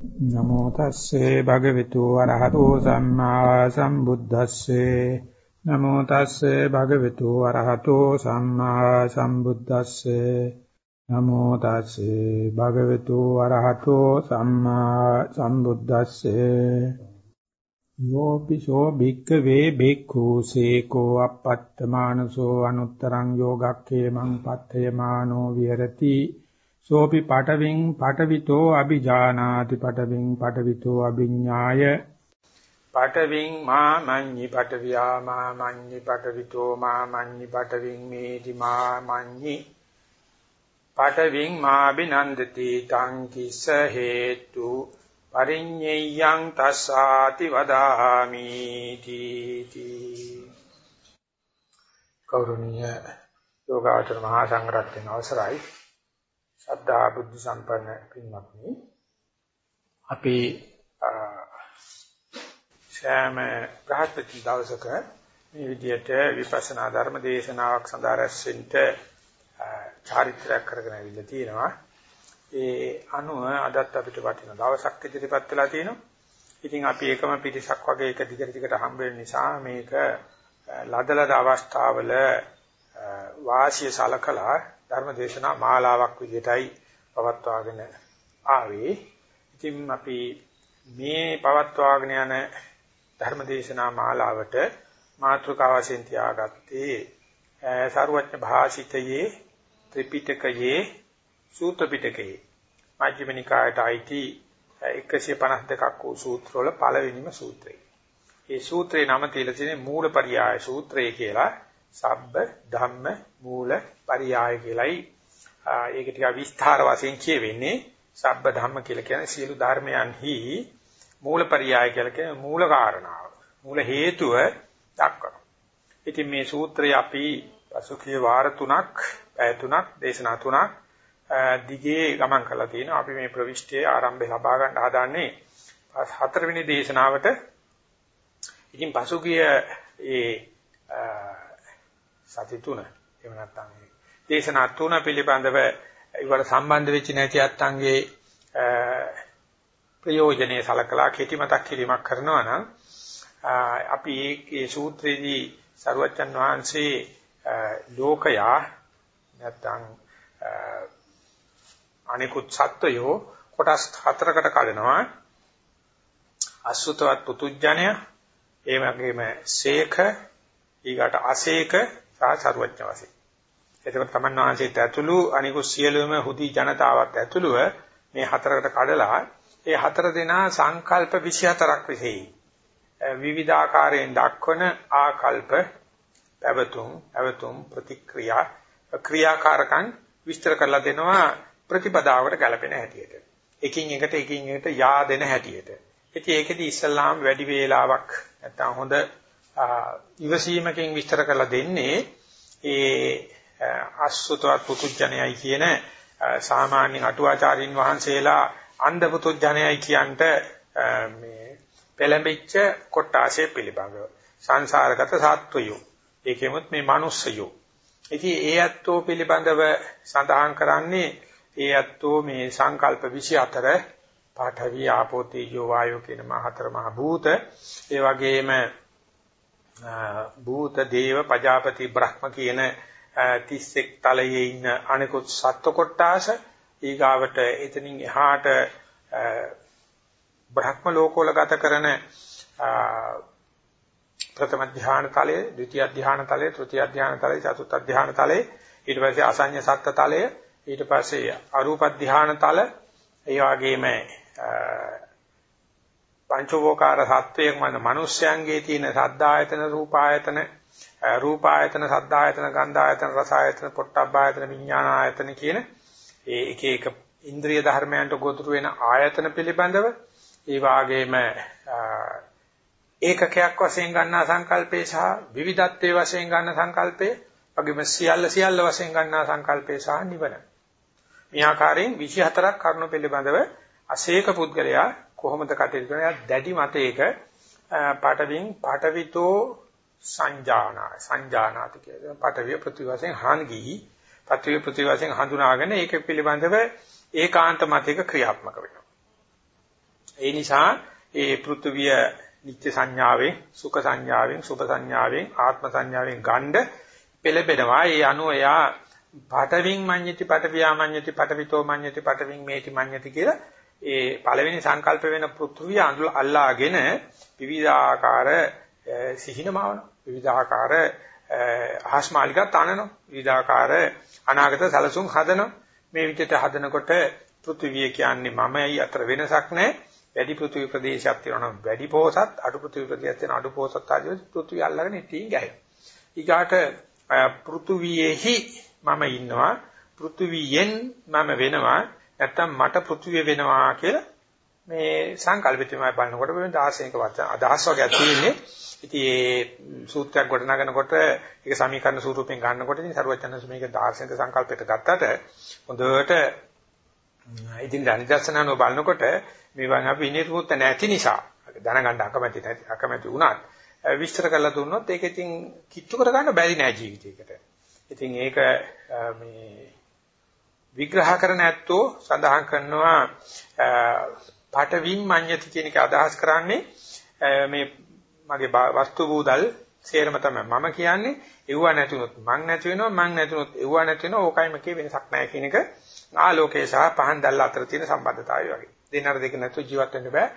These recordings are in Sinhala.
නමෝ තස්සේ භගවතු වරහතෝ සම්මා සම්බුද්දස්සේ. නමෝ තස්සේ භගවතු වරහතෝ සම්මා සම්බුද්දස්සේ. නමෝ තස්සේ භගවතු වරහතෝ සම්මා සම්බුද්දස්සේ. යෝපිසෝ භික්ඛවේ භික්ඛු සේකෝ අපත්තමානසෝ අනුත්තරං යෝගක්ඛේමං පත්තයමානෝ විහෙරති. සෝපි පටවින් පටවිතෝ අபிජානාති පටවින් පටවිතෝ අභිඥාය පටවින් මා මඤ්ඤි පටවියා මා මඤ්ඤි පටවිතෝ මා මඤ්ඤි පටවින් මේති මා මඤ්ඤි පටවින් මා බිනන්දති තං කිස හේතු පරිඤ්ඤයං තස්සාති වදාමි තීති. කෞරණීය යෝගාචර මහා සංඝරත්නයේ අවසරයි. ශ්‍රද්ධා බුද්ධ සම්පන්න පින්වත්නි. අපි සෑම බ්‍රහස්පති දවසක මේ විදිහට විපස්සනා ධර්ම දේශනාවක් සඳහා රැස්වෙන්න චාරිත්‍රාක් කරගෙන අවිල්ල තියෙනවා. ඒ අනුව අදත් අපිට වටින දවසක් ඉදිරිපත් වෙලා තියෙනවා. ඉතින් අපි එකම පිරිසක් වගේ එක දිගට දිගට හම්බ වෙන නිසා මේක ලදලද අවස්ථාවල වාසිය සලකලා ධර්ම දේශනා මාලාවක් විදිහටයි පවත්වාගෙන ආවේ. ඉතින් අපි මේ පවත්වාගෙන යන ධර්ම දේශනා මාලාවට මාතෘකාව වශයෙන් තියාගත්තේ සාරවත්න භාෂිතයේ ත්‍රිපිටකයේ සූත්‍ර පිටකයේ මජ්ක්‍ධිම නිකායට අයිති 152ක් වූ සූත්‍රවල පළවෙනිම සූත්‍රය. ඒ සූත්‍රේ නම තියලා තියෙන්නේ මූලපරියාය සූත්‍රය කියලා. සබ්බ ධම්ම මූල පරියාය කියලයි ඒක ටික විස්තර වශයෙන් කියවෙන්නේ සබ්බ ධම්ම කියලා කියන්නේ සියලු ධර්මයන්හි මූල පරියාය කියලා කියන මූල කාරණාව මූල හේතුව දක්වනවා. ඉතින් මේ සූත්‍රය අපි පසුගිය වාර තුනක් පැය තුනක් දේශනා තුනක් දිගේ ගමන් කරලා තිනවා. අපි මේ ප්‍රවිෂ්ඨයේ ආරම්භය ලබා ගන්න හදාන්නේ හතරවෙනි දේශනාවට. ඉතින් පසුගිය ඒ සති තුන. එහෙම නැත්නම් දේශනා තුන පිළිබඳව ඒවට සම්බන්ධ වෙච්ච නැති අත්ංගේ ප්‍රයෝජනේ සලකලා කෙටි මතක් කිරීමක් කරනවා නම් අපි මේ සූත්‍රයේදී සරුවච්චන් වහන්සේ ලෝකයා නැත්නම් අනිකුත් සත්වයෝ කොටස් හතරකට කඩනවා. අසුතවත් පුතුජණය ඒ වගේම සේඛ ඊගාට අසේක සහ ਸਰුවඥ වශයෙන්. එතකොට තමන් වහන්සේට ඇතුළු අනිකුත් සියලුම හුදි ජනතාවත් ඇතුළුව මේ හතරකට කඩලා ඒ හතර දෙනා සංකල්ප 24ක් විසෙයි. විවිධාකාරයෙන් දක්වන ආකල්ප පැවතුම් පැවතුම් ප්‍රතික්‍රියා ක්‍රියාකාරකම් විස්තර කරලා දෙනවා ප්‍රතිපදාවට ගැලපෙන හැටියට. එකින් එකට එකින් එකට යා දෙන හැටියට. ඉතින් ඒකෙදි ඉස්සල්ලාම් වැඩි වේලාවක් නැත්තම් හොඳ ඉවසීමකින් විස්තර කරලා දෙන්නේ ඒ අසුතවත් පුතුජණයයි කියන සාමාන්‍ය අටුවාචාරින් වහන්සේලා අන්ධ පුතුජණයයි කියන්ට මේ පෙළඹිච්ච කොටාසේ පිළිබඳව. සංසාරගත සත්වයෝ. ඒකෙමුත් මේ මිනිස්සයෝ ඉතින් ඒ ඇත්තෝ පිළිබඳව සඳහන් කරන්නේ ඒ ඇත්තෝ මේ සංකල්ප 24 පාඨවි ආපෝ තේජෝ වායෝ කියන මහ හතර මහ භූත. ඒ වගේම භූත දේව පජාපති බ්‍රහ්ම කියන 31 තලයේ ඉන්න අනිකුත් සත්ව කොටාස ඊගාවට එතනින් එහාට බ්‍රහ්ම ලෝකවල ගත කරන ප්‍රථම ධ්‍යාන තලයේ, ද්විතිය ධ්‍යාන තලයේ, තෘතිය ධ්‍යාන තලයේ, චතුර්ථ ධ්‍යාන තලයේ, ඊට පස්සේ අසඤ්ඤ සත්ත්‍ය තලය, ඊට පස්සේ අරූප ධ්‍යාන තල, ඒ වගේම පංචවෝකාර සත්වයක් මන මිනිස්යන්ගේ තියෙන සද්දායතන රූපායතන රූපායතන සද්දායතන ගන්ධායතන රසායතන පොට්ටබ්බායතන විඥානායතන කියන ඒ එක එක ඉන්ද්‍රිය ධර්මයන්ට ගොදුරු වෙන ආයතන පිළිබඳව ඒ වාගේම ඒකකයක් වශයෙන් ගන්නා සංකල්පේ සහ විවිධත්වයේ වශයෙන් ගන්න සංකල්පේ වගේම සියල්ල සියල්ල වශයෙන් ගන්නා සංකල්පේ සහ නිවන. මේ ආකාරයෙන් 24ක් කරුණු පිළිබඳව අශේක පුද්ගලයා කොහොමද කටයුතු කරන්නේ? දැඩි මතයක පාඨවින් පාඨවිතෝ සංජානා සංජානාති කියන පාඨවිය ප්‍රතිවාසයෙන් හාන්ගී පත්‍රිය ප්‍රතිවාසයෙන් හඳුනාගෙන ඒක පිළිබඳව ඒකාන්ත මතයක ක්‍රියාත්මක වෙනවා. ඒ නිසා ඒ පෘථුවිය නිත්‍ය සංඥාවෙන් සුඛ සංඥාවෙන් සුභ සංඥාවෙන් ආත්ම සංඥාවෙන් ගණ්ඩ පෙළපෙනවා. ඒ අනුව එයා පඨවින් මඤ්ඤති පඨවියා මඤ්ඤති පඨවිතෝ මඤ්ඤති පඨවින් මේති මඤ්ඤති කියලා ඒ පළවෙනි සංකල්ප වෙන පෘථුවිය අල්ලාගෙන විවිධාකාර සිහිනමවන විවිධාකාර අහස්මාලිකා තනන විවිධාකාර අනාගත සැලසුම් හදන මේ විදිහට හදනකොට පෘථිවිය කියන්නේ මමයි අතර වෙනසක් නැහැ. වැඩි පෘථිවි ප්‍රදේශයක් තියෙනවා නම් වැඩි පොහසත් අඩු පෘථිවි ප්‍රදේශයක් තියෙන අඩු පොහසත් ආදී පෘථිවි අල්ලගෙන ඉතින් ගැහෙනවා ඊගාට පෘථුවියෙහි මම ඉන්නවා. පෘථුවියෙන් මම වෙනවා. නැත්තම් මට පෘථුවිය වෙනවා කියලා මේ සංකල්පිතමයි බලනකොට මේ දාර්ශනික වචන අදහස් වගේ තියෙන්නේ ඉතින් ඒ සූත්‍රයක් ගොඩනගනකොට ඒක සමීකරණ ස්වරූපයෙන් ගන්නකොට ඉතින් සරුවචනස් මේක දාර්ශනික සංකල්පයට ගත්තට හොඳට ඉතින් ධනිදර්ශනano බලනකොට මේවන් අපි ඉනිරුත් නැති නිසා දැනගන්න අකමැති නැති අකමැති වුණත් විස්තර කරලා දුන්නොත් ඒක ඉතින් කිට්ටු කරගන්න බැරි නෑ ජීවිතයකට. ඉතින් ඒක මේ විග්‍රහ කරන ඇත්තෝ සඳහන් කරනවා පටවින් මඤ්ඤති කියන එක අදහස් කරන්නේ මේ මගේ වස්තු බූදල් සේරම තමයි මම කියන්නේ. එව්ව නැතුනොත් මං නැති වෙනවා මං නැතුනොත් එව්ව නැති වෙනවා. ඕකයි මකේ වෙනසක් නැහැ කියන එක ආලෝකේ සහ පහන් දැල්ල අතර තියෙන සම්බන්ධතාවය වගේ. දෙන්නර දෙක නැතුව ජීවත් වෙන්න බෑ.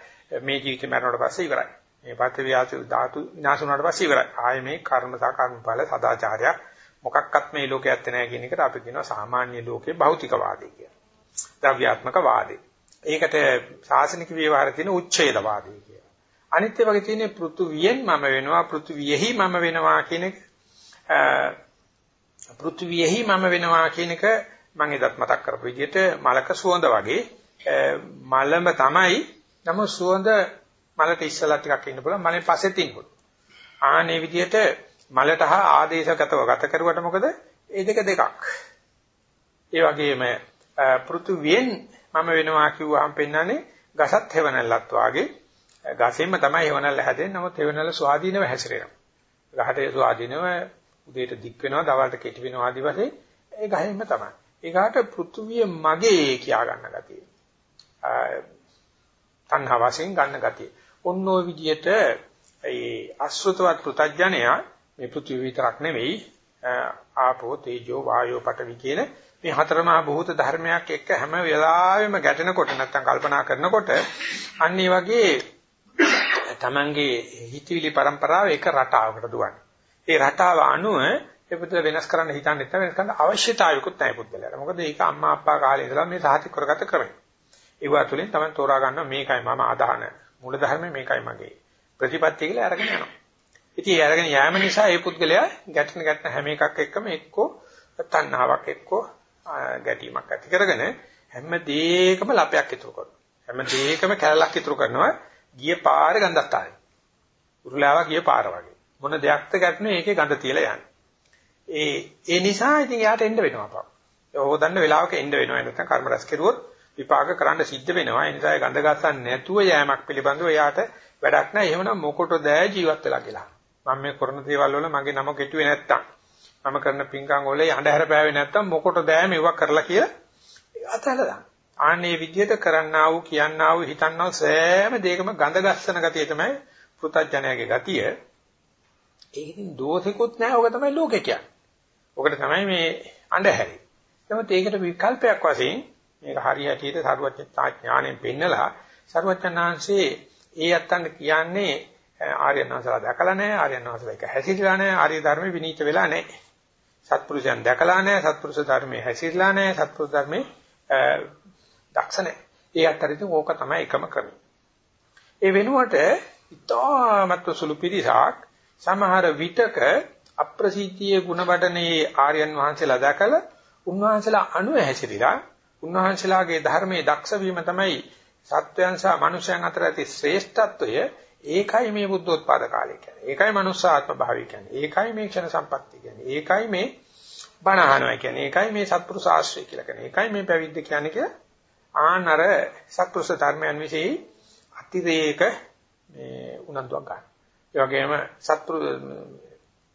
මේ ජීවිතේ මරණයට පස්සේ ඉවරයි. මේ පත්‍වියාසු ධාතු විනාශ වුණාට පස්සේ ඉවරයි. ආයේ මේ කර්ම සහ කර්මඵල සදාචාරයක් මොකක්වත් මේ ලෝකේ ඇත්තේ නැහැ කියන එකට අපි කියනවා සාමාන්‍ය ලෝකේ භෞතිකවාදී කියලා. ද්‍රව්‍යාත්මක වාදී. ඒකට සාසනික විවහාර තියෙන උච්ඡේදවාදී කියලා. අනිත් ඒ වගේ තියෙන පෘථුවියෙන් මම වෙනවා පෘථුවියෙහි මම වෙනවා කියන එක පෘථුවියෙහි මම වෙනවා කියන එක මම එදත් මතක් කරපු විදිහට මලක සුවඳ වගේ මලම තමයි නම සුවඳ මලට ඉස්සලා ටිකක් ඉන්න පුළුවන් මලෙන් පස්සේ තින්න පුළුවන්. ආනේ විදිහට මලට හා ආදේශගතව ගත කරුවට මොකද? ඒ දෙක දෙකක්. ඒ වගේම පෘථුවියෙන් මම වෙනවා කිව්වහම පෙන්වන්නේ ගසත් හේවණල්ලත් වාගේ ගසෙන්ම තමයි හේවණල්ල හැදෙන්නේ. නමුත් හේවණල්ල ස්වාධීනව හැසිරෙනවා. ගහට ස්වාධීනව උදේට දික් වෙනවා, දවල්ට කෙටි වෙනවා ආදි වශයෙන් ඒ ගහෙන්ම තමයි. ඒකට පෘථුවිය මගේ කියා ගන්න ගතිය. තණ්හා වශයෙන් ගන්න ගතිය. ඔන්න ඔය විදිහට ඒ අසෘතවත් පෘතජ්ජනයා මේ පෘථිවි විතරක් නෙවෙයි ආපෝ තේජෝ වායෝ පඨවි කියන මේ හතරමහා භූත ධර්මයක් එක්ක හැම වෙලාවෙම ගැටෙනකොට නැත්තම් කල්පනා කරනකොට අන්න ඒ වගේ තමන්ගේ හිතවිලි પરම්පරාව එක රටාවකට දුවන්නේ. ඒ රටාව අනුව එපිට වෙනස් කරන්න හිතන්නේ නැත්නම් වෙනස් කරන්න අවශ්‍යතාවයකුත් නැහැ පුද්ගලයාට. මොකද ඒක අම්මා අප්පා කාලේ ඉඳලා මේ සාහිත්‍ය කරගත කරේ. ඒව තුළින් තමයි තෝරා ගන්න මේකයි මම අදහන මූල ධර්මය මේකයි මගේ ප්‍රතිපත්තිය කියලා අරගෙන යනවා. ඉතින් ඒ අරගෙන යෑම නිසා ඒ පුද්ගලයා ගැටෙන ගැටෙන හැම එකක් එක්කම එක්කෝ තණ්හාවක් එක්කෝ ගැටීමක් ඇති කරගෙන හැම දෙයකම ලපයක් ඉතුරු කරනවා. හැම දෙයකම කැලලක් ඉතුරු කරනවා. ගිය පාර ගඳස්තරයි. උරුලාවා ගිය පාර වගේ. මොන දෙයක්ද ගැටුනේ ඒකේ ගඳ තියලා යන්නේ. ඒ ඒ නිසා ඉතින් යාට එන්න වෙනවා අපා. ඒ හොදන්න වෙලාවක එන්න වෙනවා. නැත්නම් කර්ම රැස් කෙරුවොත් විපාක කරන්න සිද්ධ වෙනවා. ඒ නිසා ගඳ ගස්සන්න නැතුව යෑමක් පිළිබඳව එයාට වැඩක් නැහැ. එහෙමනම් මොකටද ජීවත් වෙලා කියලා. මම මේ කරන දේවල් වල මගේ නම කෙටුවේ නැත්තම් මම කරන පින්කම් වල යඬහැර පෑවේ නැත්තම් මොකටද මේවා කරලා කියලා අතහැරලා දාන්න. ආන්නේ විදිහට කරන්නා වූ කියන්නා වූ හිතන්නා වූ සෑම දෙයකම ගඳ ගස්සන ගතිය තමයි පෘථජ්ජනයාගේ ගතිය. ඒකකින් දෝෂිකුත් නැහැ. ඔක තමයි ලෝකේ කියන්නේ. ඔකට තමයි මේ අඬහැරි. නමුත් ඒකට විකල්පයක් වශයෙන් මේක හරියටියට සරුවචනා ඥාණයෙන් පෙන්නලා සරුවචනාංශේ ඒ අත්තන්න කියන්නේ ආර්යනාසලා දැකලා නැහැ ආර්යනාසලා එක හැසිරලා නැහැ ආර්ය ධර්මෙ විනීත වෙලා නැහැ. සත්පුරුෂයන් දැකලා නැහැ සත්පුරුෂ ධර්මයේ හැසිරලා නැහැ සත්පුරුෂ ධර්මයේ දක්ෂ නැහැ. ඒ අතරින් ඕක තමයි එකම ක්‍රමය. ඒ වෙනුවට ඉතාමත් සුළු පිරිසක් සමහර විටක අප්‍රසීතියේ ಗುಣවඩනේ ආර්යයන් වහන්සේලා දැකලා උන්වහන්සේලා අනුව හැසිරීලා උන්වහන්සේලාගේ ධර්මයේ දක්ෂ වීම තමයි සත්වයන් සහ මනුෂ්‍යයන් අතර ඇති ශ්‍රේෂ්ඨත්වය. ඒකයි මේ බුද්ධෝත්පාද කාලය කියන්නේ. ඒකයි මනුස්සාත්ම භාවය කියන්නේ. ඒකයි මේ ක්ෂණ සම්පත්තිය කියන්නේ. ඒකයි මේ බණ අහනවා කියන්නේ. ඒකයි මේ සත්පුරුෂ ආශ්‍රය කියලා කියන්නේ. ඒකයි මේ පැවිද්ද කියන්නේ කියලා ආනර සත්පුරුෂ ධර්මයන් વિશે අතිරේක මේ උනන්දුවක් ගන්න. ඒ වගේම සත්පුරු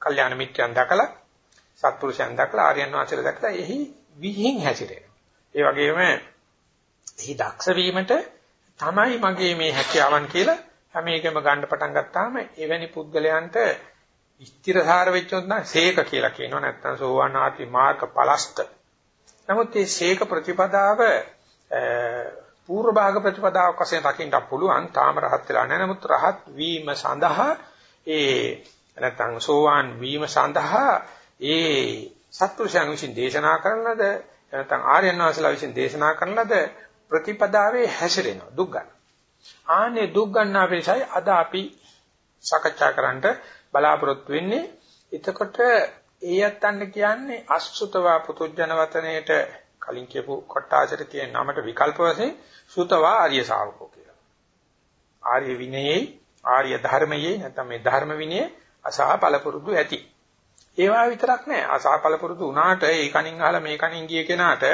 කල්යාණ මිත්‍යයන් දැකලා සත්පුරුෂයන් දැකලා ආර්යයන් වහන්සේලා දැකලා එහි විහිං හැසිරෙනවා. ඒ වගේම එහි දක්ෂ වීමට තමයි මගේ මේ හැකියාවන් කියලා හැම එකම ගන්න පටන් ගත්තාම එවැනි පුද්ගලයන්ට ස්ථිරසාර වෙච්චොත් නම් සීක කියලා කියනවා නැත්නම් සෝවාන් ආති මාර්ග පලස්ත. නමුත් මේ සීක ප්‍රතිපදාව පූර්ව භාග ප්‍රතිපදාවක් වශයෙන් රකින්න පුළුවන් තාම රහත් වෙලා නැහැ. නමුත් රහත් වීම සඳහා ඒ නැත්නම් සෝවාන් වීම සඳහා ඒ සත්පුරුෂයන් විසින් දේශනා කරන ලද නැත්නම් ආර්යයන් වහන්සේලා විසින් දේශනා කරන ලද ප්‍රතිපදාවේ හැසිරෙනවා දුක් ගන්න. ආනේ දුක් ගන්නා පිළිසයි අද අපි සාකච්ඡා කරන්නට බලාපොරොත්තු වෙන්නේ. එතකොට ඒ යත්තන්න කියන්නේ අසුතවා පුතුජන වතනයේට කලින් කියපු කොටාසට කියන නමට විකල්ප වශයෙන් සුතවා ආර්ය ශාවකෝ කියලා. ආර්ය විනයේ ආර්ය ධර්මයේ නැත්නම් මේ ධර්ම විනය අසහ පළපුරුදු ඇති. ඒවා විතරක් නෑ. අසහ පළපුරුදු වුණාට ඒ කණින් අහලා මේ කණින් ගිය කෙනාට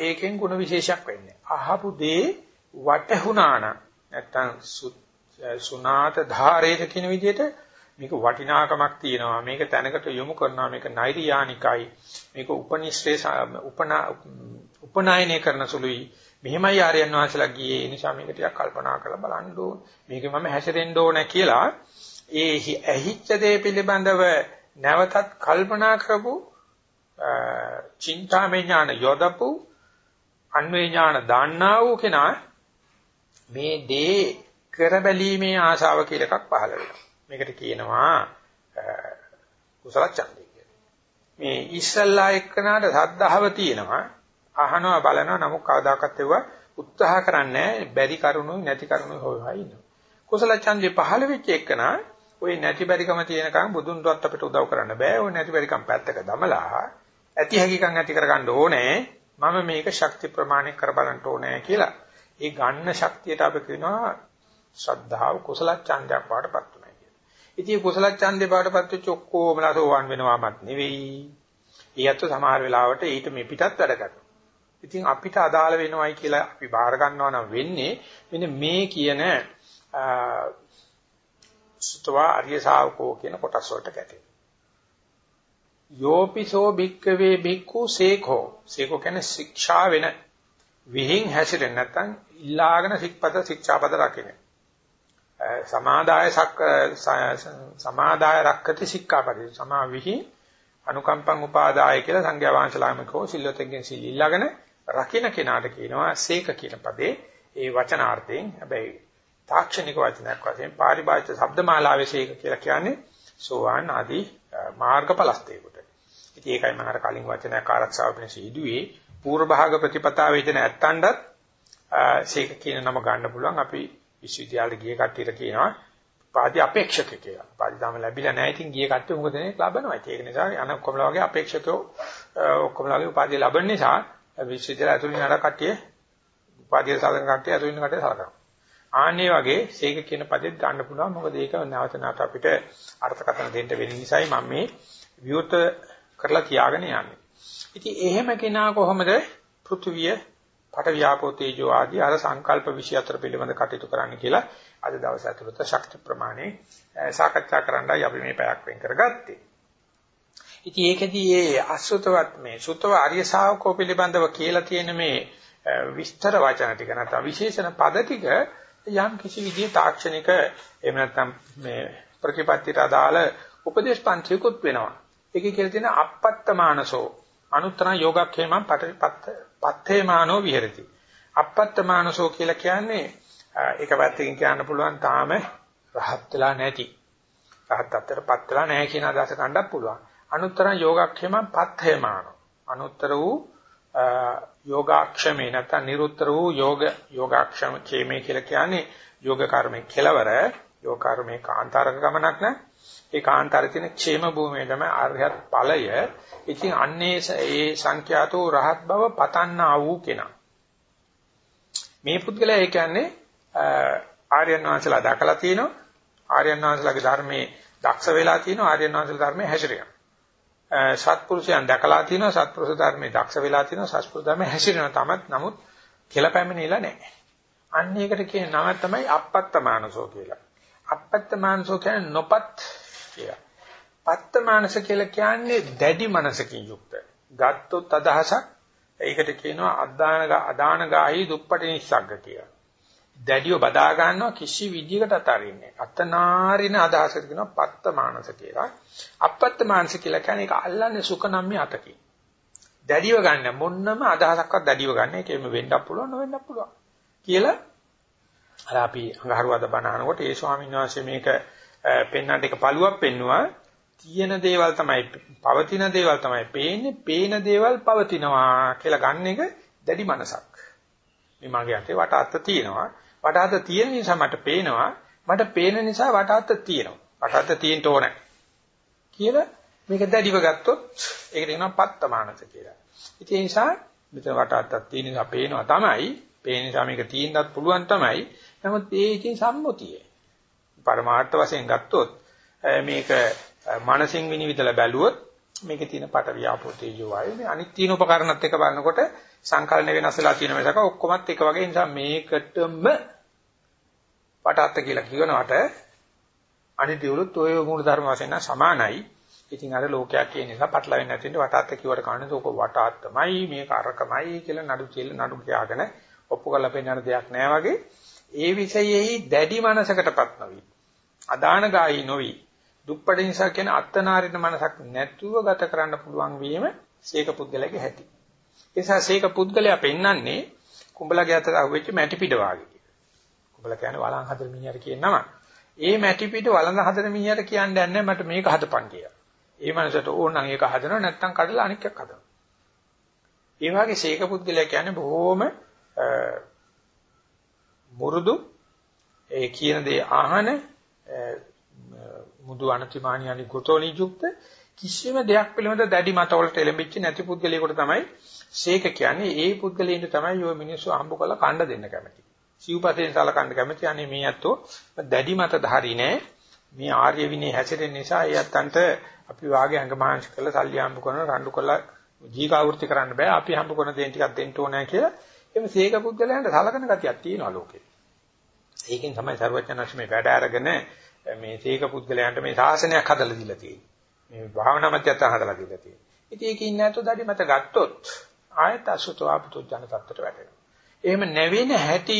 ඒකෙන් ಗುಣ විශේෂයක් වෙන්නේ. අහපු දේ වටහුණාන. නැත්නම් සුනාත ධාරේත කියන විදිහට මේක වටිනාකමක් තියෙනවා. මේක තැනකට යොමු කරනවා. මේක නෛර්යානිකයි. මේක උපනිශ්‍රේ උපනා උපනායනය කරන සුළුයි. මෙහෙමයි ආර්යයන් වහන්සේලා ගියේ. ඒ නිසා මේක ටිකක් කල්පනා කරලා බලන්න ඕන. මේක මම හැසිරෙන්න ඕන කියලා ඒ ඇහිච්ච දේ පිළිබඳව නැවතත් කල්පනා කරපු චින්තාමය ඥාන යොදපු අන්වේ ඥාන දාන්නා වූ කෙනා මේ දේ කරබැලීමේ ආශාව කියලා එකක් පහළ වෙනවා මේකට කියනවා කුසල ඡන්දය කියලා. මේ ඉස්සල්ලා එක්කනට සද්ධාව තියෙනවා අහනවා බලනවා නමුත් කවදාකවත් ඒවා උත්සාහ කරන්නේ බැරි කරුණුයි නැති කරුණුයි හොයවා ඉන්නවා. කුසල ඡන්දේ පහළ වෙච්ච එක්කනා ওই නැති බැරිකම තියෙනකන් බුදුන්වත් අපිට උදව් කරන්න බෑ. ওই නැති බැරිකම් පැත්තක දමලා ඇති හැකියකම් ඇති කරගන්න ඕනේ. මම මේක ශක්ති ප්‍රමාණය කර බලන්න ඕනේ කියලා. ඒ ගන්න ශක්තියට අපි කියනවා ශ්‍රද්ධාව කුසල ඡන්දයක් වඩපත් ඉතින් කුසල ඡන්දේ බාටපත් වෙච්ච ඔක්කොමලා සෝවන් වෙනවාමත් නෙවෙයි. ඊයත් සමහර වෙලාවට ඊට මේ පිටත් වැඩ කරනවා. ඉතින් අපිට අදාළ වෙනවයි කියලා අපි බාර ගන්නවා නම් වෙන්නේ මෙන්න මේ කියන සුතවා ආර්ය ශාවකෝ කියන කොටස් වලට ගැටේ. යෝපිසෝ භික්කවේ භික්ඛු සේඛෝ සේඛෝ කියන්නේ ශික්ෂා වෙන විහිං හැසිරෙන්නේ නැත්නම් ඉල්ලාගෙන සික්පද ශික්ෂාපද රකින්නේ. සමාදාය සමාදාය රක්කති සික්ඛාපදේ සමා විහි අනුකම්පං උපාදාය කියලා සංඝයා වහන්සේලාමකෝ සිල්වතෙන්ගෙන් සිල් ඉල්ලාගෙන රකින්න කෙනාට කියනවා සීක කියන පදේ ඒ වචනාර්ථයෙන් හැබැයි තාක්ෂණික වචනයක් වශයෙන් පාරිභාෂිත શબ્දමාලාවේ සීක කියලා කියන්නේ සෝවාන් ආදී මාර්ගඵලස්තේකට. ඉතින් ඒකයි මම අර කලින් වචනයක් ආරක්ෂාව වෙන සීදුවේ පූර්ව භාග ප්‍රතිපතාවේ දෙන ඇත්තණ්ඩත් සීක කියන නම ගන්න පුළුවන් අපි විශ්වවිද්‍යාලයට ගිය කට්ටියට කියනවා පාදි අපේක්ෂක කියලා. පාදි තාම ලැබිලා නැහැ. ඉතින් ගිය කට්ටිය මොකද දෙන්නේ? ලබනවා. ඒක නිසා යන ඔක්කොමලා වගේ අපේක්ෂකයෝ ඔක්කොමලා වගේ උපාධිය ලබන නිසා විශ්වවිද්‍යාල ඇතුළේ යන කට්ටිය උපාධිය සාධන කට්ටිය ඇතුළේ ඉන්න කට්ටිය සලකනවා. ආන්නේ වගේ සීක කියන පදෙත් ගන්න පුළුවන්. මොකද ඒක නැවත නැවත අපිට අර්ථකථන දෙන්න වෙන නිසායි මම මේ විවෘත කරලා තියාගෙන යන්නේ. ඉතින් එහෙම කෙනා කොහොමද පෘථුවිය පට ව්‍යාපෝ තේජෝ ආදී අර සංකල්ප 24 පිළිබඳ කටයුතු කරන්න කියලා අද දවස් ඇතුළත ශක්ති ප්‍රමාණය සාකච්ඡා කරන්නයි අපි මේ පැයක් වෙන් කරගත්තේ. ඉතින් ඒකෙදී මේ අසුතවත් මේ සුතව ආර්ය ශාවකෝ පිළිබඳව කියලා තියෙන මේ විස්තර වචන ටික නැත්නම් විශේෂණ පද ටික යම් කිසි විදිහේ තාක්ෂණික එහෙම නැත්නම් මේ ප්‍රතිපත්තියට අදාළ උපදේශ පන්තිකුත් වෙනවා. ඒකේ කියලා තියෙන අපත්තමානසෝ අනුත්තරං යෝගක්ඛේමං පත්තේමානෝ විහෙරති. අපත්තමානසෝ කියලා කියන්නේ ඒක පැත්තකින් කියන්න පුළුවන් තාම රහත් වෙලා නැති. රහත් අතරපත් වෙලා නැහැ කියන අදහස ගන්නත් පුළුවන්. අනුත්තරං යෝගක්ඛේමං පත්තේමානෝ. අනුත්තර වූ යෝගාක්ෂමේ නැත්නම් නිරුත්තර වූ යෝග යෝගාක්ෂම ඛේමේ කියලා කියන්නේ යෝග කර්මයේ කෙලවර යෝග කර්මයේ කාන්තාරක ගමනක් නෑ ඒ කාන්තාරේ තියෙන ക്ഷേම භූමිය තමයි අරහත් ඵලය ඉතින් අන්නේ ඒ සංඛ්‍යාතෝ රහත් බව පතන්නා වූ කෙනා. මේ පුද්ගලයා ඒ කියන්නේ ආර්යයන් වහන්සේලා දැකලා තියෙනවා. ආර්යයන් වහන්සේලාගේ ධර්මයේ දක්ෂ වෙලා තියෙනවා. ආර්යයන් වහන්සේලා ධර්මයේ හැසිරෙනවා. සත්පුරුෂයන් දැකලා තියෙනවා. සත්පුරුෂ ධර්මයේ දක්ෂ වෙලා තියෙනවා. සත්පුරුෂ ධර්මයේ හැසිරෙනවා තමත් නමුත් කියලා පැමිණිලා නැහැ. අන්න ඒකට කියන නම තමයි අපත්තමානසෝ කියලා. අපත්තමානසෝ කියන්නේ නොපත් කියලා. පත්ත මානස කියලා කියන්නේ දැඩි මනසකින් යුක්ත. ගත්තොත් අදහසක් ඒකට කියනවා අදාන අදාන ගාහි දුප්පටි නිස්සග්ග කියලා. දැඩිව බදා ගන්නවා කිසි විදියකට අතාරින්නේ. අතනාරින අදහසට කියනවා පත්ත මානස කියලා. අපත්ත මානස කියලා කියන්නේ ඒක අල්ලන්නේ සුඛ නම්මේ අතකින්. දැඩිව ගන්න මොන්නම අදහසක්වත් දැඩිව ගන්න ඒකෙම වෙන්නත් පුළුවන් නොවෙන්නත් පුළුවන්. කියලා අර අපි අඟහරුවාද බණහනකොට ඒ ස්වාමීන් වහන්සේ මේක පෙන්වන්නට එක පළුවක් පෙන්නවා. තියෙන දේවල් තමයි පවතින දේවල් තමයි පේන්නේ. පේන දේවල් පවතිනවා කියලා ගන්න එක දැඩි මනසක්. මේ මගේ අතේ වට අත්ත තියෙනවා. වට අත්ත තියෙන නිසා මට පේනවා. මට පේන නිසා වට අත්ත තියෙනවා. වට අත්ත තියෙන්න ඕනේ. කියලා මේක දැඩිව ගත්තොත් ඒකට කියනවා පත්තමානස කියලා. ඉතින් ඒ නිසා මෙතන වට අත්තක් තියෙන නිසා පේනවා තමයි. පේන නිසා මේක තියෙන්නත් පුළුවන් තමයි. නමුත් ඒ ඉතින් සම්මුතිය පරමාර්ථ වශයෙන් ගත්තොත් මේක මනසින් විනිවිදලා බැලුවොත් මේකේ තියෙන පට වියාපෝ තේජෝ වායු මේ අනිත් තියෙන උපකරණත් එක බලනකොට සංකල්ප වෙනස් වෙලා තියෙන මේක ඔක්කොමත් එක වගේ නිසා මේකටම පටාත්ත කියලා කියනවට අනිත් දියුලුත් ඔය මූල ධර්ම වශයෙන් සමානයි. ඉතින් අර ලෝකයක් කියන නිසා පටලවෙන්නේ නැති වෙන්න වටාත්ත කිව්වට කන්නේ ඕක වටාත්තමයි මේක අරකමයි කියලා නඩු කියලා නඩු කියාගෙන ඔප්පු කරලා පෙන්නන දෙයක් නෑ වගේ ඒ විෂයෙහි දැඩි මනසකටපත් නොවි. අදාන ගායි නොවි. දුප්පට නිසා කියන අත්තනාරින මනසක් නැතුව ගත කරන්න පුළුවන් වීම සීක පුද්ගලයාගේ හැටි. ඒ නිසා සීක පුද්ගලයා පෙන්වන්නේ කුඹලගේ අතට අහුවෙච්ච මැටි පිට වාගේ කියලා. කුඹල කියන්නේ වළං හතර මිනිහට කියන නම. ඒ මැටි පිට වළං හතර මිනිහට කියන්නේ නැහැ මට මේක හදපන් කියලා. ඒ මනසට ඕන නම් ඒක හදනවා නැත්නම් කඩලා අනික් එකක් හදනවා. ඒ වගේ සීක පුද්ගලයා කියන්නේ බොහොම මුරුදු ඒ කියන දේ අහන මුදු අනතිමානියනි ගොතෝනි යුක්ත කිසිම දෙයක් පිළිබඳ දැඩි මතවලට එළඹිච්ච නැති පුද්ගලයෙකුට තමයි ශේක කියන්නේ ඒ පුද්ගලයින්ට තමයි ඔය මිනිස්සු හම්බ කරලා කණ්ඩ දෙන්න කැමති. සිව්පතෙන් සලකන්න කැමති. අනේ මේ ඇත්තෝ දැඩි මත ධාරි නෑ. මේ ආර්ය විනය හැසිරෙන නිසා ඒ ඇත්තන්ට අපි වාගේ අංගමාංශ කරලා සල්ලි හම්බ කරන රණ්ඩු කරලා ජීකාවෘත්ති කරන්න බෑ. අපි හම්බ කරන දේ ටිකක් දෙන්න ඕනෑ කියලා එimhe සීක පුද්ගලයන්ට සලකන ගතියක් තියෙනවා ලෝකේ. ඒකෙන් තමයි සර්වඥාන්සේ මේ වැඩ අරගෙන මේ සීක පුද්ගලයන්ට මේ ශාසනයක් හදලා දීලා තියෙන්නේ. මේ භාවනා මධ්‍යස්ථාන හදලා දීලා තියෙන්නේ. ඉතින් ඒකේ ඉන්නේ නැතොත් අඩි මත ගත්තොත් ආයත අසුතවා පුතු ජන තත්ත්වයට වැටෙනවා. එහෙම නැවෙන හැටි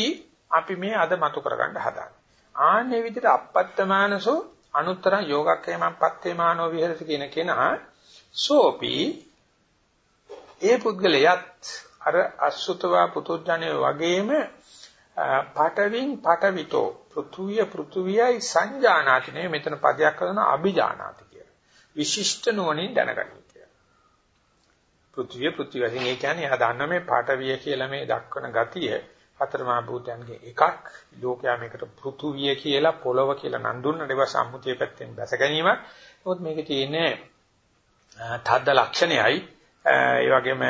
අපි මේ අද මතු කරගන්න හදාන්නේ. ආන්නේ විදිහට අපත්තමානසෝ අනුත්තර යෝගක්ඛේමං පත්තේමානෝ විහෙරති කියන කෙනා සෝපි ඒ පුද්ගලයාත් අර අසුතවා පුතුජණය වගේම පටවින් පටවිතෝ පෘථුවිය පෘථුවියයි සංජානාති නේ මෙතන පදයක් කරන අභිජානාති කියලා. විශිෂ්ට නුවණින් දැනගන්න කියලා. පෘථුවිය පෘථුවිය වශයෙන් ඒ කියන්නේ එහා දන්න මේ පටවිය කියලා මේ දක්වන ගතිය. හතරමා භූතයන්ගේ එකක්. ලෝකයා මේකට පෘථුවිය කියලා පොළව කියලා නම් දුන්නට ඒවා සම්මුතිය පැත්තෙන් දැස ගැනීමක්. නමුත් මේකේ තියෙන්නේ තද්ද ලක්ෂණයයි. ඒ වගේම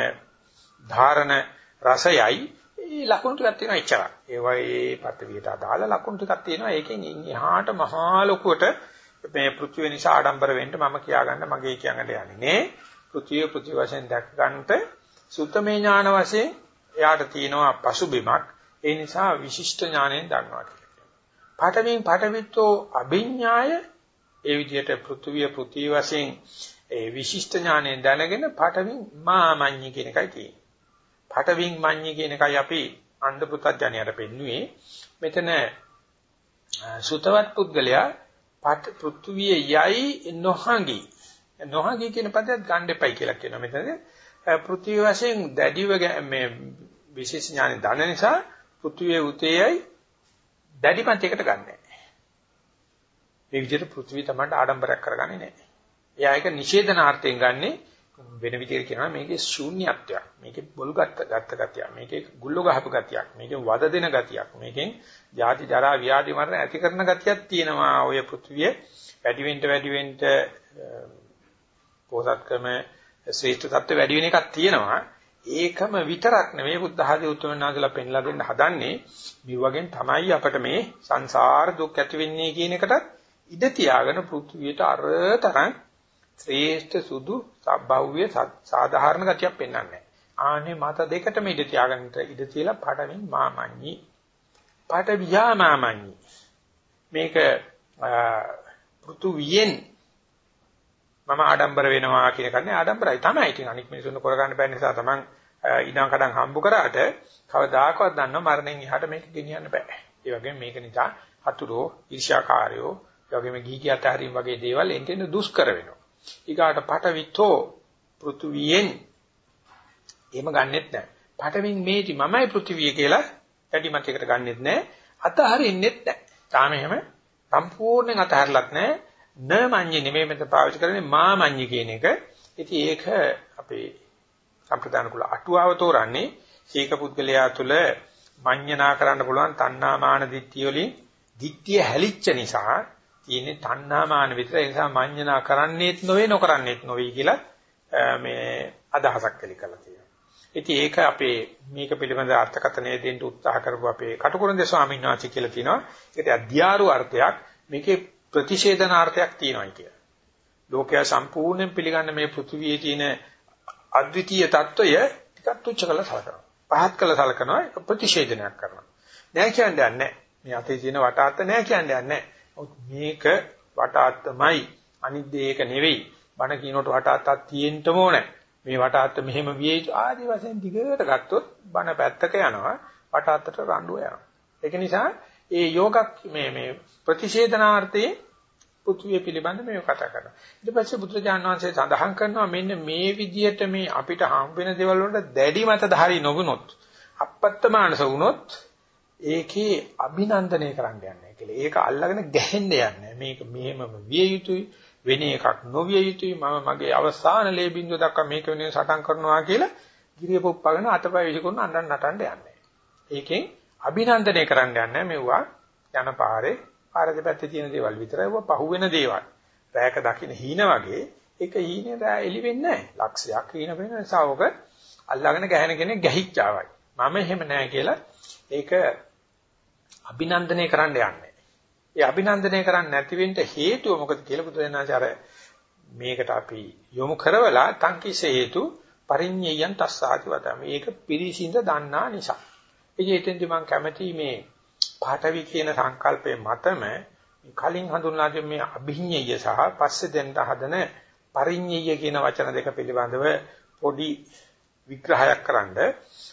ධාරණ රසයයි. ඒ ලකුණු ටිකක් තියෙනවා එච්චරයි. ඒවා ඒ පටවියට අදාළ ලකුණු ටිකක් තියෙනවා. ඒකෙන් එහාට මහා ලොකුවට මේ පෘථිවිය නිසා ආඩම්බර වෙන්න මම කියාගන්න මගේ කියන්න යන්නේ නේ. පෘථිවිය පෘථිවි වශයෙන් දැක ගන්නට සුත්තමේ ඥාන වශයෙන් එයාට තියෙනවා පසුබිමක්. ඒ නිසා විශිෂ්ට ඥාණයෙන් දන්නවා කියලා. පඨමින් පඨවිත්තෝ අභිඥාය ඒ විදිහට පෘථිවිය පෘථිවි වශයෙන් ඒ විශිෂ්ට ඥාණයෙන් දැනගෙන පඨමින් මාමඤ්ඤි කියන එකයි තියෙන්නේ. පටවින් මඤ්ඤි කියන එකයි අපි අන්ධ පුතඥයට පෙන්නුවේ. මෙතන සුතවත් පුද්ගලයා පට පෘථුවිය යයි නොහඟි. නොහඟි කියන පදයට ගන්න එපයි කියලා කියනවා. මෙතන පෘථිවි වශයෙන් දැඩිව මේ විශේෂ ඥානෙ දන්න නිසා පෘථුවිය උතේයයි දැඩිපන්තියකට ගන්නෑ. මේ විදිහට පෘථිවි තමයි ආඩම්බරයක් කරගන්නේ නැහැ. එයා ඒක නිෂේධනාර්ථයෙන් ගන්නේ වෙන විදිහට කියනවා මේකේ ශූන්‍යත්වයක් මේකේ බොල් ගත්ත ගත්ත ගතියක් මේකේ ගුල්ල ගහපු ගතියක් මේකෙන් වද දෙන ගතියක් මේකෙන් ජාති ජරා ව්‍යාධි මරණ ඇති කරන ගතියක් තියෙනවා ඔය පෘථිවිය. වැඩි වෙන්න වැඩි වෙන්න පොසත්කම ශ්‍රේෂ්ඨ තත්ත්ව වැඩි වෙන එකක් තියෙනවා. ඒකම විතරක් නෙමෙයි බුද්ධ ආදී උතුම්නාදලා පෙන්ලා දෙන්න හදන්නේ. මේ වගේ තමයි අපිට මේ සංසාර දුක් ඇති වෙන්නේ කියන එකටත් ඉඩ තියාගෙන පෘථිවියට අරතරන් ශ්‍රේෂ්ඨ සුදු සබ්බව්‍ය සාධාරණ ගතියක් පෙන්වන්නේ. ආනේ මත දෙකටම ඉඳ තියාගන්න ඉඳ තියලා පඩමින් මාමඤ්ඤි. පඩ වියා මාමඤ්ඤි. මේක පෘතුවියෙන් මම ආඩම්බර වෙනවා කියන කන්නේ ආඩම්බරයි තමයි. ඉතින් අනික් මිනිසුන් කරගන්න බැරි නිසා තමන් ඉඩම් කඩම් හම්බ කරාට කවදාකවත් දන්නව මරණයෙන් එහාට මේක ගෙනියන්න බෑ. ඒ වගේම මේක නිසා හතුරෝ, ඊර්ෂ්‍යාකාරයෝ, ඒ වගේම ගීකී අතහැරීම් වගේ දේවල් එන්ටෙන් දුෂ්කර වෙනවා. ඊගාට පටවිතෝ පෘථුවියෙන් එහෙම ගන්නෙත් නැහැ. පටවින් මේටි මමයි පෘථිවිය කියලා යටි මතයකට ගන්නෙත් නැහැ. අතහරින්නෙත් නැහැ. තාම එහෙම සම්පූර්ණයෙන් අතහැරලත් නැහැ. න මඤ්ඤේ නෙමෙයි මෙතන පාවිච්චි කරන්නේ මා මඤ්ඤේ කියන එක. ඉතින් ඒක අපේ සම්ප්‍රදාන කුල අටුවාව තෝරන්නේ සීක පුද්ගලයා තුළ මඤ්ඤනා කරන්න පුළුවන් තණ්හා මාන දිට්ඨිය වලින් දිට්ඨිය හැලිච්ච නිසා තියෙන්නේ තණ්හා මාන විතර ඒ නිසා මඤ්ඤණා කරන්නේත් නොවේ නොකරන්නේත් නොවේ කියලා මේ අදහසක් එලි කරලා තියෙනවා. ඉතින් ඒක අපේ මේක පිළිබඳ අර්ථකථනය දෙන්න උත්සාහ කරපු අපේ කටුකුරුන්දේ ස්වාමීන් වහන්සේ කියලා තිනවා. ඒකට අධ්‍යාරු අර්ථයක් මේකේ ප්‍රතිෂේධනාර්ථයක් තියෙනවා කියලා. ලෝකයා සම්පූර්ණයෙන් පිළිගන්න මේ පෘථිවියේ තියෙන අද්විතීය తত্ত্বය ටිකක් තුච්ච කරලා සලකනවා. පහත් කරලා සලකනවා ප්‍රතිෂේධනයක් කරනවා. නෑ කියන්නේ නැහැ. මේ අතේ තියෙන වටාත් නෑ කියන්නේ නැහැ. මේක වටාත්තමයි අනිත් දෙයක නෙවෙයි. බණ කියනකොට වටාත්තක් තියෙන්නම ඕනේ. මේ වටාත්ත මෙහෙම විය යුතු ආදි වශයෙන් දිගට ගත්තොත් බණ පැත්තක යනවා. වටාත්තට රණ්ඩුව යනවා. ඒක නිසා ඒ යෝගක් මේ මේ ප්‍රතිෂේධනාර්ථයේ පෘථුවිය පිළිබඳ මේව කතා කරනවා. ඊට පස්සේ බුදුරජාණන් වහන්සේ සඳහන් කරනවා මෙන්න මේ විදියට මේ අපිට හම් වෙන දේවල් වලට දැඩි මතධාරී නොවුනොත් අපත්තමානස වුනොත් ඒකේ අභිනන්දනය කරන්න යන්නේ කියලා. ඒක අල්ලගෙන ගැහෙන්න යන්නේ. මේක මෙහෙමම විය යුතුයි වෙන එකක් නොවිය යුතුයි මම මගේ අවසාන ලේ බින්දුව දක්වා මේක වෙනුවෙන් සටන් කරනවා කියලා ගිරිය පොප්පගෙන අතපය විසිකරන අඬන් නටන්න යන්නේ. ඒකෙන් අභිනන්දනය කරන්න යන්නේ මෙවුවා යන පාරේ පාර දෙපැත්තේ තියෙන දේවල් විතරයි ඔබ පහුවෙන දේවල්. රැයක දකින්න හීන වගේ ඒක හීනේ රැය එලි වෙන්නේ නැහැ. ලක්ෂයක් හීන වෙන නිසා ඔක අල්ලාගෙන ගැහෙන කෙනෙක් ගැහිච්චාවයි. මම එහෙම නැහැ කියලා ඒක අභිනන්දනය කරන්න යන්නේ. ඒ අභිනන්දනය කරන්නේ නැති වෙන්න හේතුව මොකද කියලා බුදුරජාණන් අර මේකට අපි යොමු කරවලා තංකිස හේතු පරිඤ්ඤයයන් තස්සාති වදම. මේක පිරිසිඳ දන්නා නිසා. ඉතින් එතෙන්දි මම කැමති මේ පාඨවි කියන සංකල්පයේ මතම කලින් හඳුන්වා දෙන මේ අභිඤ්ඤය සහ පස්සේ දෙන්න හදන පරිඤ්ඤය කියන වචන දෙක පිළිබඳව පොඩි විග්‍රහයක් කරන්න.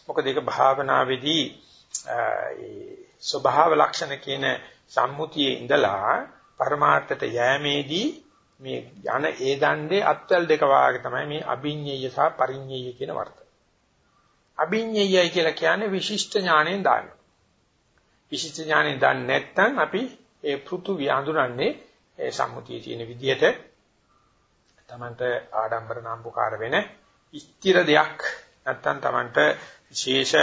මොකද ඒක භාවනාවේදී ඒ ස්වභාව ලක්ෂණ කියන සම්මුතියේ ඉඳලා පරමාර්ථයට යෑමේදී මේ යන ඒ දණ්ඩේ අත්වල දෙක වාගේ තමයි මේ අභිඤ්ඤය සහ පරිඤ්ඤය කියන වර්ථ. අභිඤ්ඤයයි කියලා කියන්නේ විශිෂ්ට ඥාණයෙන් දානවා. විශිෂ්ට ඥානෙ දන්නේ නැත්නම් අපි ඒ පෘථුවිය අඳුරන්නේ ඒ සම්මුතියේ තියෙන විදිහට තමන්ට ආඩම්බර නම්බුකාර වෙන ස්ථිර දෙයක් නැත්නම් තමන්ට විශේෂ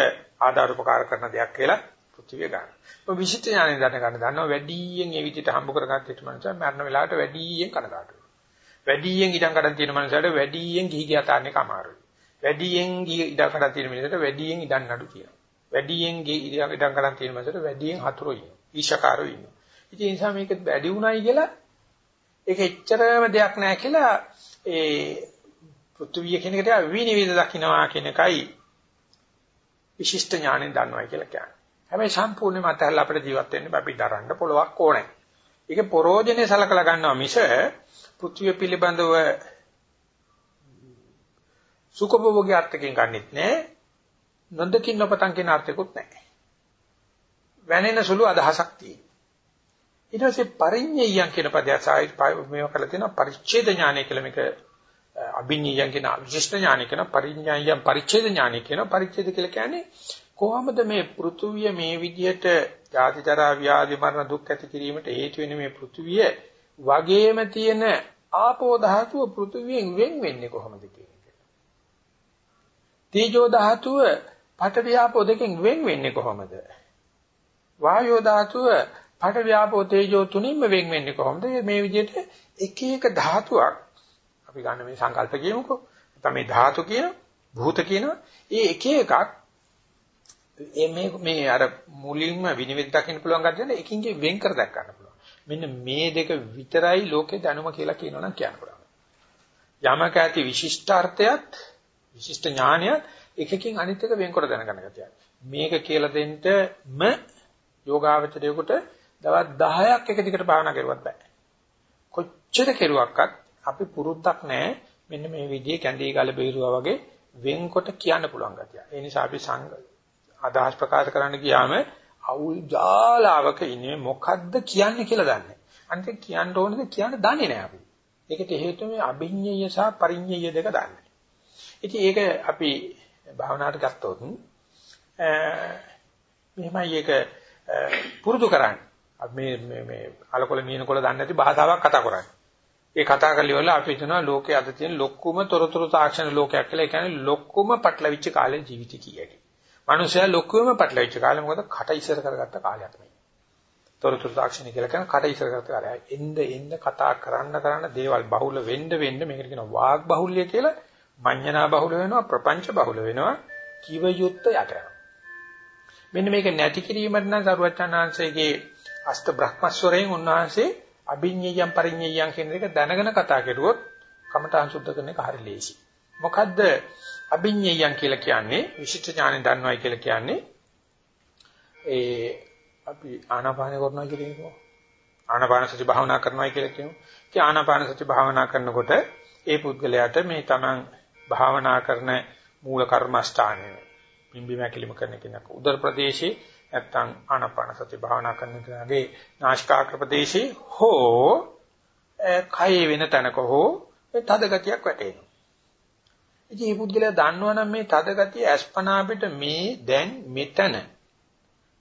ආධාර උපකාර කරන දෙයක් කියලා පෘථිවිය ගන්න. ඔය විශිෂ්ට ඥානෙ දැන ගන්න දන්නවා වැඩියෙන් ඒ විදිහට හම්බ කරගත්තට මනුස්සයා මරණ වෙලාවට වැඩියෙන් කනගාටු වෙනවා. වැඩියෙන් ඉඩම් කඩන් තියෙන මනුස්සයාට වැඩියෙන් ගිහි ගියා තාන්නේ කමාරුයි. වැඩියෙන් ඉඩම් කඩන් තියෙන මිනිහට වැඩියෙන් ඉඩම් නඩු කියනවා. වැඩියෙන් ඉඩම් ගන්න තියෙන මනසට වැඩියෙන් හතුරු ඉන්නවා. ඊශකාරෝ ඉන්නවා. ඉතින් ඒ නිසා මේක වැඩි උණයි කියලා ඒක එච්චරම දෙයක් නෑ කියලා ඒ පෘථුවිය කියන එකට විනිවිද දකින්නවා කියන එකයි විශිෂ්ට ඥාණයෙන් දන්නවා කියලා කියන්නේ. හැබැයි සම්පූර්ණයෙන්ම අතහැරලා අපිට ජීවත් වෙන්න අපි දරන්න පොලොවක් ඕනේ. ඒක පරෝජනේ සලකලා ගන්නවා මිස පෘථුවිය පිළිබඳව සුඛභෝගී අර්ථකින් ගන්නෙත් නෑ. නොදකින් නොපතන් කියන අර්ථයක්වත් නැහැ. වැනෙන සුළු අදහසක් තියෙනවා. ඊට පස්සේ පරිඤ්ඤයයන් කියන පදයක් සාහිත්‍ය මේවා කරලා තියෙනවා පරිච්ඡේද ඥානය කියලා මේක අභිඤ්ඤයයන් කියන විශිෂ්ට ඥානය කියන පරිඤ්ඤයයන් පරිච්ඡේද ඥානය කියන පරිච්ඡේද කියලා කියන්නේ කොහොමද මේ පෘථුවිය මේ විදිහට ජාති ජරා ව්‍යාධි මරණ දුක් ඇති කිරීමට හේතු වෙන මේ පෘථුවිය වගේම තියෙන ආපෝ ධාතුව පෘථුවියෙන් වෙන් වෙන්නේ කොහොමද කියන එක. තේජෝ ධාතුව පඨවියාපෝ දෙකෙන් වෙන් වෙන්නේ කොහොමද? වායෝ ධාතුව පඨවියාපෝ තේජෝ තුනින්ම වෙන් වෙන්නේ කොහොමද? මේ විදිහට එක එක ධාතුවක් අපි ගන්න මේ සංකල්ප කියමුකෝ. නැත්නම් මේ ධාතු කියන භූත කියනවා. ඒ එක එකක් මේ මේ අර මුලින්ම විනිවිද දකින්න පුළුවන් ගැටෙන එකින්ගේ වෙන් කර දැක් ගන්න පුළුවන්. මෙන්න මේ දෙක විතරයි ලෝකේ දැනුම කියලා කියනවනම් කියන්න පුළුවන්. යමක ඇති විශිෂ්ටාර්ථයත් විශිෂ්ට ඥානයත් එකකින් අනිත් එක වෙන්කොට දැනගන්න ගතිය. මේක කියලා දෙන්නම යෝගාවචරයකට දවස් 10ක් එක දිගට භාවනා කරුවත් බෑ. කොච්චර කෙරුවක්වත් අපි පුරුද්දක් නැහැ මෙන්න මේ විදිහේ කැඳේ ගල බේරුවා වගේ වෙන්කොට කියන්න පුළුවන් ගතිය. ඒ නිසා අපි සංඝ අදහස් ප්‍රකාශ කරන්න ගියාම අවුල් ජාලාවක ඉන්නේ මොකද්ද කියන්නේ කියලා දන්නේ. අන්තිම කියන්න ඕනද කියන්න දන්නේ නැහැ අපි. ඒකට හේතුව මේ අභිඤ්ඤය සහ පරිඤ්ඤය දෙක දන්නේ. ඉතින් ඒක අපි භාවනාවට ගත්තොත් මෙහෙමයි ඒක පුරුදු කරන්නේ. අපි මේ මේ මේ අලකොල මීනකොල දන්නේ නැති භාෂාවක් කතා කරන්නේ. ඒ කතා කරලි වල අපි හිතනවා ලෝකයේ අද තියෙන ලොකුම තොරතුරු තාක්ෂණ ලෝකයක් කියලා. ඒ කියන්නේ ලොකුම පටලවිච්ච කාලේ ජීවිත කීයකි. මිනිස්සයා ලොකුම පටලවිච්ච කාලේ මොකද කට ඉස්සර කරගත්ත කාලයක් මේ. තොරතුරු තාක්ෂණ කියලා කියන කට ඉස්සර කරගත්ත කාලය. එන්න එන්න කතා කරන්න කරන්න දේවල් බහුල වෙන්න වෙන්න මේකට කියනවා වාග් බහුල්‍ය කියලා. මඤ්ඤණා බහුල වෙනවා ප්‍රපංච බහුල වෙනවා කිව යුත්ත යට යනවා. මෙන්න මේක නැති කිරීමට නම් සරුවචනාංශයේ අෂ්ට බ්‍රහ්මස්වරයෙන් උන්වහන්සේ අභිඤ්ඤයයන් පරිඤ්ඤයයන් කියන එක දැනගෙන කතා කරුවොත් කමඨාන් සුද්ධ කරන එක හරි ලේසි. මොකද්ද අභිඤ්ඤයයන් කියලා කියන්නේ විශිෂ්ට ඥානෙ දන්නවයි කියලා කියන්නේ ඒ අපි ආනාපාන කරනවා කියන එක. ආනාපාන සති භාවනා කරනවා කියලා කියමු. ඒ ආනාපාන සති භාවනා කරනකොට ඒ පුද්ගලයාට මේ තමන් භාවනා කරන මූල කර්මස්ථානය පිම්බි මැකිලිම කරන කෙනෙක් උදර ප්‍රදේශේ නැත්තම් ආනාපාන සති භාවනා කරන කෙනාගේ නාසිකාග්‍ර ප්‍රදේශේ හෝ කය වෙන තැනක හෝ තද ගතියක් වැටෙනවා. ඉතින් මේ පුද්ගලයා දන්නවනම් මේ තද ගතිය අස්පනා පිට මේ දැන් මෙතන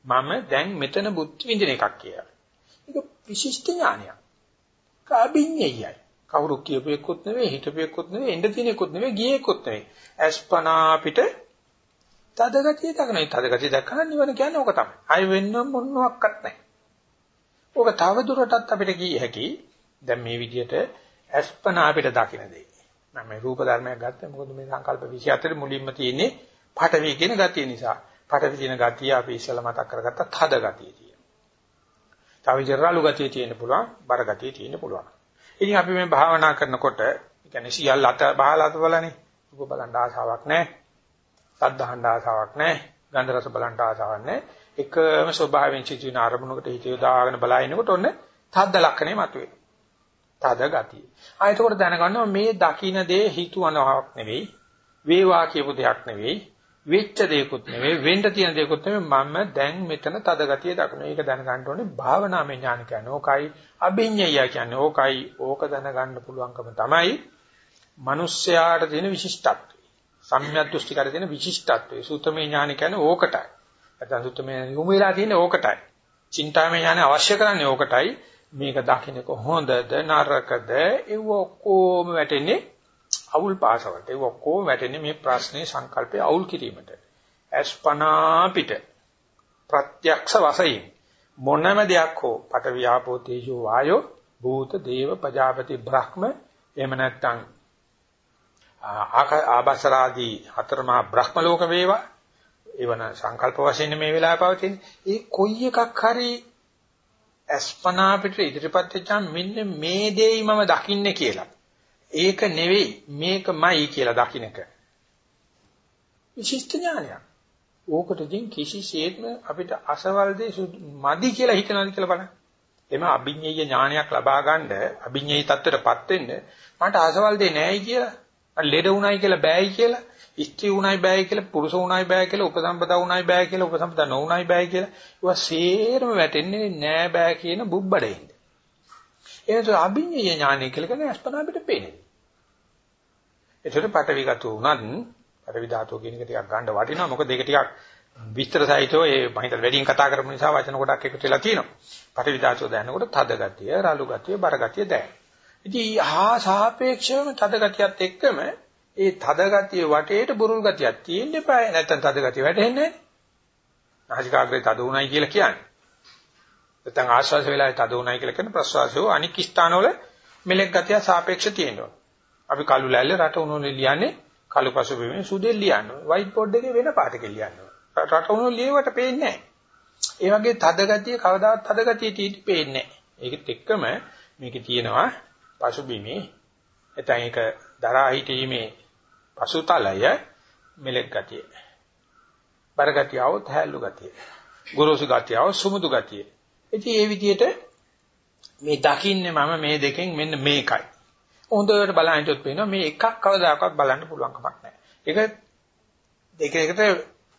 මම දැන් මෙතන බුද්ධ විඳින එකක් කියලා. ඒක විශිෂ්ට ඥානයක්. කාබිඤ්ඤයයි. කවුරු කියපු එක්කුත් නෙවෙයි හිතපු එක්කුත් නෙවෙයි එන්න තියෙන එක්කුත් නෙවෙයි ගියේ එක්කුත් නෙවෙයි. අස්පනා පිට තදගතිය දක්නයි. තදගතිය දක්කන නිවන කියන්නේ ඕක තමයි. අය වෙන්න මොනවත් නැහැ. ඕක තව දුරටත් අපිට කිය හැකි. දැන් මේ විදිහට අස්පනා අපිට දකින්න දෙයි. මම මේ රූප ධර්මයක් ගත්තා. මොකද මේ සංකල්ප 24 මුලින්ම තියෙන්නේ පඨවි කියන ගතිය නිසා. පඨවි කියන ගතිය අපි ඉස්සෙල්ලා මතක් කරගත්ත තද ගතිය තියෙනවා. තව ඉතරලු ගතිය තියෙන්න පුළුවන්, බර ගතිය තියෙන්න පුළුවන්. ඉතින් අපි මේ භාවනා කරනකොට, කියන්නේ සියල්ල අත බහලා අත බලන්නේ. රූප බලන්න ආසාවක් නැහැ. සද්ද අහන්න ආසාවක් නැහැ. ගන්ධ රස බලන්න ආසාවක් නැහැ. එකම ස්වභාවයෙන් සිටින අරමුණකට හිත යොදාගෙන බලනකොට ඔන්න තද්ද ලක්ෂණය මතුවේ. තද ගතිය. ආ එතකොට දැනගන්නවා මේ දකින්න දේ හිතුවනවක් නෙවෙයි. වේවා කියපු දෙයක් නෙවෙයි. වෙච්ච දෙයක්ුත් නෙවෙයි. වෙන්න තියෙන දෙයක්ුත් නෙවෙයි. මම දැන් මෙතන තද ගතිය දකින්න. ඒක දැනගන්න ඕනේ භාවනාමය ඥාන කියන්නේ. ඕකයි අභිඤ්ඤය කියන්නේ. ඕකයි ඕක දැනගන්න පුළුවන්කම තමයි මිනිස්යාට තියෙන විශිෂ්ටත්වය. සම්‍යක් දෘෂ්ටිකට තියෙන විශිෂ්ටත්වය. සූතමේ ඥාන කියන්නේ ඕකටයි. නැත්නම් සූතමේ යොමු වෙලා තියෙන්නේ ඕකටයි. චින්තාමේ ඥාන අවශ්‍ය කරන්නේ ඕකටයි. මේක දකින්න කොහොඳද නරකද? ඒව ඔක්කොම වැටෙන්නේ අවුල් පාසවට. ඒව ඔක්කොම වැටෙන්නේ මේ ප්‍රශ්නේ සංකල්පය අවුල් කිරීමට. අස්පනා පිට. ප්‍රත්‍යක්ෂ වශයෙන්. මොනම දෙයක් හෝ පට වියාපෝ තේජෝ වායෝ භූත දේව පජාපති බ්‍රහ්ම එහෙම නැත්නම් ආබසරාදී හතර මහා බ්‍රහ්ම ලෝක වේවා. එවන සංකල්ප වශයෙන් මේ වෙලාවේ පවතින්නේ ඒ කොයි එකක් හරි අස්පනා පිට ඉදිරිපත් වෙච්චාම මෙන්න මේ දෙයි මම දකින්නේ කියලා. ඒක නෙවෙයි මේකමයි කියලා දකින්නක. විශිෂ්ට ඥානයක්. ඕකටකින් කිසිසේත්ම අපිට අසවල් දේ මදි කියලා හිතනවාද කියලා බලන්න. එම අභිඤ්ඤය ඥානයක් ලබා ගන්න අභිඤ්ඤය தත්තරපත් වෙන්න මට අසවල් දේ නෑයි කියලා ලෙඩ උණයි කියලා බෑයි කියලා, ස්ත්‍රී උණයි බෑයි කියලා, පුරුෂ උණයි බෑ කියලා, උපසම්පදා උණයි බෑ කියලා, උපසම්පදා නොඋණයි බෑ කියලා. ඒවා සේරම වැටෙන්නේ නෑ බෑ කියන බුබ්බඩේින්ද. එනතු අභිඤ්ඤය ඥානය කියලා කියන්නේ අස්පනා අපිට පේන්නේ. ඒතර පටවිගත උනත් පටවි ධාතුව කියන එක ටිකක් ගන්න වටිනවා. මොකද ඒක ටිකක් විස්තර සහිතව ඒ මම හිතලා වැඩියෙන් කතා කරපු නිසා වචන ගොඩක් එකතු වෙලා තියෙනවා. පටවි ධාතුව දැනනකොට තද ගතිය, රළු ගතිය, බර ගතිය දැනෙනවා. ඉතින් ආ සාපේක්ෂවම තද ගතියත් එක්කම ඒ තද ගතිය වටේට බුරුල් ගතියක් තියෙන්න එපා. නැත්තම් තද ගතිය වැටෙන්නේ නැහැ. නාසිකාග්‍රේ තද උණයි කියලා කියන්නේ. නැත්තම් ආශ්වාස වේලාවේ තද උණයි කියලා කියන ප්‍රශ්වාසය අනික් ස්ථානවල මෙලෙක් ගතිය සාපේක්ෂ තියෙනවා. අපි කළු ලැල්ල රට උණුනේ ලියන්නේ කළු පසුබිමේ සුදෙල් ලියන්නේ. වයිට් බෝඩ් එකේ වෙන පාටකේ ලියන්නේ. රට උණු ලියවට පේන්නේ නැහැ. ඒ වගේ තද ගතිය කවදාවත් තද ගතිය තීටි පේන්නේ නැහැ. ඒකත් එක්කම මේකේ තියෙනවා පසුබිමේ එතන ඒක දරා හිටීමේ පසුතලය මෙලෙක් ගතිය. බර ගතිය આવොත් හැල්ලු ගතිය. ගුරුසු ගතිය આવොත් සුමුදු ගතිය. ඉතින් මේ විදිහට මේ දකින්නේ මම මේ දෙකෙන් මෙන්න මේකයි. හොඳට බලහිටියොත් පේනවා මේ එකක් කවදාකවත් බලන්න පුළුවන් කමක් නැහැ. ඒක දෙක එකට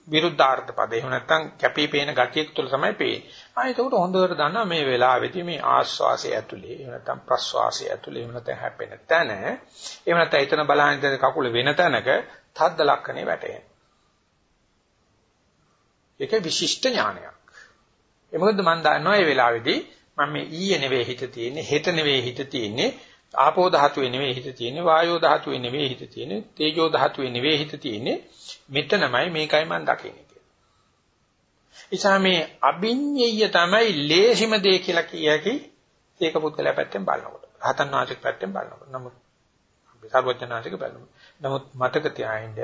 විරුද්ධාර්ථ පද. එහෙම නැත්නම් කැපී පේන ගතියක් තුළ තමයි පේන්නේ. ආ එතකොට හොඳට දන්නවා මේ වෙලාවේදී මේ ආස්වාසය ඇතුලේ එහෙම නැත්නම් ප්‍රස්වාසය ඇතුලේ එහෙම නැත්නම් හැපෙන තැන එහෙම නැත්නම් එතන බලහින් කකුල වෙන තැනක තද්ද ලක්ෂණේ වැටෙනවා. ඒක විශිෂ්ට ඥානයක්. ඒ මොකද මම දන්නවා මේ වෙලාවේදී මම මේ ඊයේ නෙවෙයි හිත තියෙන්නේ හෙට නෙවෙයි හිත තියෙන්නේ ආපෝ ධාතුවේ නෙවෙයි හිත තියෙන්නේ වායෝ ධාතුවේ නෙවෙයි හිත තියෙන්නේ තේජෝ ධාතුවේ නෙවෙයි හිත තියෙන්නේ මෙතනමයි මේකයි මම දකින්නේ කියලා. ඉතින් මේ අභිඤ්ඤය තමයි ලේසිම දේ කියලා කියකි ඒක පුද්ගලයා පැත්තෙන් බලනකොට. රහතන් වහන්සේ පැත්තෙන් බලනකොට. නමුත් අපි සර්වඥාන්සේක බලනකොට. නමුත් මතක තියාගන්න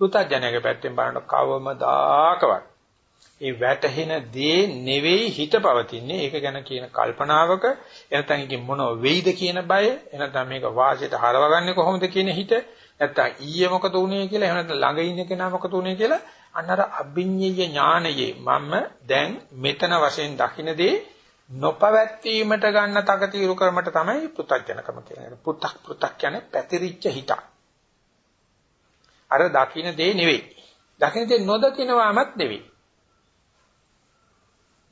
පුතඥයාගේ පැත්තෙන් බලනකොට කවමදාකවත් ඒ වැටහෙන දේ නෙවෙයි හිත පවතින්නේ ඒක ගැන කියන කල්පනාවක එනතන් ඉතින් මොන වෙයිද කියන බය එනතන් මේක වාසියට හරවගන්නේ කොහොමද කියන හිත නැත්තම් ඊයේ මොකද වුනේ කියලා එහෙම නැත්නම් ළඟ ඉන්න කෙනා මොකද වුනේ කියලා අන්නර අභිඤ්ඤය ඥානයේ මම දැන් මෙතන වශයෙන් දකින්නදී නොපවැත්වීමට ගන්න තකතිරු කරමට තමයි පු탁ජනකම කියන්නේ. පු탁 පු탁 කියන්නේ පැතිරිච්ච හිත අර දකින්නදී නෙවෙයි. දකින්නදී නොදකිනවාමත් නෙවෙයි.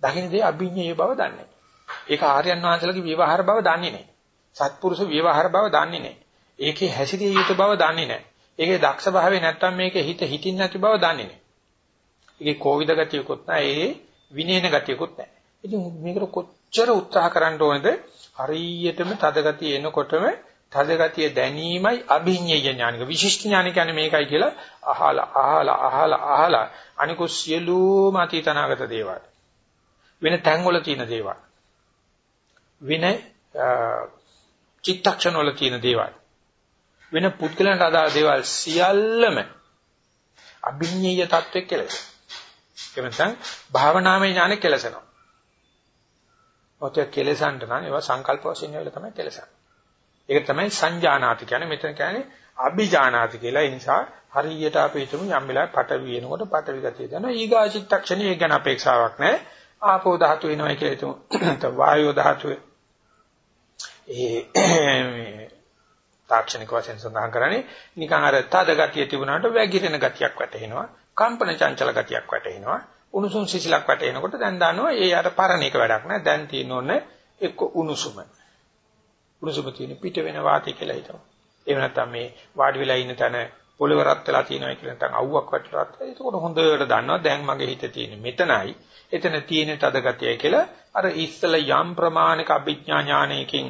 දකින්නදී අභිඤ්ඤය බව දන්නේ. ඒක ආර්යයන් වහන්සේලාගේ විවහාර බව දන්නේ නැහැ. සත්පුරුෂ විවහාර බව දන්නේ නැහැ. ඒකේ හැසිරිය යුතු බව දන්නේ නැහැ. ඒකේ දක්ෂ භාවය නැත්තම් මේකේ හිත හිතින් නැති බව දන්නේ නැහැ. ඒකේ කෝවිද ගතියකුත් නැහැ. ඒ විනේන ගතියකුත් නැහැ. ඉතින් මේකට කොච්චර උත්සාහ කරන්න ඕනද? හරියටම තද ගතිය එනකොටම තද ගතිය දැනීමයි අභිඤ්ඤය ඥානික විශිෂ්ට ඥාන කියන්නේ මේකයි කියලා අහලා අහලා අහලා අහලා අනිකුත් සියලුම අතීතනාගත දේවල් වෙන තැන්වල තියෙන දේවල් වෙන චිත්තක්ෂණ වල තියෙන දේවල් වෙන පුද්ගලයන්ට අදාළ දේවල් සියල්ලම අභිඤ්ඤය තත්වෙක් කියලා. ඒ නැත්නම් භාවනාමය ඥානෙ කෙලසනවා. ඔතේ කෙලසන්ට නම් ඒවා සංකල්ප වශයෙන් වෙලා තමයි කෙලසන්නේ. ඒක තමයි සංජානාති කියන්නේ මෙතන කියන්නේ අභිජානාති කියලා. ඒ නිසා හරියට අපි හිතමු යම් වෙලාවක පටවි වෙනකොට පටවි ගතිය දනවා. ඊගා චිත්තක්ෂණේ ඒක ගැන අපේක්ෂාවක් නැහැ. ආපෝ ධාතු වෙනවා කියලා හිතමු. නැත්නම් වායෝ ධාතුවේ. ඒ තාක්ෂණික වශයෙන් සඳහන් කරන්නේ නිකන් අර තද ගතිය තිබුණාට වැగిරෙන ගතියක් වැටෙනවා. කම්පන චංචල ගතියක් වැටෙනවා. උණුසුම් සිසිලක් වැටෙනකොට දැන් දන්නවා ඒ අර පරණ එක වැඩක් නෑ. දැන් තියෙන ඕනේ එක්ක උණුසුම. උණුසුම තියෙන පිට වෙන වාතය කියලා හිතමු. එහෙම නැත්නම් මේ වාඩි වෙලා ඉන්න තැන පොළව රත් වෙලා තියෙනවා කියලා නැත්නම් අවුවක් වැටලා රත් වෙලා ඒකෝට හොඳට දන්නවා දැන් මගේ හිතේ තියෙන්නේ මෙතනයි එතන තියෙන තද ගතියයි කියලා අර ඉස්සල යම් ප්‍රමාණික අභිඥා ඥානයකින්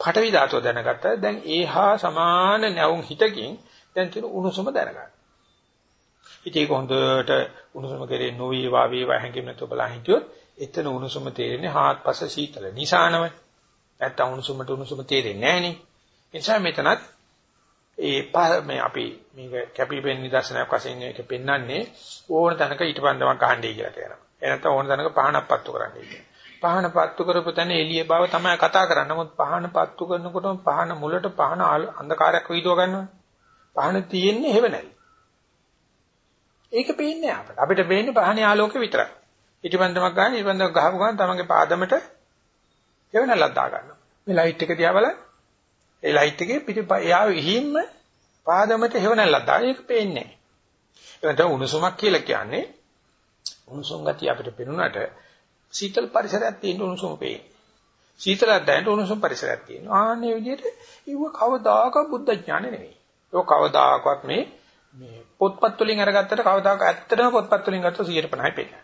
පඨවි ධාතුව දැනගත්තා. දැන් ඒහා සමාන නැවුම් හිතකින් දැන් තියෙන උණුසුම දැනගන්න. ඉතින් ඒක හොඳට උණුසුම කෙරේ නොවේවා වේවා හැංගෙම නැතුව බලන් හිටියොත් එතන උණුසුම තේරෙන්නේ හාත්පස සීතල නිසානම. නැත්තම් උණුසුමට උණුසුම තේරෙන්නේ නැහනේ. ඒ නිසා මෙතනත් ඒ මේ අපි මේක කැපිපෙන නිදර්ශනයක් වශයෙන් මේක පෙන්වන්නේ ඕන තැනක ඊටපන්දමක් අහන්නයි කියලා කියනවා. එනත ඕන තැනක පහනක් පත්තු කරන්නයි කියනවා. පහන පත්තු කරපු තැන එළිය බව තමයි කතා කරන්නේ. නමුත් පහන පත්තු කරනකොටම පහන මුලට පහන අන්ධකාරයක් වීදව ගන්නවා. පහන තියෙන්නේ හේව නැති. ඒක පේන්නේ අපිට. අපිට පේන්නේ පහනේ ආලෝකය විතරයි. ඊටපන්දමක් ගන්න ඊටපන්දමක් ගහපු ගමන් තමන්ගේ පාදමට හේව නැලක් දා ගන්නවා. මේ ලයිට් එක දිහා බලන්න. ඒ ලයිට් එකේ පිට එයා හිම්ම පාදමට හේව නැලක් දාන ඒක පේන්නේ නැහැ. ඒ උණුසුමක් කියලා කියන්නේ උණුසුම් ගතිය අපිට පෙනුනට සීතල පරිසරයක් තියෙන උණුසුම පේන්නේ. සීතලක් දැනෙන උණුසුම් පරිසරයක් තියෙනවා. ආන්නේ විදිහට ඉව කවදාකවත් බුද්ධ ඥානෙ නෙවෙයි. ඒක කවදාකවත් මේ මේ පොත්පත් වලින් අරගත්තට කවදාකවත් ඇත්තටම පොත්පත් වලින් ගත්තොත් 150යි පෙන්නන්නේ.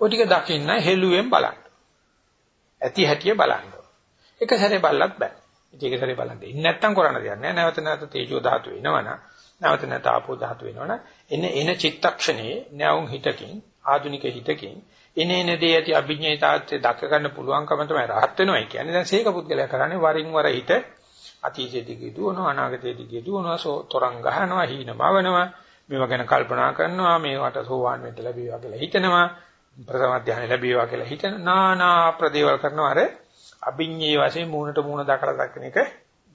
ඔය ටික දකින්න හෙළුවෙන් බලන්න. ඇති හැටිය බලන්න. එක සැරේ බලලත් බෑ. ඒක සැරේ බලන්න. ඉන්නේ නැත්තම් කරන්න දෙයක් නෑ. නැවත නැවත තේජෝ ධාතු වෙනවනම් නැවත නැවත ආපෝ ධාතු වෙනවනම් එන එන චිත්තක්ෂණේ නැවුම් හිතකින් ආධුනික හිතකින් එනේන දේ ඇති අභිඥේතාත්‍ය දක ගන්න පුළුවන්කම තමයි rahat වෙනවා කියන්නේ. දැන් සීක පුද්ගලයා කරන්නේ වරින් වර හිත අතීතයේ දිගේ දුවනවා අනාගතයේ දිගේ දුවනවා තොරන් ගහනවා හීන මවනවා මේවා ගැන කල්පනා කරනවා මේවට සෝවාන් වෙන්න ලැබීවා කියලා හිතනවා ප්‍රථම ධානය ලැබීවා කියලා හිතන නානා ප්‍රදේවල් කරනවා අර අභිඥේ වශයෙන් මූණට මූණ දකලා දක්න එක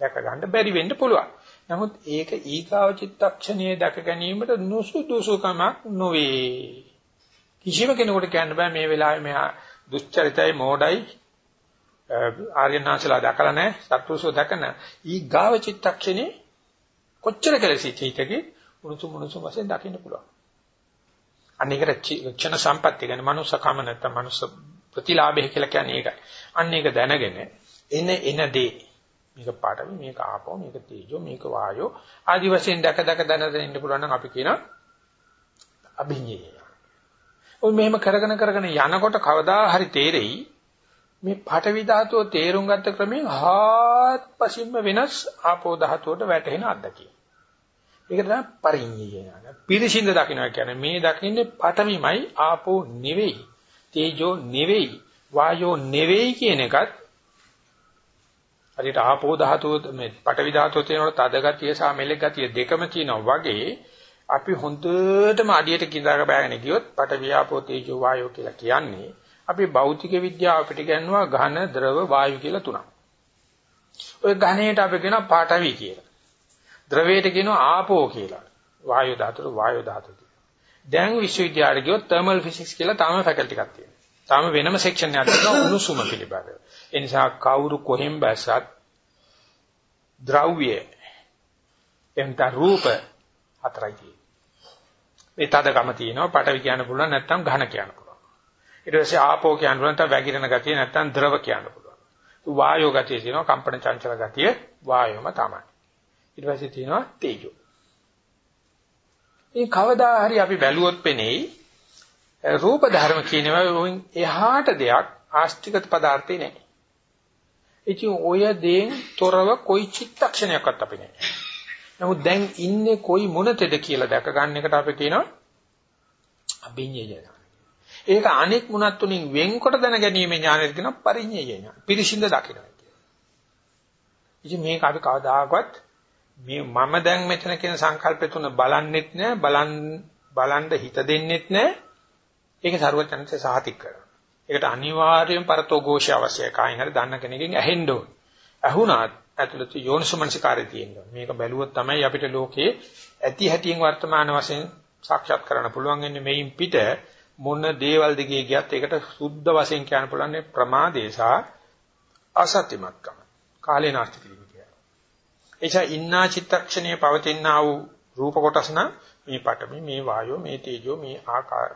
දැක ගන්න බැරි වෙන්න පුළුවන්. නමුත් ඒක ඊගාව චිත්තක්ෂණයේ දැක ගැනීමට නුසුදුසුකමක් නොවේ. කිසිම කෙනෙකුට කියන්න බෑ මේ වෙලාවේ මෙහා දුස්චරිතයි මෝඩයි ආර්යනාශලා දැකලා නැහැ සත්පුරුෂෝ දැකන ඊ ගාව චිත්තක්ෂණේ කොච්චර කෙලෙසිච්ච හිතකේ උණුසුම් උණුසුම් වශයෙන් දකින්න පුළුවන් අනේකට ක්ෂණ සම්පත්තිය කියන්නේ මනුස්සකම නැත්නම් මනුස්ස ප්‍රතිලාභය කියලා කියන්නේ ඒකයි. අන්න ඒක දැනගෙන එන එන දේ මේක පාඩම මේක ආපෝ මේක තේජෝ මේක වායෝ ආදි වශයෙන් දැක දැක දැන දැන ඉන්න පුළුවන් නම් අපි කියන අභිඤ්ඤය. ඔය මෙහෙම කරගෙන කරගෙන යනකොට කවදා හරි තේරෙයි මේ පඨවි ධාතුව තේරුම් ගත්ත ක්‍රමයෙන් හාත්පසින්ම වෙනස් ආපෝ ධාතුවට වැටෙන අත්දැකීම. ඒක තමයි පරිඤ්ඤය කියන්නේ. පිරිසිඳ දකින්න කියන්නේ මේ දකින්නේ පඨවිමයි ආපෝ නෙවෙයි. තේජෝ නෙවෙයි. වායෝ නෙවෙයි කියන එකත් හරියට ආපෝ ධාතුව මේ පඨවි ධාතුව තියෙනකොට තද ගතිය සහ මෙලෙක් ගතිය දෙකම තියෙනවා වගේ අපි හොඳටම අඩියට කිඳාක බෑගෙන ගියොත් පඨවි ආපෝ තේජෝ වායෝ කියලා කියන්නේ අපි භෞතික විද්‍යාව අපිට කියනවා ඝන ද්‍රව වායු කියලා තුනක්. ඔය ඝනයට අපි කියනවා පාඨවි කියලා. ද්‍රවයට කියනවා ආපෝ කියලා. වායු ධාතුව වායු ධාතුව. දැන් විශ්වවිද්‍යාලයට ගියොත් තර්මල් ෆිසික්ස් කියලා තාම ෆැකල්ටි එකක් තියෙනවා. තාම වෙනම සෙක්ෂන් එකක් තියෙනවා උණුසුම පිළිබඳව. ඒ නිසා කවුරු කොහෙන් බැස්සත් ද්‍රව්‍ය එන්ට රූප හතරයි තියෙන්නේ. මේ තදකම තියෙනවා පටවි කියන්න පුළුවන් නැත්නම් ඝන කියන්න පුළුවන්. ඊට පස්සේ ආපෝ කියන්න පුළුවන් නැත්නම් වැగిරෙන ගතිය නැත්නම් ද්‍රව කියන්න පුළුවන්. වායෝ ගතිය තියෙනවා කම්පන චංචල ගතිය වායෝම තමයි. ඊට පස්සේ තියෙනවා තේජෝ. මේ කවදා හරි අපි බැලුවොත් පෙනෙයි රූප ධර්ම කියනවා වයින් එහාට දෙයක් ආස්තික පදාර්ථේ නැහැ. ඉතින් ඔය දේන් තොරව કોઈ චිත්තක්ෂණයක්වත් අපි නැහැ. නමුත් දැන් ඉන්නේ કોઈ මොනතෙද කියලා දැක ගන්න එකට අපි කියනවා අභිඤ්ඤය ඥාන. ඒක අනෙක් මුණත් උනින් වෙන්කොට දැන ගැනීම ඥානෙට කියනවා පරිඤ්ඤය ඥාන. පිරිසිඳ දකිනවා කියන්නේ. ඉතින් මේක අපි කවදාකවත් මේ මම දැන් මෙතන කියන සංකල්පය තුන බලන්නෙත් නෑ බලන් බලන්න හිත දෙන්නෙත් නෑ ඒක ਸਰවඥන්සේ සාතික් කරනවා. ඒකට අනිවාර්යයෙන් පරතෝ ഘോഷය අවශ්‍යයි. කායින් හරි දන්න කෙනකින් ඇහෙන්න ඕන. ඇහුණාත් ඇතුළත යෝනිසමනසිකාරය තියෙන්න ඕන. මේක බැලුවොත් තමයි අපිට ලෝකයේ ඇති හැටියෙන් වර්තමාන වශයෙන් සාක්ෂාත් කරන්න පුළුවන් වෙන්නේ මේයින් පිට මොන දේවල් දිගේ ගියත් ඒකට සුද්ධ වශයෙන් කියන්න පුළුවන් ප්‍රමාදේසා අසත්‍යමත්කම. කාලේ නාස්ති කිරීම කියලා. එචා ඉන්නා චිත්තක්ෂණයේ පවතිනා වූ රූප කොටස නම් මේ පඨමි මේ වායෝ මේ තේජෝ මේ ආකාර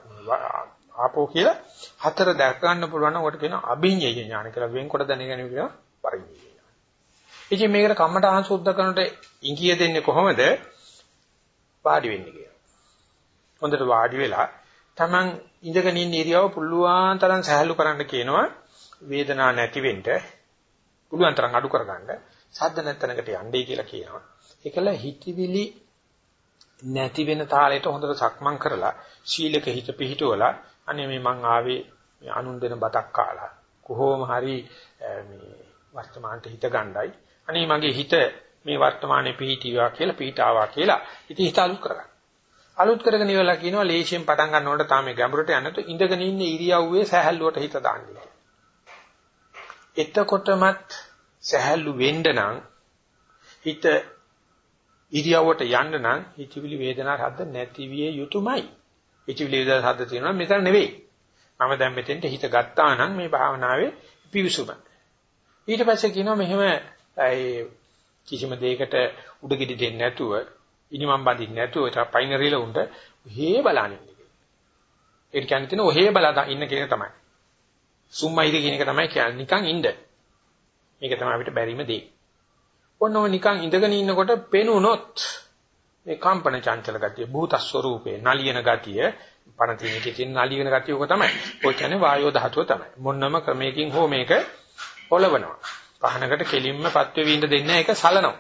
ආපෝ කියලා හතර දැක ගන්න පුළුවන් නම් ඔකට කියනවා අභිඤ්ඤය ඥාන කියලා වෙන්කොට දැනගෙන කියනවා පරිඤ්ඤය ඥාන. ඉතින් මේකට කම්මඨාන් සුද්ධ කරනට ඉංගිය දෙන්නේ කොහොමද? වාඩි වෙන්නේ කියලා. හොඳට වාඩි වෙලා Taman ඉඳගෙන ඉන්න ඉරියව පුළුවන් තරම් සහැල්ලු කරන්න කියනවා වේදනාවක් නැති වෙන්න පුළුවන් තරම් අඩු කරගන්න සද්ද නැතනකට යන්නේ කියලා කියනවා. ඒකල හිතවිලි නැති වෙන තාලෙට හොඳට සක්මන් කරලා ශීලක හිත පිහිටවලා අනේ මේ මං ආවේ මේ අනුන් දෙන බතක් කාලා කොහොම හරි මේ වර්තමානට හිත ගණ්ඩායි අනේ මගේ හිත මේ වර්තමානයේ පිහිටියා කියලා පිහිටාවා කියලා ඉතින් හිත අලුත් කරගන්න. අලුත් කරගෙන ඉවලා කියනවා ලේසියෙන් පටන් ගන්නකොට තාම ගැඹුරට යන්න තු ඉඳගෙන ඉන්න ඉරියව්වේ සහැල්ලුවට හිත දාන්නේ. එතකොටමත් සහැල්ලු වෙන්න නම් හිත ඉරියව්වට යන්න නම් හිතවිලි වේදනා හද නැති විය යුතුයමයි. හිතවිලි වේදනා හද තියෙනවා මෙතන නෙවෙයි. මම දැන් මෙතෙන්ට හිත ගත්තා නම් මේ භාවනාවේ පිවිසුම. ඊට පස්සේ කියනවා මෙහෙම ඒ කිසිම දෙයකට උඩගෙඩි දෙන්නේ නැතුව ඉනිමම් බඳින්න නැතුව ඒක පයින්රිල උන්ට හේ බලන්නේ. ඒක කියන්නේ තියෙන ඔහේ බලා ඉන්න කෙනෙක් තමයි. සුම්මයිද කියන එක තමයි කියන්නේ නිකන් ඉන්න. මේක තමයි අපිට බැරිම දේ. ඔන්නෝ නිකන් ඉඳගෙන ඉන්නකොට පෙනුනොත් මේ කම්පන චංචල ගතිය භූත ස්වરૂපේ නලියන ගතිය පණ තියෙන තියෙන නලියන ගතිය ඔක තමයි. ඔය කියන්නේ වායෝ ධාතුව තමයි. මොන්නම ක්‍රමයකින් හෝ මේක පොළවනවා. පහනකට කෙලින්ම පත්වෙ විඳ දෙන්න ඒක සලනවා.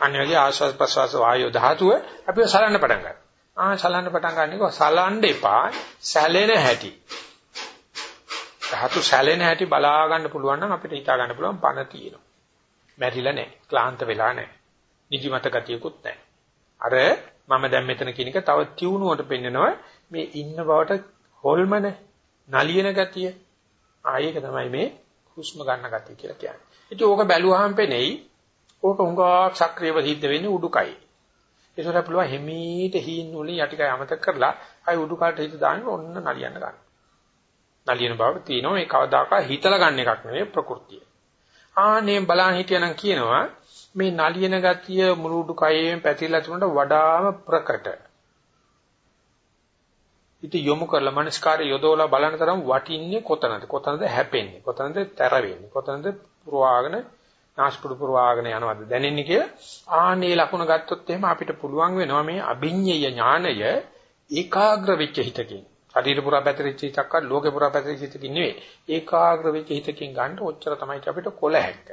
අන්න වගේ ආශ්වාස ප්‍රශ්වාස වායෝ ධාතුව අපිව සලන්න පටන් ගන්නවා. ආ සලන්න පටන් ගන්නකො සලන්න එපා සැලෙන හැටි. ධාතු සැලෙන හැටි බලා ගන්න පුළුවන් නම් අපිට හිතා ගන්න පුළුවන් පණ තියෙනවා. මැරිලා නැහැ. ක්ලාන්ත වෙලා නැහැ. නිදිමත ගතියකුත් නැහැ. අර මම දැන් මෙතන කියන එක තව තියුණුවට පෙන්නනවා මේ ඉන්න බවට හොල්මන නලියන ගතිය. ආයේක තමයි මේ හුස්ම ගන්න ගතිය කියලා කියන්නේ. ඉතින් ඕක බැලුවාම පෙනෙයි ඕක උංගා සක්‍රියව සිද්ධ වෙන්නේ උඩුකයි. ඒසොර පුළුවන් හිමීට හීන් වලින් යටිකය අමතක කරලා අය උඩුකයට හිත දාන්න ඔන්න නලියන්න ගන්න. නලියන බව තියෙනවා මේ කවදාකවත් හිතලා ගන්න එකක් නෙවෙයි ප්‍රകൃතිය. ආනේ බලන් හිටියනම් කියනවා මේ නලියන ගතිය මුළු උඩු කයෙම පැතිරලා තිබුණට වඩාම ප්‍රකට. හිත යොමු කරලා මනස්කාරය යොදවලා බලන තරම් වටින්නේ කොතනද? කොතනද හැපෙන්නේ? කොතනද තැර වෙන්නේ? කොතනද පුරවාගෙන නාස්පුඩු පුරවාගෙන යනවද දැනෙන්නේ කියලා ආනේ ලකුණ ගත්තොත් එහෙම අපිට පුළුවන් වෙනවා මේ අභිඤ්ඤය ඥානය ඒකාග්‍ර වෙච්ච හිතකින් ශරීර පුරා පැතිරිච්ච හිතක්වත් ලෝකේ පුරා පැතිරිච්ච හිතකින් නෙවෙයි ඒකාග්‍ර වෙච්ච හිතකින් ගන්න ඔච්චර තමයි අපිට කොළ හැක්ක.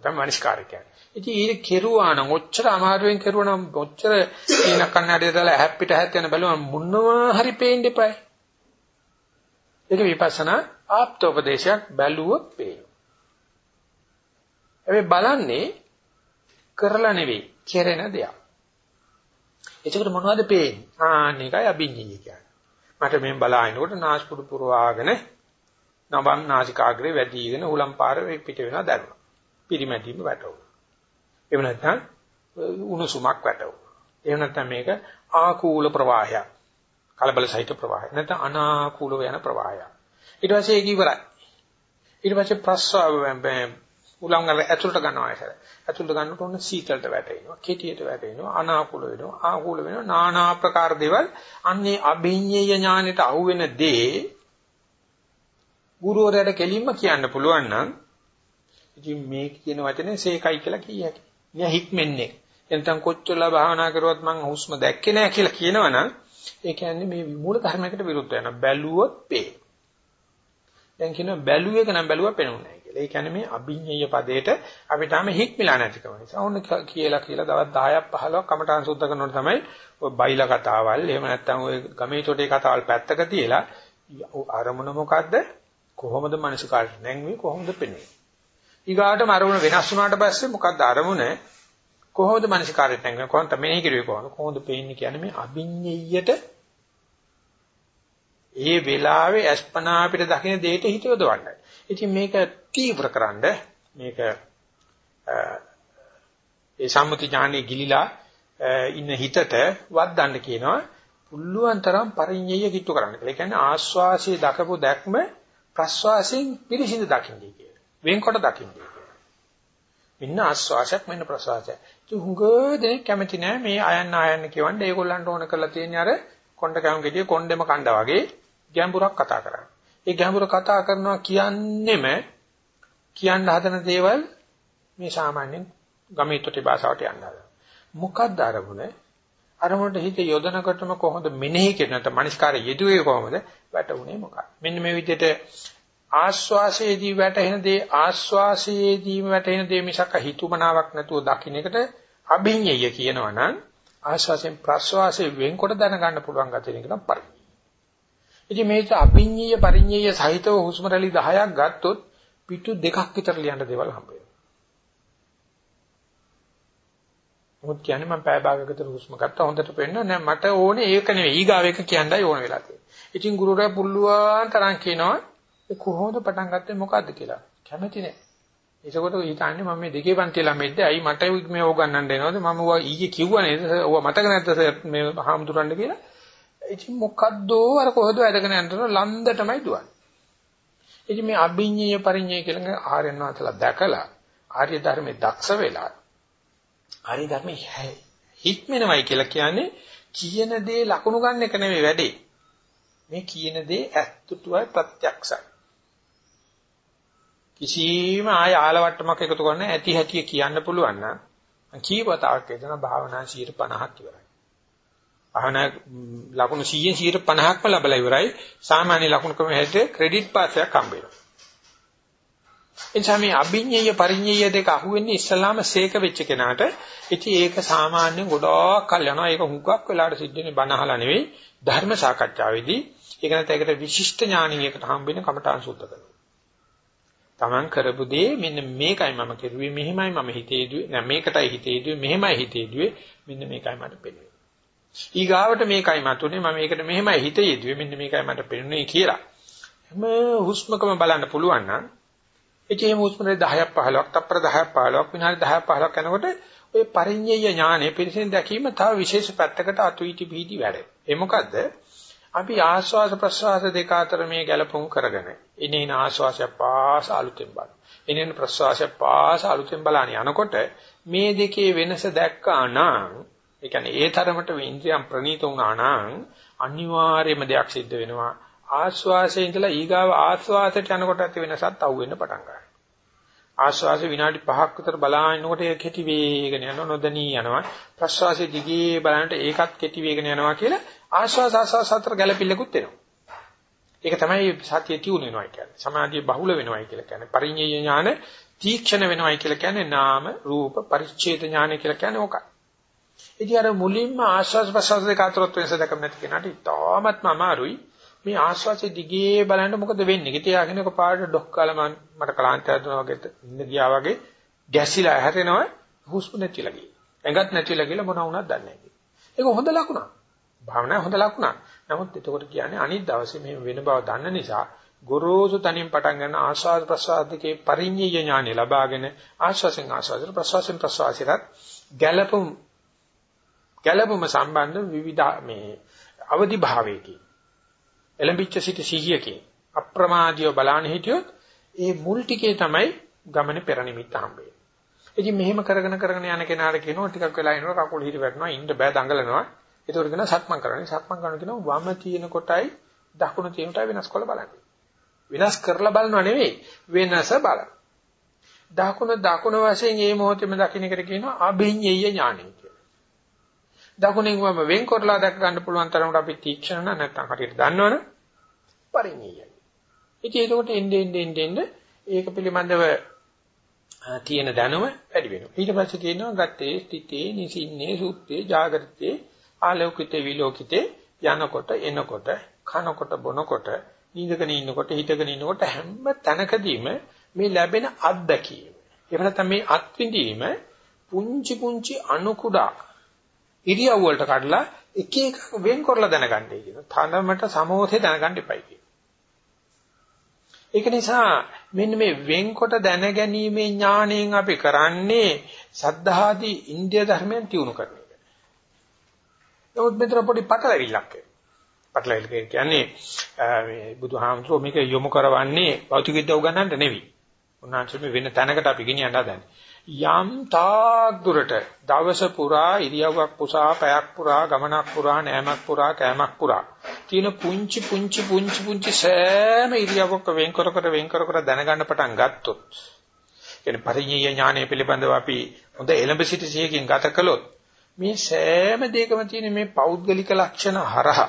ඔතන මනස්කාරය කියන්නේ. ඉතින් ඒක කෙරුවා නම් ඔච්චර අමාරුවෙන් කෙරුවා නම් ඔච්චර කියන කන්නඩිය දාලා හැප්පිට හැත් යන බැලුවම මොනවා හරි පේන්න එපායි. ඒක විපස්සනා ආප්තෝපදේශයක් බැලුවොත් පේනවා. හැබැයි බලන්නේ කරලා නෙවෙයි, කෙරෙන දෙයක්. එතකොට මොනවද පේන්නේ? ආන්න එකයි අභිඤ්ඤය කියන්නේ. මට මෙන් බලාගෙනකොට නාස්පුඩු පුරවාගෙන නවම් නාසිකාග්‍රේ වැඩිගෙන උලම් පාර පිට වෙනවා දැනුණා. පිරිමැදීම වැටුණා. එහෙම නැත්නම් උණුසුමක් වැටුණා. එහෙම නැත්නම් මේක ආකූල ප්‍රවාහයක්. කලබල සහිත ප්‍රවාහයක්. නැත්නම් අනාකූලව යන ප්‍රවාහයක්. ඊට පස්සේ ඒක ඉවරයි. ඊට පස්සේ ප්‍රස්වාව උලංග ඇතුළට ගන්නවා ඇසල. ඇතුළට ගන්නකොට ඔන්න සීතලට වැටෙනවා, කෙටියට වැටෙනවා, අනාකූල වෙනවා, ආකූල වෙනවා, নানা ආකාර දේවල් අන්නේ අභිඤ්ඤය ඥානෙට අහු වෙන දේ ගුරුවරයාට කෙලින්ම කියන්න පුළුවන් නම් ඉතින් මේ කියන වචනේ සේකයි කියලා කිය හැකියි. නිය හික්මෙන්නේ. එතන කොච්චරලා භාවනා කරුවත් මං හුස්ම දැක්කේ නැහැ කියලා කියනවනම් ඒ කියන්නේ මේ මූල ධර්මයකට විරුද්ධ වෙනවා. බැලුවොත් පේ. දැන් කියනවා බැලුවේක නම් බැලුවා පේනුනේ කියලා. ඒ කියන්නේ මේ අභිඤ්ඤය පදේට අපි තාම හික්මිලා නැතිකම නිසා. ඕන කියලා කියලා දවස් 10ක් 15ක් කමඨාන් සුද්ධ කරනකොට තමයි ඔය බයිලා කතාවල් එහෙම නැත්නම් ඔය ගමේ චොටේ කතාවල් පැත්තක තියලා අරමුණ මොකද්ද? කොහොමද මනසකාරට නැංවි කොහොමද පෙන්නේ? ඊගාටම අරමුණ වෙනස් වුණාට පස්සේ මොකද්ද අරමුණ? කොහොමද මනසකාරට නැංවි කොහොමද මෙනෙහි කරුවේ කොහොමද? කොහොමද පෙන්නේ කියන්නේ මේ අභිඤ්ඤයයට ඒ වෙලාවේ අස්පනා අපිට දකින්න දෙයට හිත යොදවන්නයි. ඉතින් මේක තීව්‍රකරනද මේක ඒ සම්මුති ඥානෙ ගිලිලා ඉන්න හිතට වද්දන්න කියනවා පුළුවන් තරම් පරිඤ්ඤය කිට්ටු කරන්න. ඒ කියන්නේ ආස්වාසිය දකපු දැක්ම ප්‍රස්වාසයෙන් පිරිසිදු දකින්නේ කියලා. වෙන්කොට දකින්නේ කියලා. මෙන්න ආස්වාසයක් මෙන්න ප්‍රස්වාසයක්. ඒ හුඟ දෙනෙක් කැමති නෑ මේ අයන්න අයන්න කියවන්න ඒගොල්ලන්ට ඕන කරලා තියෙන අර කොණ්ඩ කැවුම් ගෙඩිය කොණ්ඩෙම කණ්ඩා වගේ ගැඹුරක් කතා කරන්නේ. ඒ ගැඹුර කතා කරනවා කියන්නෙම කියන්න හදන දේවල් මේ සාමාන්‍යයෙන් ගමේ තොටි භාෂාවට යන්න හදනවා. මොකක්ද අරමුණ? අරමුණට හිත යොදනකොටම කොහොමද මෙනෙහි කරන නැත්නම් මනස්කාරය යෙදුවේ කොහොමද? වැටුනේ මොකක්ද? මෙන්න මේ විදිහට ආස්වාසයේදී වැටෙන දේ ආස්වාසයේදීම වැටෙන දේ මිසක හිතුමනාවක් නැතුව දකින්න එකට අභිඤ්ඤය කියනවා නම් ආස්වාසයෙන් ප්‍රස්වාසයෙන් වෙන්කොට දැනගන්න පුළුවන් ගැතේ එක නම් පරිණිය. ඉතින් මේක අභිඤ්ඤය පරිඤ්ඤය සහිතව හුස්ම රැලි 10ක් ගත්තොත් පිටු දෙකක් විතර ලියන්න දේවල් හම්බ වෙනවා. මොකද කියන්නේ මම පැය භාගයකට හුස්ම ගත්තා හොඳට පේන්න නෑ මට ඕනේ ඒක නෙවෙයි ඊගාව එක කියන්නයි ඕන වෙලා තියෙන්නේ. ඉතින් ගුරුවරයා පුල්ලුවන් තරම් කියනවා ඒ කොහොමද පටන් ගත්තේ මොකද්ද කියලා. කැමති නෑ. ඒකකොට හිතන්නේ මම මේ දෙකේ පන්ති ළමෙක්ද ඇයි මට මේ ඕගන්නන්න එනවද මම ඔවා ඊයේ කිව්වා නේද ඔවා මතක නැද්ද මේ හාමුදුරන්ට කියලා ඉතින් මොකද්ද අර කොහොද ඇදගෙන යනතර ලන්ද තමයි දුවන්නේ. ඉතින් මේ අභිඤ්ඤය පරිඤ්ඤය කියලා ආර්යයන් වහන්සේලා දැකලා ආර්ය ධර්මයේ දක්ෂ වෙලා ආර්ය ධර්මයේ හික්මනවයි කියලා කියන්නේ කියන දේ ලකුණු ගන්න එක නෙමෙයි වැඩේ. මේ කියන දේ ඇත්තුතුවයි ප්‍රත්‍යක්ෂයි. කිසිම ආය ආලවට්ටමක් එකතු කරන්න ඇති හැටි කියන්න පුළුවන් නම් කීපතාවක් එදෙන භාවනා 50ක් ඉවරයි. අහන ලකුණු 100 150ක්ම ලැබලා ඉවරයි. සාමාන්‍ය ලකුණු ක්‍රම හැටියට ක්‍රෙඩිට් පාස් එකක් හම්බ වෙනවා. එනිසා මේ අභිඤ්ඤය පරිඤ්ඤය දෙක අහුවෙන්නේ ඉස්සලාම සේක වෙච්ච කෙනාට. ඉතින් ඒක සාමාන්‍යයෙන් ගොඩාක් කල් යනවා. ඒක හුඟක් වෙලාට සිද්ධ වෙන්නේ බණ අහලා නෙවෙයි ධර්ම සාකච්ඡාවේදී. ඒක නැත්නම් ඒකට විශිෂ්ට ඥානියකට හම්බ වෙන කමඨාන් සුද්ධ කරනවා. Taman කරපු දේ මෙන්න මේකයි මම කරුවේ මෙහෙමයි මම හිතේ දුවේ නෑ මේකටයි හිතේ දුවේ මෙහෙමයි හිතේ දුවේ මෙන්න මේකයි මට පෙනෙන්නේ. ඊගාවට මේකයි මතුනේ මම මේකට මෙහෙමයි හිත යෙදුවේ මෙන්න මේකයි මට පෙනුනේ කියලා. හැම හුස්මකම බලන්න පුළුවන් නම් ඉතින් මේ හුස්මේ 10ක් 15ක් තප්පර 10ක් 15ක් විනාඩි 10ක් 15ක් යනකොට ඔය පරිඤ්ඤය ඥානෙ පිළිසින් දැකීම තව විශේෂ පැත්තකට අතුයිටි බීටි වැඩේ. ඒ මොකද්ද? අපි ආස්වාස ප්‍රස්වාස දෙක අතර මේ ගැලපුම් කරගෙන ඉනේන ආස්වාසය පාස අලුතෙන් බලන. ඉනේන ප්‍රස්වාසය පාස අලුතෙන් බලන යනකොට මේ දෙකේ වෙනස දැක්කා නම් ඒ කියන්නේ ඒ තරමට ඉන්ද්‍රියම් ප්‍රනීත වුණා නම් අනිවාර්යම දෙයක් සිද්ධ වෙනවා. ආස්වාසයේ ඉඳලා ඊගාව ආස්වාසයට යනකොට ඇති වෙනසත් අහුවෙන්න පටන් ගන්නවා. ආශ්වාසය විනාඩි 5ක් විතර බලාගෙනකොට ඒක කෙටි වේගන යනවා නොදණී යනවා. ප්‍රශ්වාසයේ දිගේ බලනකොට ඒකත් කෙටි වේගන යනවා කියලා ආශ්වාස ආශ්වාස අතර ගැළපිල්ලකුත් එනවා. ඒක තමයි සතිය තියුණු වෙනවා කියන්නේ. සමාධිය බහුල වෙනවා කියලා කියන්නේ. පරිඤ්ඤය ඥාන තීක්ෂණ වෙනවා කියලා කියන්නේ නාම රූප පරිච්ඡේද ඥාන කියලා කියන්නේ ඕකයි. ඉතින් අර මුලින්ම ආශ්වාස ප්‍රශ්වාස දෙක අතරත් වෙනස දැකම නැති කෙනාට ඉතාමත්ම අමාරුයි. මේ ආශ්වාසයේ දිගේ බලන්න මොකද වෙන්නේ? කිතේ යගෙන එක පාට ඩොක් කාලා මට කලාන්තය හදනවා වගේ ඉන්න ගියා වගේ ගැසිලා හැරෙනවා හුස්ම නැතිලා ගියේ. ඇඟත් නැතිලා ගිහලා මොන වුණත් දන්නේ නැහැ. ඒක හොඳ ලකුණක්. භාවනාවේ හොඳ ලකුණක්. නමුත් එතකොට කියන්නේ අනිත් දවසේ මෙහෙම වෙන බව දන්න නිසා ගොරෝසු තනින් පටන් ගන්න ආස්වාද ප්‍රසආද දෙකේ පරිඤ්ඤය ඥානෙ ලබාගෙන ආස්වාසෙන් ආස්වාද ප්‍රසවාසෙන් ප්‍රසවාසයට ගැළපුම් ගැළපුම සම්බන්ධ විවිධ මේ අවදි භාවයකින් එලඹිච්ච සිට සිහියකින් අප්‍රමාදීව බලන්න හිටියොත් ඒ මුල් ටිකේ තමයි ගමනේ පෙර නිමිත්ත හම්බෙන්නේ. ඉතින් මෙහෙම කරගෙන කරගෙන යන කෙනාට කියනවා ටිකක් වෙලා එනවා කකුල් හිර වැටෙනවා ඉන්න බෑ දඟලනවා. ඒකට කියනවා සක්මන් කරන්නේ. සක්මන් කරන කියනවා වම තියෙන කොටයි දකුණ තියෙන කොටයි වෙනස් කරලා බලන්න. වෙනස් කරලා බලනව නෙවෙයි වෙනස බලන්න. දකුණ දකුණ වශයෙන් මේ මොහොතේම දකින්න එකට කියනවා අභිඤ්ඤය ඥානය කියලා. දකුණෙන් වම වෙන් කරලා දැක ගන්න පුළුවන් තරමට අපි තීක්ෂණ නැත්නම් හරියට දන්නවනේ පරිණියයි. ඉතින් ඒකට එන්නේ එන්නේ එන්නේ ඒක පිළිබඳව තියෙන දැනුම වැඩි වෙනවා. ඊට පස්සේ කියනවා ගත්තේ ස්ථිතේ නිසින්නේ සුත්තේ ජාගරිතේ ආලෝකිතේ විලෝකිතේ යනකොට එනකොට කනකොට බොනකොට නිදගෙන ඉන්නකොට හිටගෙන ඉන්නකොට හැම තැනකදීම මේ ලැබෙන අත්දැකීම. එහෙම නැත්නම් මේ අත්විඳීම පුංචි පුංචි අණු කුඩා ඉරියව් වලට කඩලා එක එක වෙන් කරලා දැනගන්නයි කියන. තනමට සමෝධේ දැනගන්න එපයි කියන. ඒක නිසා මෙන්න මේ වෙන්කොට දැනගැනීමේ ඥාණයෙන් අපි කරන්නේ සද්ධාදී ඉන්දිය ධර්මයන් තියුණු කරන එක. නමුත් මෙතන පොඩි පටලවිල්ලක් පටලවිල්ල කියන්නේ මේ බුදුහාමුදුරුවෝ මේක යොමු කරවන්නේ භෞතික විද්‍යාව උගන්නන්න නෙවෙයි. උන්වහන්සේ මේ වෙන තැනකට අපි ගෙනියන්න හදන්නේ. යම් තාක් දුරට දවස පුරා ඉරියව්වක් පුසා පැයක් පුරා ගමනක් පුරා නෑමක් පුරා කෑමක් පුරා තියෙන පුංචි පුංචි පුංචි පුංචි සෑම ඉරියව්වක වෙන් කර කර වෙන් කර කර දැනගන්න පටන් ගත්තොත් කියන්නේ පරිඤ්ඤය ඥානය පිළිබඳව අපි හොඳ එළඹ සිට සියකින් ගත කළොත් මේ සෑම දෙයකම තියෙන මේ පෞද්ගලික ලක්ෂණ හරහා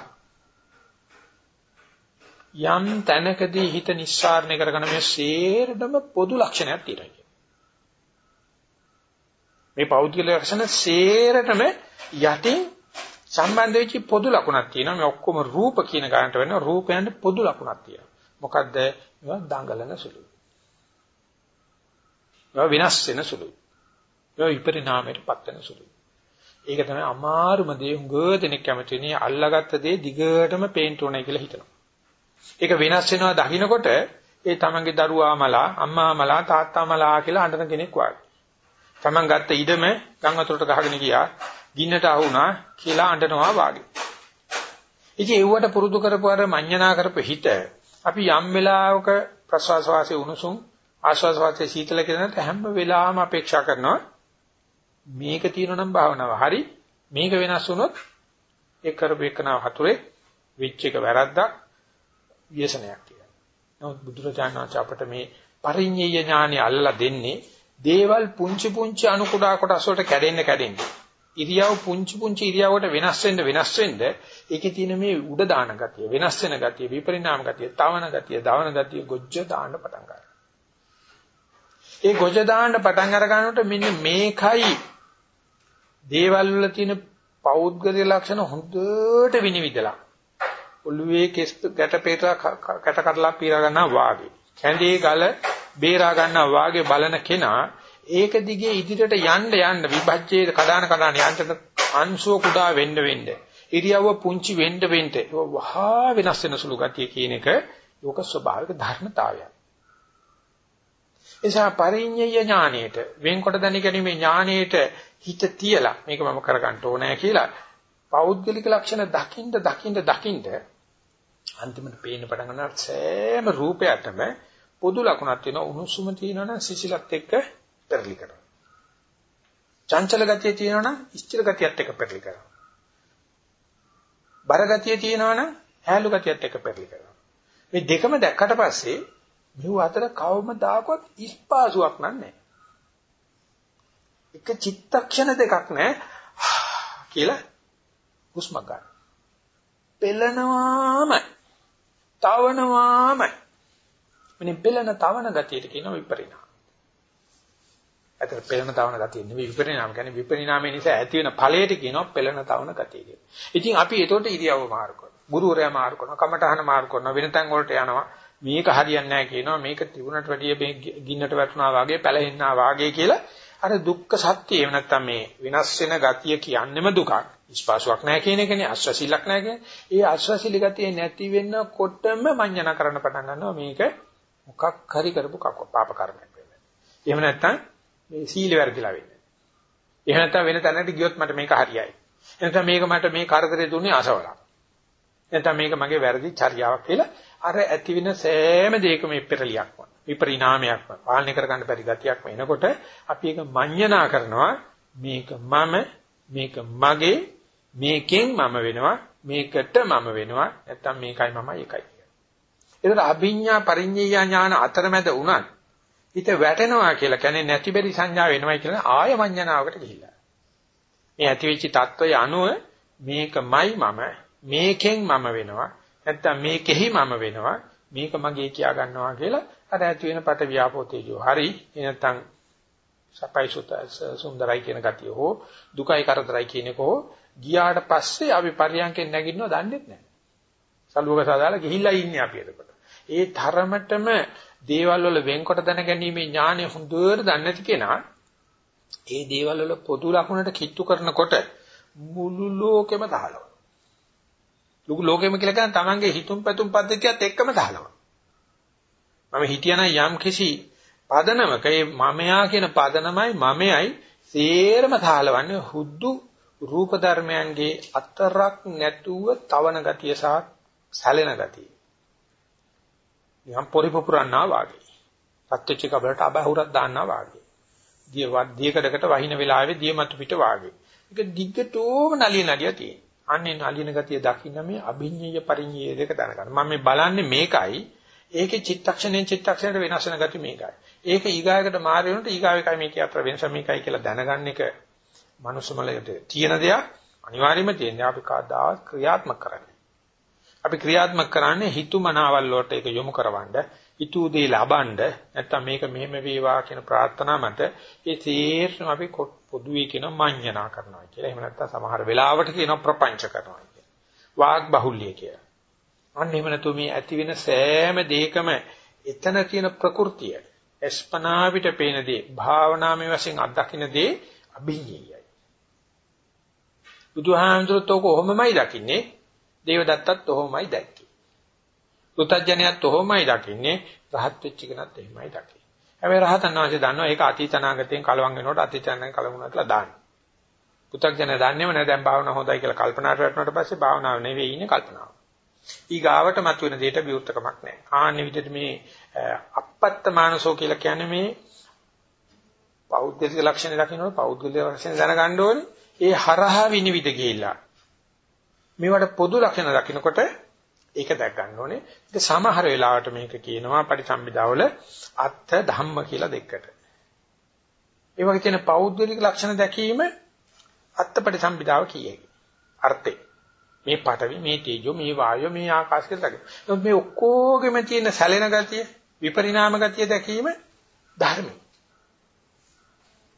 යම් තැනකදී හිත නිස්සාරණය කරගෙන මේ සේරදම පොදු ලක්ෂණයක් තියෙනවා. මේ පෞද්ගලික ලක්ෂණ සේරටම යටින් සම්බන්ධ වෙච්ච පොදු ලකුණක් තියෙනවා. මේ ඔක්කොම රූප කියන ගානට වෙන රූපයන්ට පොදු ලකුණක් තියෙනවා. මොකද්ද? ඒවා දඟලන සුළුයි. ඒවා විනාශ වෙන සුළුයි. ඒවා විපරිණාමයට පත් වෙන සුළුයි. ඒක තමයි අමාරුම දේ උඟ දෙනෙක් කැමති නේ අල්ලාගත්ත දේ දිගටම පේන්ට් ඕනේ කියලා හිතනවා. ඒක වෙනස් වෙනවා දකින්නකොට ඒ තමන්ගේ දරුවා මලා අම්මා මලා තාත්තා මලා කියලා අඬන කෙනෙක් වගේ. තමන් ගත්ත ඉඩම ගම් වතුරට ගහගෙන ගියා ගින්නට අහුණා කියලා අඬනවා වාගේ. ඉතින් ඒවට පුරුදු කරපු අර මඤ්ඤණා කරපු හිත අපි යම් වෙලාවක ප්‍රසවාස වාසයේ උණුසුම් ආශ්වාස වාසයේ සීතල කියනට හැම වෙලාවම අපේක්ෂා කරනවා මේක තියෙනනම් භාවනාව හරි මේක වෙනස් වුණොත් ඒ කරපු එකනාව හතුරේ වෙච්ච එක වැරද්දක් ව්‍යසනයක් කියලා. නමුත් බුදුරජාණන් වහන්සේ අපට මේ පරිඤ්ඤය ඥානෙ අල්ලලා දෙන්නේ දේවල් පුංචි පුංචි අණු කුඩා කොටස් වලට කැඩෙන්න කැඩෙන්න. ඉරියව් පුංචි පුංචි ඉරියව්වට වෙනස් වෙන්න වෙනස් වෙන්න ඒකේ තියෙන මේ උඩ දාන ගතිය වෙනස් වෙන ගතිය විපරිණාම ගතිය තවන ගතිය දවන ගතිය ගොජ්ජ දාන්න පටන් ගන්නවා. ඒ ගොජ දාන්න පටන් අර ගන්නකොට මෙන්න මේකයි දේවල් වල තියෙන පෞද්ගලික ලක්ෂණ හොඳට විනිවිදලා ඔළුවේ කෙස් ගැට පෙට කැට කඩලා පීරා ගන්නවා වාගේ. කැඳේ ගල බේරා ගන්නවා වාගේ බලන කෙනා ඒක දිගේ ඉදිරියට යන්න යන්න විභජ්‍යයේ කඩාන කඩාන යන්න අංශුව කුඩා වෙන්න වෙන්න ඉරියව්ව පුංචි වෙන්න වෙන්න වහා වෙනස් වෙන සුළු ගතිය කියන එක ලෝක ස්වභාවික ධර්මතාවයක්. එසා පරිඤ්ඤය ඥාණයට වෙන්කොට දැනගැනීමේ ඥාණයට හිත තියලා මේක මම කරගන්න ඕනෑ කියලා පෞද්ගලික ලක්ෂණ දකින්න දකින්න දකින්න අන්තිමට පේන්න පටන් ගන්නවා සෑම රූපයකටම පොදු ලකුණක් තියෙනවා උණුසුම තියෙනවනම් සිසිලත් එක්ක පෙරලි කරනවා. චංචල ගතිය තියෙනවනම් ස්ථිර ගතියත් එක්ක පෙරලි කරනවා. බරගතිය තියෙනවනම් ඈලු ගතියත් එක්ක පෙරලි කරනවා. මේ දෙකම දැක්කට පස්සේ මෙව අතර කවමදාකවත් ඉස්පාසුවක් නැහැ. එක චිත්තක්ෂණ දෙකක් නැහැ කියලා හුස්ම ගන්න. පෙළනවාමයි. තවනවාමයි. මෙන්න පෙළන තවන ගතියට කියනවා විපරිණාම. ඇතර පෙළන තවන ගතිය නෙවෙයි විපරිණාම කියන්නේ විපරිණාමය නිසා ඇති වෙන ඵලයට කියනවා පෙළන තවන ගතිය කියලා. ඉතින් අපි ඒතකොට ඉරියව්ව මාරු කරනවා. ගුරුවරයා මාරු කරනවා. කමටහන මාරු කරනවා. වෙනතන් වලට යනවා. මේක හරියන්නේ නැහැ කියනවා. මේක තිබුණට වැඩිය මේ ගින්නට වැටුණා වාගේ පැලහෙන්නා වාගේ කියලා අර දුක්ඛ සත්‍ය එහෙම නැත්නම් මේ වෙනස් වෙන ගතිය කියන්නෙම දුකක්. ස්පාසුවක් නැහැ කියන එකනේ අස්වැසිල්ලක් නැහැ කියන්නේ. ඒ අස්වැසිලි ගතිය නැති වෙන්නකොටම මඤ්ඤණ කරන්න පටන් ගන්නවා මේක මොකක් හරි කරපු පාප කර්මයක් වෙන්නේ. එහෙම නැත්නම් මේ සීල වැරදිලා වෙන්නේ. එහෙම නැත්නම් වෙන තැනකට ගියොත් මට මේක හරියයි. එහෙනම් මේක මට මේ කරදරේ දුන්නේ අසවලා. එහෙනම් මේක මගේ වැරදි චර්යාවක් කියලා අර ඇති වෙන සෑම දෙයකම පෙරලියක් වань. විපරිණාමයක් වань. පාලනය කරගන්න බැරි ගතියක් වෙනකොට අපි ඒක මඤ්ඤණා කරනවා මේක මම මේක මගේ මේකෙන් මම වෙනවා මේකට මම වෙනවා නැත්තම් මේකයි මමයි එකයි ඒතර අභිඥා පරිඤ්ඤය ඥාන අතරමැද උනත් හිත වැටෙනවා කියලා කියන්නේ නැති බැරි සංඥාව එනවයි කියලා ආය වඤ්ඤණාවකට ගිහිල්ලා. මේ ඇතිවෙච්ච தত্ত্বය අනුව මේකමයි මම මේකෙන් මම වෙනවා නැත්තම් මේකෙහි මම වෙනවා මේක මගේ කියා ගන්නවා කියලා අර ඇති වෙන පට ව්‍යාපෝතේජෝ හරි. එනත්තම් සපයිසුත සුන්දරයි කියන ගතිය හෝ දුකයි කරදරයි කියන එක හෝ ගියාට පස්සේ අපි පරියන්කෙන් නැගිටිනව දන්නේ නැහැ. සලුවක සාදාලා ගිහිල්ලා ඉන්නේ අපි එතකොට. ඒ තරමටම දේවල් වල වෙන්කොට දැනගැනීමේ ඥානය හොඳට දන්නේ නැති කෙනා ඒ දේවල් වල පොදු ලක්ෂණයට කිට්ටු කරනකොට මුළු ලෝකෙම දහලනවා. ලුකු ලෝකෙම කියලා කියන්නේ තමන්ගේ හිතුම් පැතුම් පද්ධතියත් එක්කම දහලනවා. මම හිටියනම් යම් කිසි පදනමක ඒ මමයා කියන පදනමයි මමයි සේරම තාලවන්නේ හුදු රූප ධර්මයන්ගේ අතරක් නැතුව තවන ගතිය සහ සැලෙන ගතිය. නිකම් පොරිපුරන්නා වාගේ. සත්‍විච්ච කබලට අබහුරක් දාන්නා වාගේ. දිය වද්දියකඩකට වහින වෙලාවේ දිය මතු පිට වාගේ. ඒක දිග්ගටෝම නලිය නලිය තියෙන. අන්නේ නලියන ගතිය දකින්න මේ අභිඤ්ඤය පරිඤ්ඤය දෙක දැනගන්න. මම මේ බලන්නේ මේකයි ඒකේ චිත්තක්ෂණයෙන් චිත්තක්ෂණයට වෙනස් වෙන ගතිය මේකයි. ඒක ඊගායකට මාරි වෙනට ඊගාවේකයි මේකේ අතර වෙනස මේකයි කියලා දැනගන්න එක මනුස්සමලයට තියෙන දෙයක් අනිවාර්යයෙන්ම තියෙනවා අපි කවදාවත් ක්‍රියාත්මක කරන්නේ. අපි ක්‍රියාත්මක කරන්නේ හිතුමනාවල් වලට ඒක යොමු කරවන්න, හිතූ දේ ලබන්න, නැත්තම් මේක මෙහෙම වේවා කියන ප්‍රාර්ථනා මත ඒ තීර්ණ අපි පොදුවේ කියන මඤ්ඤණා කරනවා කියලා. එහෙම නැත්තම් සමහර වෙලාවට කියන ප්‍රපංච කරනවා කියලා. වාග් බහුල්‍ය කියලා. අන්න එහෙම නැතු මේ ඇති වෙන සෑම දෙයකම එතන තියෙන ප්‍රകൃතිය එස්පනා පිට පේන දේ භාවනාමය වශයෙන් අත්දකින්න දේ අභිඤ්ඤයයි බුදුහාමුදුරුවෝ තෝක ඔහොමමයි දකින්නේ දේවදත්තත් ඔහොමයි දැක්කේ පුතඥයත් ඔහොමයි දකින්නේ රහත් වෙච්ච කෙනත් එහෙමයි දකින්නේ හැබැයි රහතන් වහන්සේ දන්නවා ඒක අතීත අනාගතයෙන් කලවම් වෙනකොට අතීත අනාගතයෙන් කලවම් වෙනවා කියලා දාන්න පුතඥය දන්නේම නැහැ දැන් භාවනාව හොඳයි කියලා කල්පනාට වැටුණාට පස්සේ භාවනාව නෙවෙයි ඉන්නේ කල්පනාව ඊගාවට මතුවෙන දෙයට විවෘතකමක් නැහැ. ආන්නේ විදිහට මේ අපත්ත මානසෝ කියලා කියන්නේ මේ පෞද්ගලික ලක්ෂණ දකින්නකොට පෞද්ගලික ලක්ෂණ දැනගන්න ඕනේ. ඒ හරහා විනිවිද ගිහිල්ලා. මේවට පොදු ලක්ෂණ දකින්නකොට ඒක දැක් ගන්න ඕනේ. ඒක සමහර වෙලාවට මේක කියනවා පරිසම්බිදාවල අත්ථ ධම්ම කියලා දෙකට. ඒ වගේ තියෙන පෞද්ගලික ලක්ෂණ දැකීම අත්ථ පරිසම්බිදාව කියයි. අර්ථේ මේ පඨවි මේ තේජෝ මේ වායෝ මේ ආකාශ කියලා දකින්න. නමුත් මේ ඔක්කොගෙම තියෙන සැලෙන ගතිය විපරිණාම ගතිය දැකීම ධර්මයි.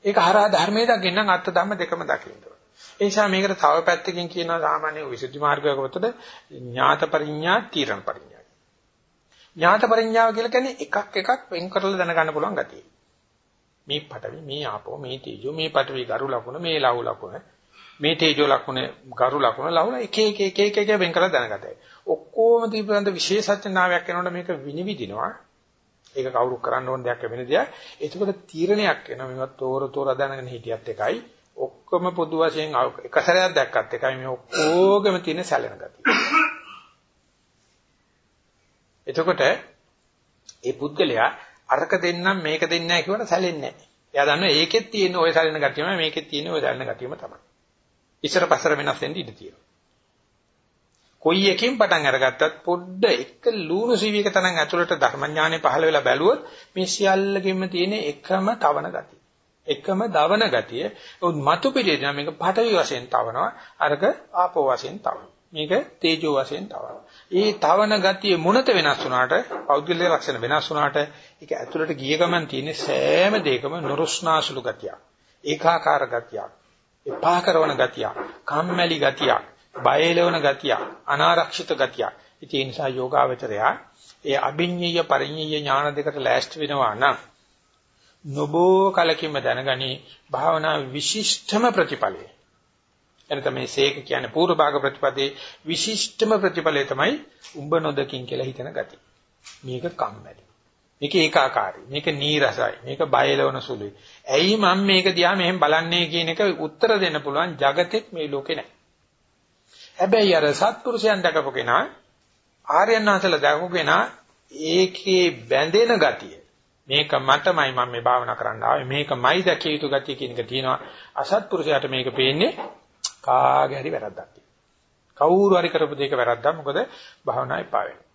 ඒක හරහා ධර්මයේ දකින්න අර්ථ ධම්ම දෙකම දකින්න ඕනේ. ඒ නිසා මේකට තව පැත්තකින් කියනවා සාමාන්‍ය විසුද්ධි මාර්ගයක පොතට ඥාත පරිඥා තීරණ පරිඥා. ඥාත පරිඥාව කියලා කියන්නේ එකක් එකක් වෙන් කරලා දැනගන්න පුළුවන් ගතිය. මේ පඨවි මේ ආපෝ මේ තේජෝ මේ පඨවි ගරු ලකුණ මේ ලහු ලකුණ මේ තේජෝ ලක්ෂණ ගරු ලක්ෂණ ලවුන එක එක එක එක එක වෙන් කරලා දැනගතයි. ඔක්කොම දීපරන්ද විශේෂඥාවයක් වෙනකොට මේක විනිවිදිනවා. ඒක කවුරු කරන්න ඕන දෙයක් වෙන දෙයක්. ඒකවල තීරණයක් වෙනවා. මේවත් තෝර තෝර දැනගෙන හිටියත් එකයි. ඔක්කොම පොදු වශයෙන් එක සැරයක් දැක්කත් එකයි මේ ඔක්කොගෙම තියෙන සැලෙන ගතිය. එතකොට ඒ පුද්ගලයා අරක දෙන්නම් මේක දෙන්නේ නැහැ කියවට සැලෙන්නේ නැහැ. එයා දන්නවා ඒකෙත් තියෙන ওই සැලෙන ගතියම මේකෙත් තියෙන ওই සැලෙන ගතියම තමයි. ඉස්සර පස්සර වෙනස් වෙන්න ඉඩ තියෙනවා. කොයි එකකින් පටන් අරගත්තත් පොඩ්ඩ එක ලුණු සීවියක තරම් ඇතුළට ධර්මඥානෙ පහළ වෙලා බැලුවොත් මේ සියල්ලකින්ම තියෙන එකම තවන ගතිය. එකම දවන ගතිය. උත් මතු පිළිදෙන මේක පඨවි වශයෙන් තවනවා. අරක ආපෝ වශයෙන් තවනවා. මේක තේජෝ වශයෙන් තවනවා. ඒ තවන ගතිය මුණත වෙනස් වුණාට පෞද්ගලික ලක්ෂණ වෙනස් වුණාට ඒක ඇතුළට ගිය ගමන් තියෙන සෑම දෙයකම නුරුස්නාසුළු ගතියක්. ඒකාකාර ගතියක්. එපා කරන ගතියක්. කම්මැලි ගතියක්. බයලවන ගතියක්. අනාරක්ෂිත ගතියක්. ඉතින් ඒ නිසා යෝගාවචරයා ඒ අභිඤ්ඤය පරිඤ්ඤය ඥාන දෙකට ලෑස්ති වෙනවා නම් නොබෝ කලකින්ම දැනගනි භාවනා විශිෂ්ටම ප්‍රතිඵලය. එනතම මේ සේක කියන්නේ පූර්ව භාග ප්‍රතිපදේ විශිෂ්ටම ප්‍රතිඵලය තමයි උඹ නොදකින් කියලා හිතන ගතිය. මේක කම්මැලි. මේක ඒකාකාරයි. මේක නීරසයි. මේක බයලවන සුළුයි. ඇයි මම මේක දිහා මෙහෙම බලන්නේ කියන එක උත්තර දෙන්න පුළුවන් జగතෙක් මේ ලෝකේ නැහැ. හැබැයි අර සත්පුරුෂයන් දැකපු කෙනා ආර්යයන් වහන්සේලා දැකපු කෙනා ඒකේ බැඳෙන ගතිය මේක මටමයි මම මේ භාවනා කරන්න ආවේ. මේකමයි දැකිය යුතු ගතිය කියන එක තියෙනවා. අසත්පුරුෂයාට මේක පේන්නේ කාගේ හරි වැරද්දක් කවුරු හරි කරපු දෙයක වැරද්දක්. මොකද භාවනා එපා වෙනවා.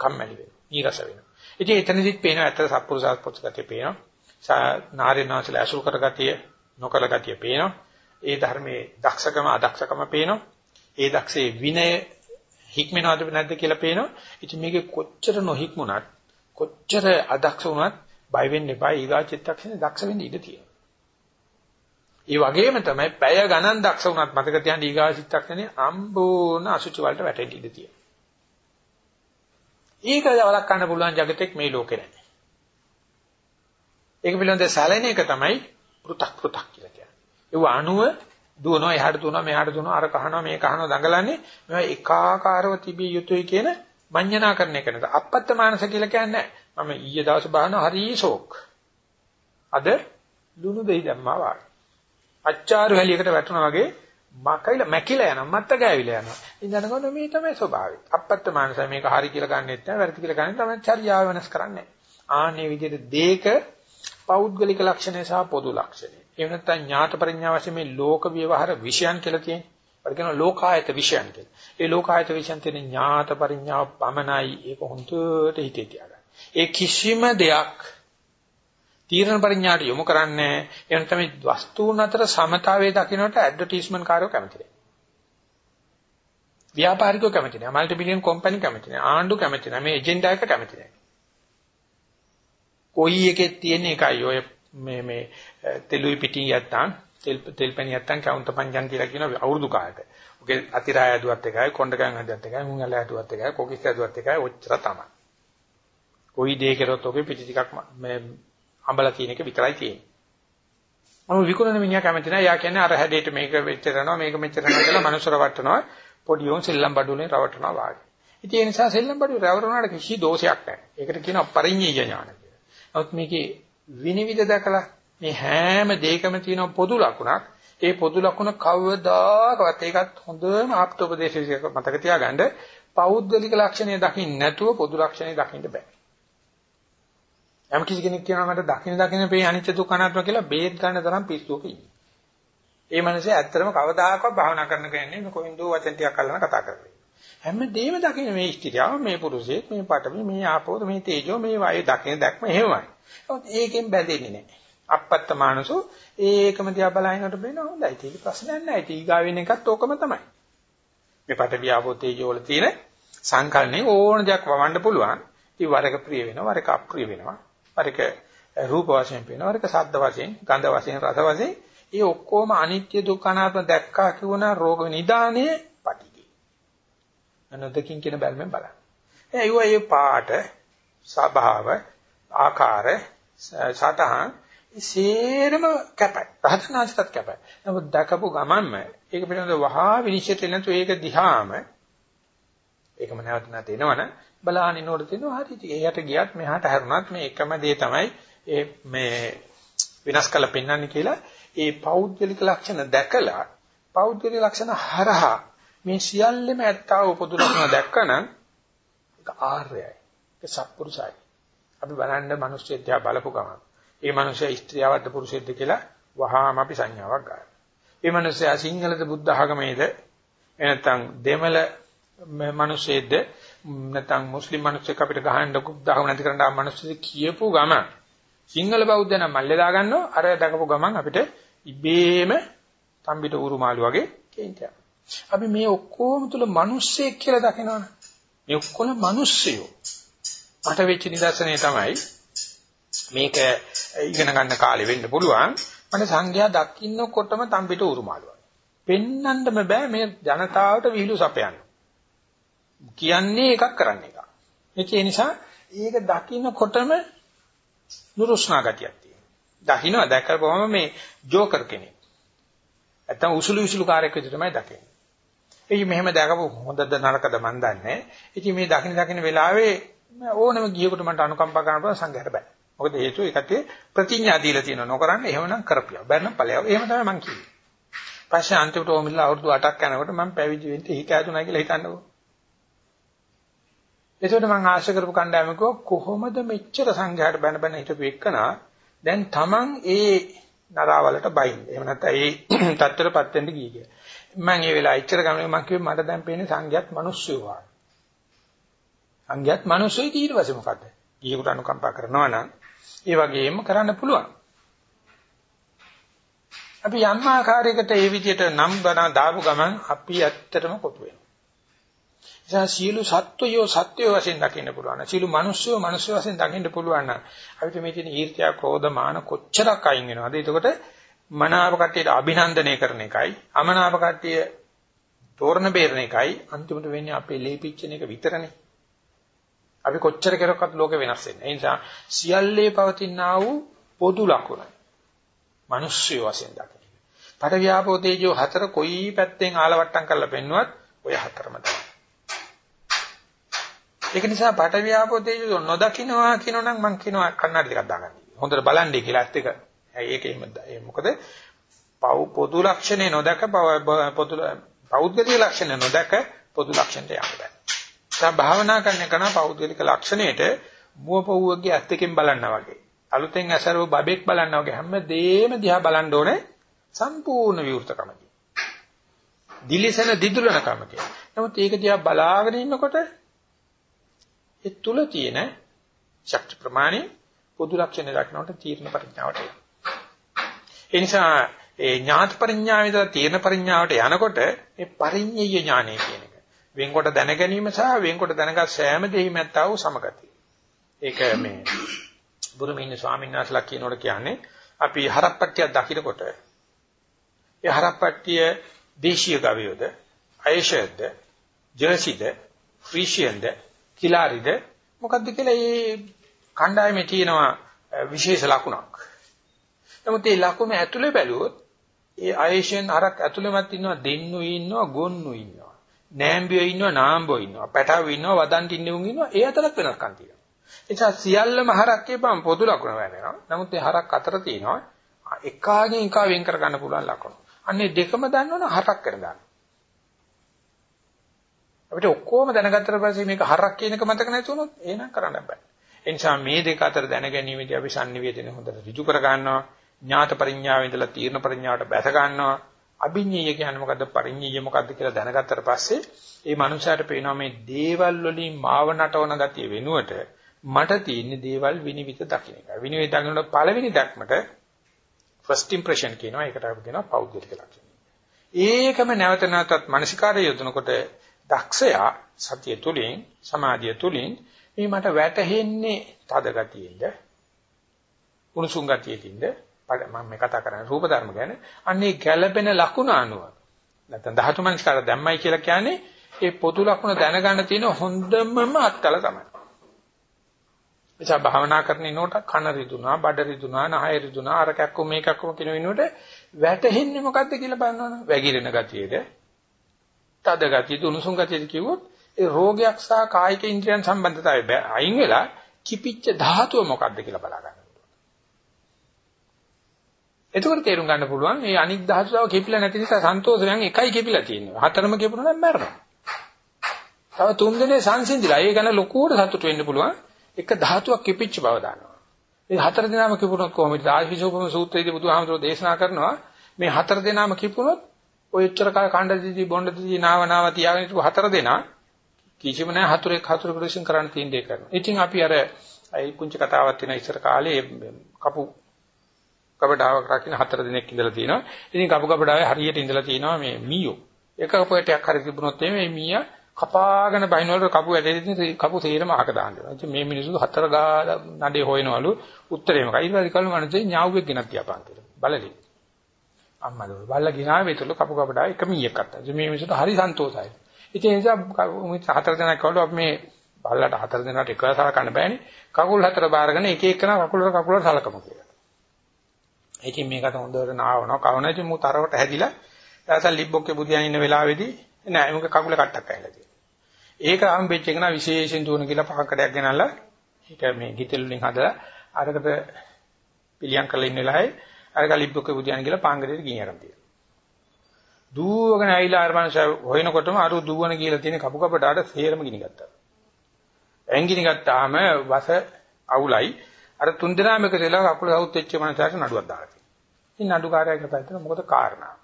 කම්මැලි වෙනවා. නීරස වෙනවා. ඉතින් එතනදිත් පේනවා ඇත්ත සත්පුරුෂ සත්පුරුෂ ගතිය පේනවා නාරිනාසල අසුල් කරගතිය නොකල ගතිය පේනවා. ඒ ධර්මයේ දක්ෂකම අදක්ෂකම පේනවා. ඒ දක්ෂයේ විනය හික්මනවද නැද්ද කියලා පේනවා. ඉතින් මේකේ කොච්චර නොහික්මුණත් කොච්චර අදක්ෂ වුණත් බය වෙන්න එපා ඊගා චිත්තක්ෂණේ දක්ෂ වෙන්න ඉඩ තියෙනවා. ඒ වගේම තමයි පැය ගණන් දක්ෂ වුණත් මතක තියාගන්න ඊගා චිත්තක්ෂණේ අම්බෝන අසුචි වලට වැටෙන්න ඉඩ තියෙනවා. ඒක දවලක් ගන්න පුළුවන් జగතෙක් මේ ලෝකේ නැහැ. ඒක පිළිබඳ සැලෙන එක තමයි පෘ탁 පෘ탁 කියලා කියන්නේ. ඒ වණුව දුවනවා එහාට දුවනවා මෙහාට දුවනවා අර කහනවා මේ කහනවා දඟලන්නේ මේවා එකාකාරව තිබිය යුතුයි කියන මඤ්ඤණා කරන එක නේද අපත්ත මානස කියලා කියන්නේ මම ඊයේ දවසේ බහන හරි ෂෝක්. අද ලුණු දෙහි දැම්මා වාගේ. අච්චාරු හැලියකට වැටුණා වගේ මකයිල මැකිලා යනවා මත්ත ගෑවිලා යනවා. ඉඳනකොට මේ තමයි ස්වභාවය. අපත්ත මානස මේක හරි කියලා ගන්නෙත් නැහැ වැරදි කියලා ගන්නෙත් තමයි චර්යාව වෙනස් කරන්නේ. ආන්නේ විදිහට දෙක පෞද්ගලික ලක්ෂණය සහ පොදු ලක්ෂණය. එහෙම නැත්නම් ඥාත පරිඥා වශයෙන් මේ ලෝක විවහාර විෂයන් කියලා තියෙන්නේ අපි කියනවා ලෝකායත විෂයන් කියලා. ඒ ලෝකායත විෂයන් තියෙන ඥාත පරිඥාව පමණයි. ඒක හොඳට හිතේ තියාගන්න. ඒ කිසිම දෙයක් තීරණ පරිඥාට යොමු කරන්නේ එහෙනම් තමයි වස්තුන් අතර සමතාවයේ දකින්නට ඇඩ්වර්ටයිස්මන්ට් කාර්යෝ කැමති නැහැ. ව්‍යාපාරිකයෝ කැමති නැහැ. මල්ටි බිලියන් කම්පැනි කැමති නැහැ. ආණ්ඩු කැමති නැහැ. මේ එජෙන්ඩා එක කැමති නැහැ. කොයි එකෙත් තියෙන එකයි ඔය මේ මේ තෙලුයි පිටින් යත්තන් තෙල් තෙල් පැණි නැත්තම් කවුන්ටර් පංජන් කියලා කියන අවුරුදු කාලෙට. ඔගේ අතිරාය ඇදුවත් එකයි, කොණ්ඩකම් ඇදුවත් එකයි, මුං ඇල ඇදුවත් එකයි, කොකිස් ඇදුවත් එකයි ඔච්චර තමයි. කොයි දේ කරොත් ඔගේ පිටි ටිකක් මේ අඹලා තියෙන එක විතරයි තියෙන්නේ. මම විකුණන මිනිහා කැමති නැහැ. යා කියන්නේ අර හැඩේට මේක මෙච්චර යනවා, මේක මෙච්චර යනවා කියලා මනුස්සර වටනවා. පොඩි උන් සෙල්ලම් බඩුනේ රවටනවා වාගේ. ඉතින් ඒ නිසා සෙල්ලම් බඩු රවටනවාට කිසි දෝෂයක් නැහැ. ඒකට කියනවා පරිඤ්ඤය ඥාන කියලා. නමුත් මේකේ විනිවිද දැකලා මේ හැම දෙයකම තියෙන පොදු ලකුණක්. ඒ පොදු ලකුණ කවදාකවත් ඒකත් හොඳම ආප්තෝපදේශයක මතක තියාගන්න පෞද්ගලික ලක්ෂණය දකින්න නැතුව පොදු ලක්ෂණය දකින්න බෑ. යම් කිසි කෙනෙක් කියනවා මට දකින්න දකින්න මේ අනිත්‍ය දුක්ඛ අනාත්ම කියලා බේත් ගන්න තරම් පිස්සුවක ඉන්නේ. ඒ මනසේ ඇත්තටම කවදාකවත් භාවනා කරන්න කෙනෙක් නෙමෙයි කොහෙන්දෝ වචන ටිකක් අල්ලන කතා කරන්නේ. හැමදේම දකින්න මේ ස්ත්‍රියව මේ පුරුෂයෙක් මේ පටවි මේ ආපෝද මේ තේජෝ මේ වායු දකින්න දැක්ම එහෙමයි. ඒකෙන් බැඳෙන්නේ නැහැ. අපත්ත මානසෝ ඒකම දිහා බලහිනකොට වෙන හොඳයි. ඒක ප්‍රශ්නයක් නැහැ. ඊගාවෙන එකත් ඕකම තමයි. මේ පට වියාපෝතේජෝ වල තියෙන සංකල්පනේ ඕන දෙයක් වවන්න පුළුවන්. ඉතින් වරක ප්‍රිය වෙනවා, වරක අප්‍රිය වෙනවා. වරක රූප වශයෙන් පේනවා, වරක ශබ්ද වශයෙන්, ගන්ධ වශයෙන්, රස වශයෙන්. ඒ ඔක්කොම අනිත්‍ය දුක්ඛ අනාත්ම දැක්කා කියවන රෝග නිදානේ පටිගි. අනොදකින් කියන බැල්මෙන් බලන්න. ඒ ඒ පාට, ස්වභාව, ආකාර, සතහන් සේරම කැපයි. රහතනාචරත් කැපයි. නමුත් දැකපු ගමන්ම ඒක පිළිබඳව වහා විනිශ්චය දෙන්න නැතු ඒක දිහාම ඒකම නැවත නැත එනවනේ බලාගෙන ඉන්නකොට තියෙනවා හරි ඉතින් එහාට ගියත් මෙහාට හැරුණත් මේ එකම දේ තමයි ඒ මේ විනාශ කළ පෙන්වන්නේ කියලා. ඒ පෞද්ගලික ලක්ෂණ දැකලා පෞද්ගලික ලක්ෂණ හරහා මේ සියල්ලම ඇත්තා උපදු ලක්ෂණ දැක්කනම් ඒක ආර්යයි ඒක සත්පුරුසයි අපි බලන්න මිනිස්සු එක්ක බලපු ගමන් ඒ මනුස්සයා ස්ත්‍රියවද්ද පුරුෂයෙක්ද කියලා වහාම අපි සංඥාවක් ගන්නවා. ඒ මනුස්සයා සිංහලද බුද්ධ ආගමේද? එනත්තම් දෙමළ මිනිස්සෙද්ද නැත්නම් මුස්ලිම් මිනිස්සෙක් අපිට ගහන්න දහම නැති කරන්න ආ මිනිස්සු කියපු ගම සිංහල බෞද්ධ නම් මල්ලේ දාගන්නවා අර දකපු ගමන් අපිට ඉබේම තම්බිට උරුමාළු වගේ කේන්තියක්. අපි මේ ඔක්කොම තුල මිනිස්සෙක් කියලා දකිනවනේ. මේ ඔක්කොම මිනිස්සයෝ. මට වෙච්ච නිදර්ශනය තමයි මේක ඉගෙන ගන්න කාලේ වෙන්න පුළුවන්. මට සංඝයා දකින්නකොටම තම්බිට උරුමාළු වගේ. පෙන්නන්නම බෑ මේ ජනතාවට විහිළු සපයන්න. කියන්නේ එකක් කරන්න එකක්. ඒ නිසා ඒක දකින්නකොටම නුරුස්නා ගතියක් තියෙනවා. දකින්න දැකපුවම මේ ජෝකර් කෙනෙක්. නැත්තම් උසුළු විසුළු කාර්යයක් විදිහට තමයි දකින්නේ. එයි මෙහෙම දැකපු හොඳද නරකද මන් දන්නේ. ඉතින් මේ දකින්න දකින්න වෙලාවේ ඕනම ගියෙකුට මට අනුකම්පා කරන්න පුළුවන් සංඝයාට බෑ. මොකද හේතුව ඒකට ප්‍රතිඥා දීලා තියෙනවා නොකරන්න එහෙමනම් කරපියා. බැරනම් ඵලයක්. එහෙම තමයි මං කියන්නේ. පස්සේ අන්තිමට ඕමිලා අවුරුදු 8ක් යනකොට මම පැවිදි වෙන්න හිත ඇතුණා කියලා හිතන්නකෝ. එතකොට මම ආශා කරපු කණ්ඩායමක කොහොමද මෙච්චර සංඝයාට බැන බැන හිටපු එකනා දැන් Taman ඒ නරාවලට බයින්. එහෙම නැත්නම් ඒ තත්ත්වයටපත් වෙන්න ගියේ කියලා. මම ඒ වෙලාව ඉච්චර ගමනේ මම කිව්වේ මට දැන් පේන්නේ සංඝයාත් මිනිස්සු වගේ. සංඝයාත් මිනිස්සුයි ඊට පස්සේ මොකද? ගියෙකුට අනුකම්පා කරනවා නම් ඒ වගේම කරන්න පුළුවන්. අපි යම් ආකාරයකට ඒ විදිහට නම් බණ දාපු ගමන් අපි ඇත්තටම කොටු වෙනවා. නිසා සියලු සත්වයෝ සත්වයෝ වශයෙන් දකින්න පුළුවන්. සියලු මිනිස්සුયો මිනිස්සු වශයෙන් දකින්න පුළුවන් නම් අපිට මේ තියෙන ඊර්ත්‍යා ක්‍රෝධ මාන කොච්චරක් අයින් වෙනවද? එතකොට මනාප කට්ටියට අභිනන්දනය කරන එකයි අමනාප කට්ටිය තෝරන බේරන එකයි අන්තිමට වෙන්නේ අපේ ලේපිච්චන එක විතරනේ. අපි කොච්චර කෙරුවත් ලෝකෙ වෙනස් වෙන්නේ. ඒ නිසා සියල්ලේ පවතිනා වූ පොදු ලක්ෂණ. මිනිස්සු වශයෙන් දකින්න. පටවියාපෝ තේජෝ හතර කොයි පැත්තෙන් ආලවට්ටම් කරලා පෙන්නුවත් ඔය හතරම තමයි. ඒක නිසා පටවියාපෝ තේජෝ නොදකින්නවා කියනොනම් මම කියනවා කන්නඩි ටිකක් දාගන්න. හොඳට බලන්නේ කියලා ඇත්ත එක. ඒකෙම මොකද පොදු ලක්ෂණේ නොදක පොදු පෞද්ගලික ලක්ෂණ නොදක පොදු ලක්ෂණට යන්න බෑ. දැන් භාවනා කරන කෙනා පෞද්ගලික ලක්ෂණයට මුවපොව්වගේ ඇස් දෙකෙන් බලනවා වගේ. අලුතෙන් ඇසරව බබෙක් බලනවා වගේ හැමදේම දිහා බලන්න ඕනේ සම්පූර්ණ විවෘතකමකින්. දිලිසෙන දිදුලන කමකින්. නමුත් ඒක දිහා බලාගෙන ඉන්නකොට ඒ තුල තියෙන ශක්ති ප්‍රමාණය පොදු ලක්ෂණ දක්නවට තීර්ණ පරිඥාවට එනවා. ඒ නිසා ඒ ඥාත පරිඥාවේ ඉඳලා තීර්ණ පරිඥාවට යනකොට මේ පරිඤ්ඤය ඥානය කියන එක. වෙන්කොට දැන ගැනීම සහ වෙන්කොට දැනගත් සෑම දෙයක්ම ඇත්තා වූ සමගතිය. ඒක මේ බුරුමින්න ස්වාමීන් වහන්සේලා කියනකොට කියන්නේ අපි හරප්පට්ටියක් දකින්නකොට ඒ හරප්පට්ටිය දේශීය ගවයෝද අයෂයද ජර්සිද ෆ්‍රීෂියන්ද කිලාරිද මොකද්ද කියලා මේ කණ්ඩායමේ තියෙනවා විශේෂ ලකුණක්. නමුත් මේ ලකුණ ඇතුලේ බැලුවොත් ඒ අයෂෙන් අරක් ඇතුළෙමත් ඉන්නවා දෙන්නු ඉන්නවා ගොන්නු ඉන්නවා. නෑම්බියෝ ඉන්නවා නාම්බෝ ඉන්නවා. පැටවු ඉන්නවා වදන්ට ඉන්නවුන් ඉන්නවා. ඒ අතරත් වෙනස්කම් තියෙනවා. ඒ නිසා සියල්ලම හරක් කියපම් පොදු ලකුණ වෙනවා. නමුත් ඒ හරක් අතර තියෙනවා එකාගෙන් එකා වෙන් කර ගන්න පුළුවන් ලකුණු. අන්නේ දෙකම දන්නවනම් හරක් කර ගන්න. අපිට ඔක්කොම දැනගත්තට පස්සේ මේක හරක් කියන එක මතක නැති වුණොත් එහෙනම් කරන්න බෑ. ඒ නිසා මේ දෙක අතර දැනගැනීමේදී අපි sannivedana හොඳට ඍජු කර ගන්නවා. ඥාත පරිඥාවේ ඉඳලා තීර්ණ පරිඥාවට බැස ගන්නවා. අභිඤ්ඤය කියන්නේ මොකද්ද පරිඤ්ඤය මොකද්ද කියලා දැනගත්තට පස්සේ ඒ මනුස්සයාට පේනවා මේ දේවල් වලින් මාව නටවන ගතිය වෙනුවට මට තියෙන දේවල් විනිවිද දකින්න එක. විනිවිද දකින්නට පළවෙනි දැක්මට first impression කියනවා. ඒකට අපි කියනවා පෞද්ගලික ලක්ෂණ. ඒකම නැවත නැවතත් මානසිකාරය යොදනකොට දක්ෂයා සතිය තුලින් සමාධිය තුලින් මේ මට වැටහෙන්නේ තද ගතියෙන්ද උණුසුම් ගතියකින්ද මම මේ කතා කරන්නේ රූප ධර්ම ගැන අන්නේ ගැළපෙන ලකුණ අනුව නැත්නම් ධාතු මනස්කාර දැම්මයි කියලා කියන්නේ ඒ පොදු ලකුණ දැනගන්න තියෙන හොඳමම අත්කල තමයි. එචා භාවනා කරන ඉනෝට කන රිදුනා, බඩ රිදුනා, නහය රිදුනා, අර කැක්කෝ මේ කැක්කෝ කියන වෙනුවට වැටෙන්නේ මොකද්ද කියලා බලනවනේ. වැగిරෙන ගතියේද තද ගතිය, උණුසුම් ගතියද කිව්වොත් ඒ රෝගයක් සහ කායික ඉන්ද්‍රියන් සම්බන්ධතාවය අයින් වෙලා කිපිච්ච ධාතුව මොකද්ද කියලා බලා ගන්න. එතකොට තේරුම් ගන්න පුළුවන් මේ අනික් ධාතුව කිපිලා නැති නිසා සන්තෝෂයෙන් එකයි කිපිලා තියෙන්නේ. හතරම කිපුණා නම් මැරෙනවා. තව තුන් දෙනේ සංසිඳිලා. ඒ ගැන ලොකුවට සතුට වෙන්න පුළුවන්. එක ධාතුවක් කිපිච්ච බව දානවා. මේ හතර දෙනාම කිපුණොත් කොහොමද? ආශිෂෝපම සූත්‍රයේදී බුදුහාමතුරු දේශනා කරනවා මේ හතර දෙනාම කිපුණොත් ඔය එච්චර කාල කණ්ඩ දිදී බොණ්ඩ දිදී නාව නාව තියාගෙන ඉතුරු හතර දෙනා කිසිම නැහැ හතුරෙක් හතුරෙකුට විශ්ින් කරන්න තියෙන දේ කරනවා. ඉතින් අපි අර ඒ පුංචි කතාවක් තියෙන ඉස්සර කාලේ කපු කබඩාවක් රකින්න හතර දිනක් ඉඳලා තිනවා. ඉතින් කපු කබඩාවේ හරියට ඉඳලා තිනවා මේ මීයෝ. එක කපුවටයක් හරි තිබුණොත් මේ මීයා කපාගෙන බයිනවල කපු ඇටේ කපු තේරම අහක දානවා. ඉතින් මේ මිනිස්සු හතර ගා නඩේ හොයනවලු උත්තරේ මොකයි? ඊට පස්සේ කල්ම මනසේ ඥාවුවෙක් ගෙනත් තියාපන් කියලා. බලලි. අම්මා දෝ බල්ලා ගිනාවේ ඒතල කපු කපඩාවේ එක මීයක් අත්තා. ඉතින් මේ මිනිස්සුන්ට හරි සන්තෝෂයි. ඉතින් ඒ නිසා හතර දෙනෙක් කවලු අපි මේ බල්ලට හතර දෙනාට එකව සලකන්න බෑනේ. කකුල් හතර බාරගෙන එක එකන කකුල් වල කකුල් වල සලකමු කියලා. ඒකෙන් මේකට හොඳට නාවනවා. කවුනා ඉතින් මු තරවට හැදිලා ඊටසල් ලිබ්බොක්කේ බුදියන් ඉන්න වෙලාවේදී නෑ මොකද කකුල කට්ටක් ඇවිල්ලා තියෙනවා. ඒක හම්බෙච්ච එක නා විශේෂයෙන් දුවන කියලා පහකඩයක් ගෙනල්ලා ඒක මේ ගිතෙල් වලින් හදලා අරකට පිළියම් කරලා ඉන්න වෙලාවේ අර ගලිබ්බොක්කේ බුදියන් කියලා පාංගරේට ගිහින් අරන් තියෙනවා. දුවගෙන ඇවිල්ලා අර මනුස්සය හොයනකොටම අර දුවන කියලා තියෙන කපු කපටාට සේරම ගිනි ගත්තා. ඇඟිනි ගත්තාම වස අවුලයි අර තුන් දෙනාම එක දෙලා කකුල සවුත් වෙච්ච මනුස්සයාට නඩුවක් දාලා තියෙනවා. ඉතින් නඩුකාරයා කියලා මොකද කාරණා.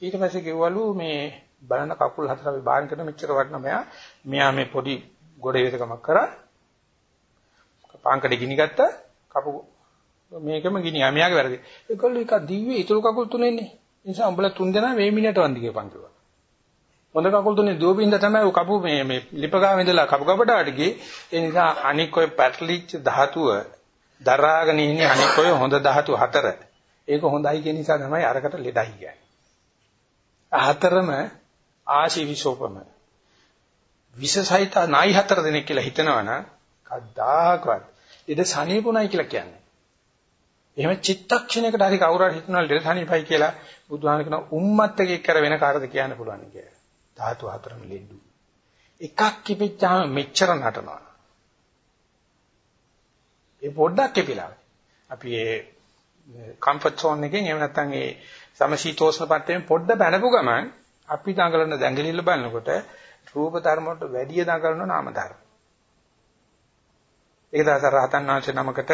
ඊට පස්සේ කිව්වලු මේ බලන කකුල් හතර අපි බාහිර කරන මෙච්චර වටන මෙයා මෙයා මේ පොඩි ගොඩ වේදකමක් කරා පාංකඩේ ගිනි ගත්තා කපු මේකම ගිනියා මෙයාගේ වැරදි. ඒකල්ලු එක දිව්වේ ඊතුරු කකුල් තුනෙන්නේ ඒ නිසා උඹලා තුන් දෙනා මේ මිනිහට වන්දි කියපන් කිව්වා. හොඳ කකුල් තුනේ දුවපින්ද තමයි ඔය කපු මේ මේ ලිපගාව ඉඳලා කපු කපඩාට ගියේ. ඒ නිසා අනික් ඔය පැටලිච්ච ධාතුව දරාගෙන ඉන්නේ අනික් ඔය හොඳ ධාතු හතර. ඒක හොඳයි කියන නිසා තමයි අරකට ලෙඩයි කියන්නේ. හතරම ආශීවිසෝපම විශේෂයිත නායි හතර දෙනෙක් කියලා හිතනවනම් කද්දාකවත් ඉත සනීපුණයි කියලා කියන්නේ. එහෙම චිත්තක්ෂණයකට හරි කවුරු හරි හිතනවා ලෙඩ සනීපයි කියලා බුදුහාම කියන උම්මත් එකක් කර වෙන කාටද කියන්න පුළුවන් කියලා. ධාතු හතරම ලෙඩු. එකක් කිපිච්චාම මෙච්චර නටනවා. ඒ පොඩ්ඩක් කිපිලා. අපි ඒ කම්ෆර්ට් සෝන් එකෙන් එහෙම නැත්නම් ඒ සමශීතෝෂ්ණ පත්‍රයෙන් පොඩ්ඩ බැනපු ගමන් අපි දඟලන දැඟලිල්ල බලනකොට රූප ධර්ම වලට වැඩි දඟලන නාම ධර්ම. ඒක තමයි රහතන් වහන්සේ නමකට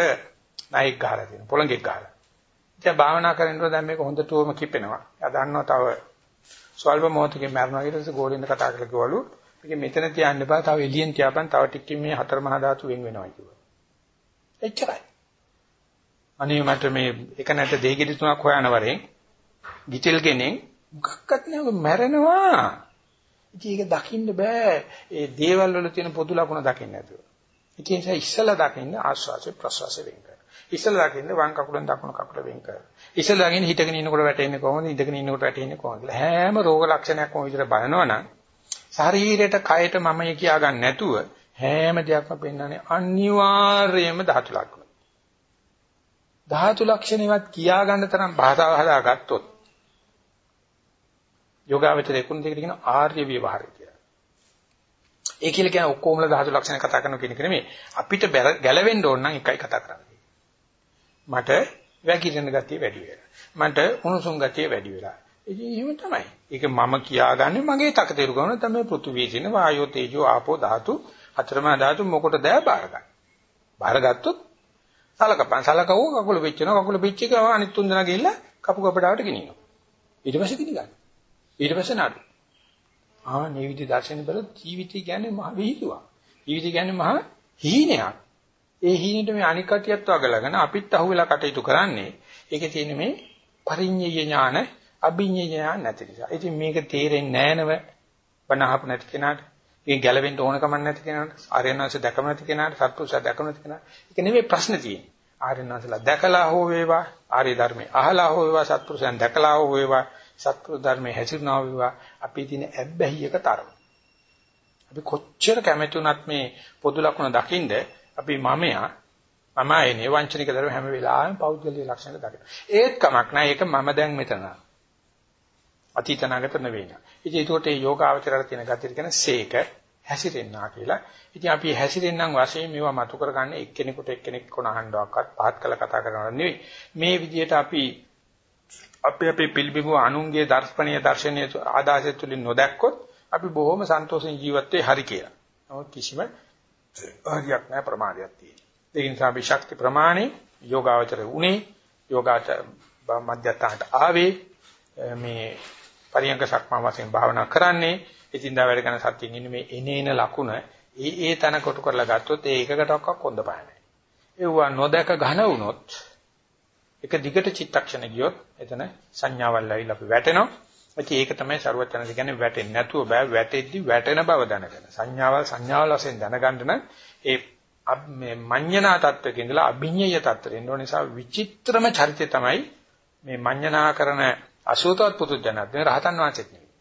ණයෙක් ගහලා තියෙනවා. පොළඟෙක් ගහලා. ඉතින් භාවනා කරනකොට දැන් මේක හොඳටම කිපෙනවා. එයා දන්නවා තව ස්වල්ප මොහොතකින් මරනවා ඊට පස්සේ ගෝලින්ද කතා කරලා කිව්වලු මේක මෙතන තියන්න බෑ තව එළියෙන් තියාපන් තව ටිකකින් මේ හතර මහා ධාතු වෙන් වෙනවා කිව්වා. එච්චරයි. අනේ මට මේ එක නැට දෙහිගෙඩි තුනක් හොයන වරෙන් ගිතෙල් කෙනෙක් මොකක්වත් නෑ මැරෙනවා. ඉතින් ඒක දකින්න බෑ. ඒ දේවල් වල තියෙන පොදු ලක්ෂණ දකින්න නැතුව. ඒ නිසා ඉස්සලා දකින්න ආස්වාසේ ප්‍රසවාසයේ වෙන් කරනවා. ඉස්සලා දකින්න වම් කකුලෙන් දකුණු කකුල වෙන් කරනවා. ඉස්සලා දකින්න හිටගෙන ඉන්නකොට වැටෙන්නේ කොහොමද? ඉඳගෙන ඉන්නකොට වැටෙන්නේ කොහොමද? හැම රෝග ලක්ෂණයක්ම ඔය විදිහට බලනවනම් ශරීරයට කයට මමයි කියා ගන්න නැතුව හැම දෙයක්ම පෙන්වන්නේ අනිවාර්යයෙන්ම ධාතු ලක්ෂණ. ධාතු ලක්ෂණේවත් කියා ගන්න තරම් භාෂාව හදාගත්තොත් යෝගාවචරයේ කුණ දෙකට කියන ආර්ය විවහාරය කියලා. ඒ කියලා කියන ඔක්කොමල ධාතු ලක්ෂණ කතා කරන කෙනෙක් නෙමෙයි. අපිට ගැලවෙන්න ඕන නම් එකයි කතා කරන්නේ. මට වැగిරෙන ගතිය වැඩි වෙලා. මට උණුසුම් ගතිය වැඩි වෙලා. ඉතින් එහෙම තමයි. ඒක මම කියාගන්නේ මගේ තකතිරු ගමන තමයි පෘථුවියේ තියෙන වායෝ තේජෝ ආපෝ ධාතු හතරමා ධාතු මොකටද බාරගන්න. බාරගත්තොත් සලකපන් සලකව කකුල පිච්චෙනවා කකුල පිච්ච එක අනිත් තුන් දෙනා ගිහිල්ලා කපු කපඩාවට ගෙනියනවා. ඊට පස්සේ ගිනි ගන්න. ඊට පස්සේ නඩු. ආ නිවිදි දර්ශන බල ජීවිතය කියන්නේ මහ විහිළුවක්. ජීවිතය කියන්නේ මහ හීනයක්. ඒ හීනෙට මේ අනික් කටියත් වගලගෙන අපිත් අහුවෙලා කටයුතු කරන්නේ. ඒකේ තියෙන මේ පරිඤ්ඤය ඥාන, අභිඤ්ඤය ඥාන නැති නිසා. ඉතින් මේක තේරෙන්නේ නැනව බනහප නැති කෙනාට. මේ ගැලවෙන්න ඕන කමක් නැති කෙනාට, ආර්යනාංශ දැකම නැති කෙනාට, සත්පුරුෂයා දැකම නැති කෙනාට. ඒක නෙමෙයි ප්‍රශ්නේ තියෙන්නේ. ආර්යනාංශලා දැකලා හෝ වේවා, ආර්ය ධර්මයේ අහලා හෝ වේවා, සත්පුරුෂයන් දැකලා හෝ වේවා, සත්පුරුෂ ධර්මයේ හැසිරෙනවා වේවා, අපි තියෙන ඇබ්බැහියක තරම. අපි කොච්චර කැමති වුණත් මේ පොදු ලක්ෂණ දකින්ද අපි මමයා මම ආයේ වංචනික ධර්ම හැම වෙලාවෙම පෞද්ගලික ලක්ෂණ දකිනවා. ඒත් කමක් නැහැ. ඒක මම දැන් මෙතන. අතීතනාගත නෙවෙයි. ඉතින් ඒකට මේ යෝගාවචරයට තියෙන ගතිය කියන සේක හැසිරෙන්නා කියලා. ඉතින් අපි හැසිරෙන්නම් වශයෙන් මේවා මතු කරගන්න එක්කෙනෙකුට එක්කෙනෙක් කොනහඬක්වත් පහත් කළ කතා කරනවා නෙවෙයි. මේ විදිහට අපි අපි අපේ පිළිබිඹු අනුන්ගේ දර්ශනීය දර්ශනීය ආදාසය තුලින් නොදැක්කොත් අපි බොහොම සන්තෝෂෙන් ජීවත් වෙයි හරි කියලා. නමුත් කිසිම හරියක් නැහැ ප්‍රමාදයක් තියෙනවා. ඒ නිසා අපි ශක්ති ප්‍රමාණය යෝගාවචර උනේ යෝගාචර මධ්‍යස්ථානට ආවේ මේ පරියංග සක්මා වශයෙන් භාවනා කරන්නේ. ඉතින්දා වැඩ කරන සත්‍යයෙන් ඉන්නේ මේ එනේන ලකුණ ඒ ඒ තන කොට කරලා ගත්තොත් ඒ එකකටවත් කොන්ද පාන්නේ. ඒවා නොදක ඝන වුණොත් එක දිගට චිත්තක්ෂණ ගියොත් එතන සංඥාවල් ඇවිල්ලා අපි වැටෙනවා. ඉතින් ඒක තමයි ਸਰවඥයන් කියන්නේ වැටෙන්නේ නැතුව බෑ වැටෙද්දි වැටෙන බව දැනගන්න. සංඥාවල් සංඥාවල් වශයෙන් දැනගන්න නම් ඒ මේ මඤ්ඤණා තත්වයක ඉඳලා අභිඤ්ඤය තත්වයට එන්න ඕන නිසා විචිත්‍රම චරිතය තමයි මේ මඤ්ඤණා කරන අසෝතවත් පුදුජනත් මේ රහතන් වහන්සේත් නෙවෙයි.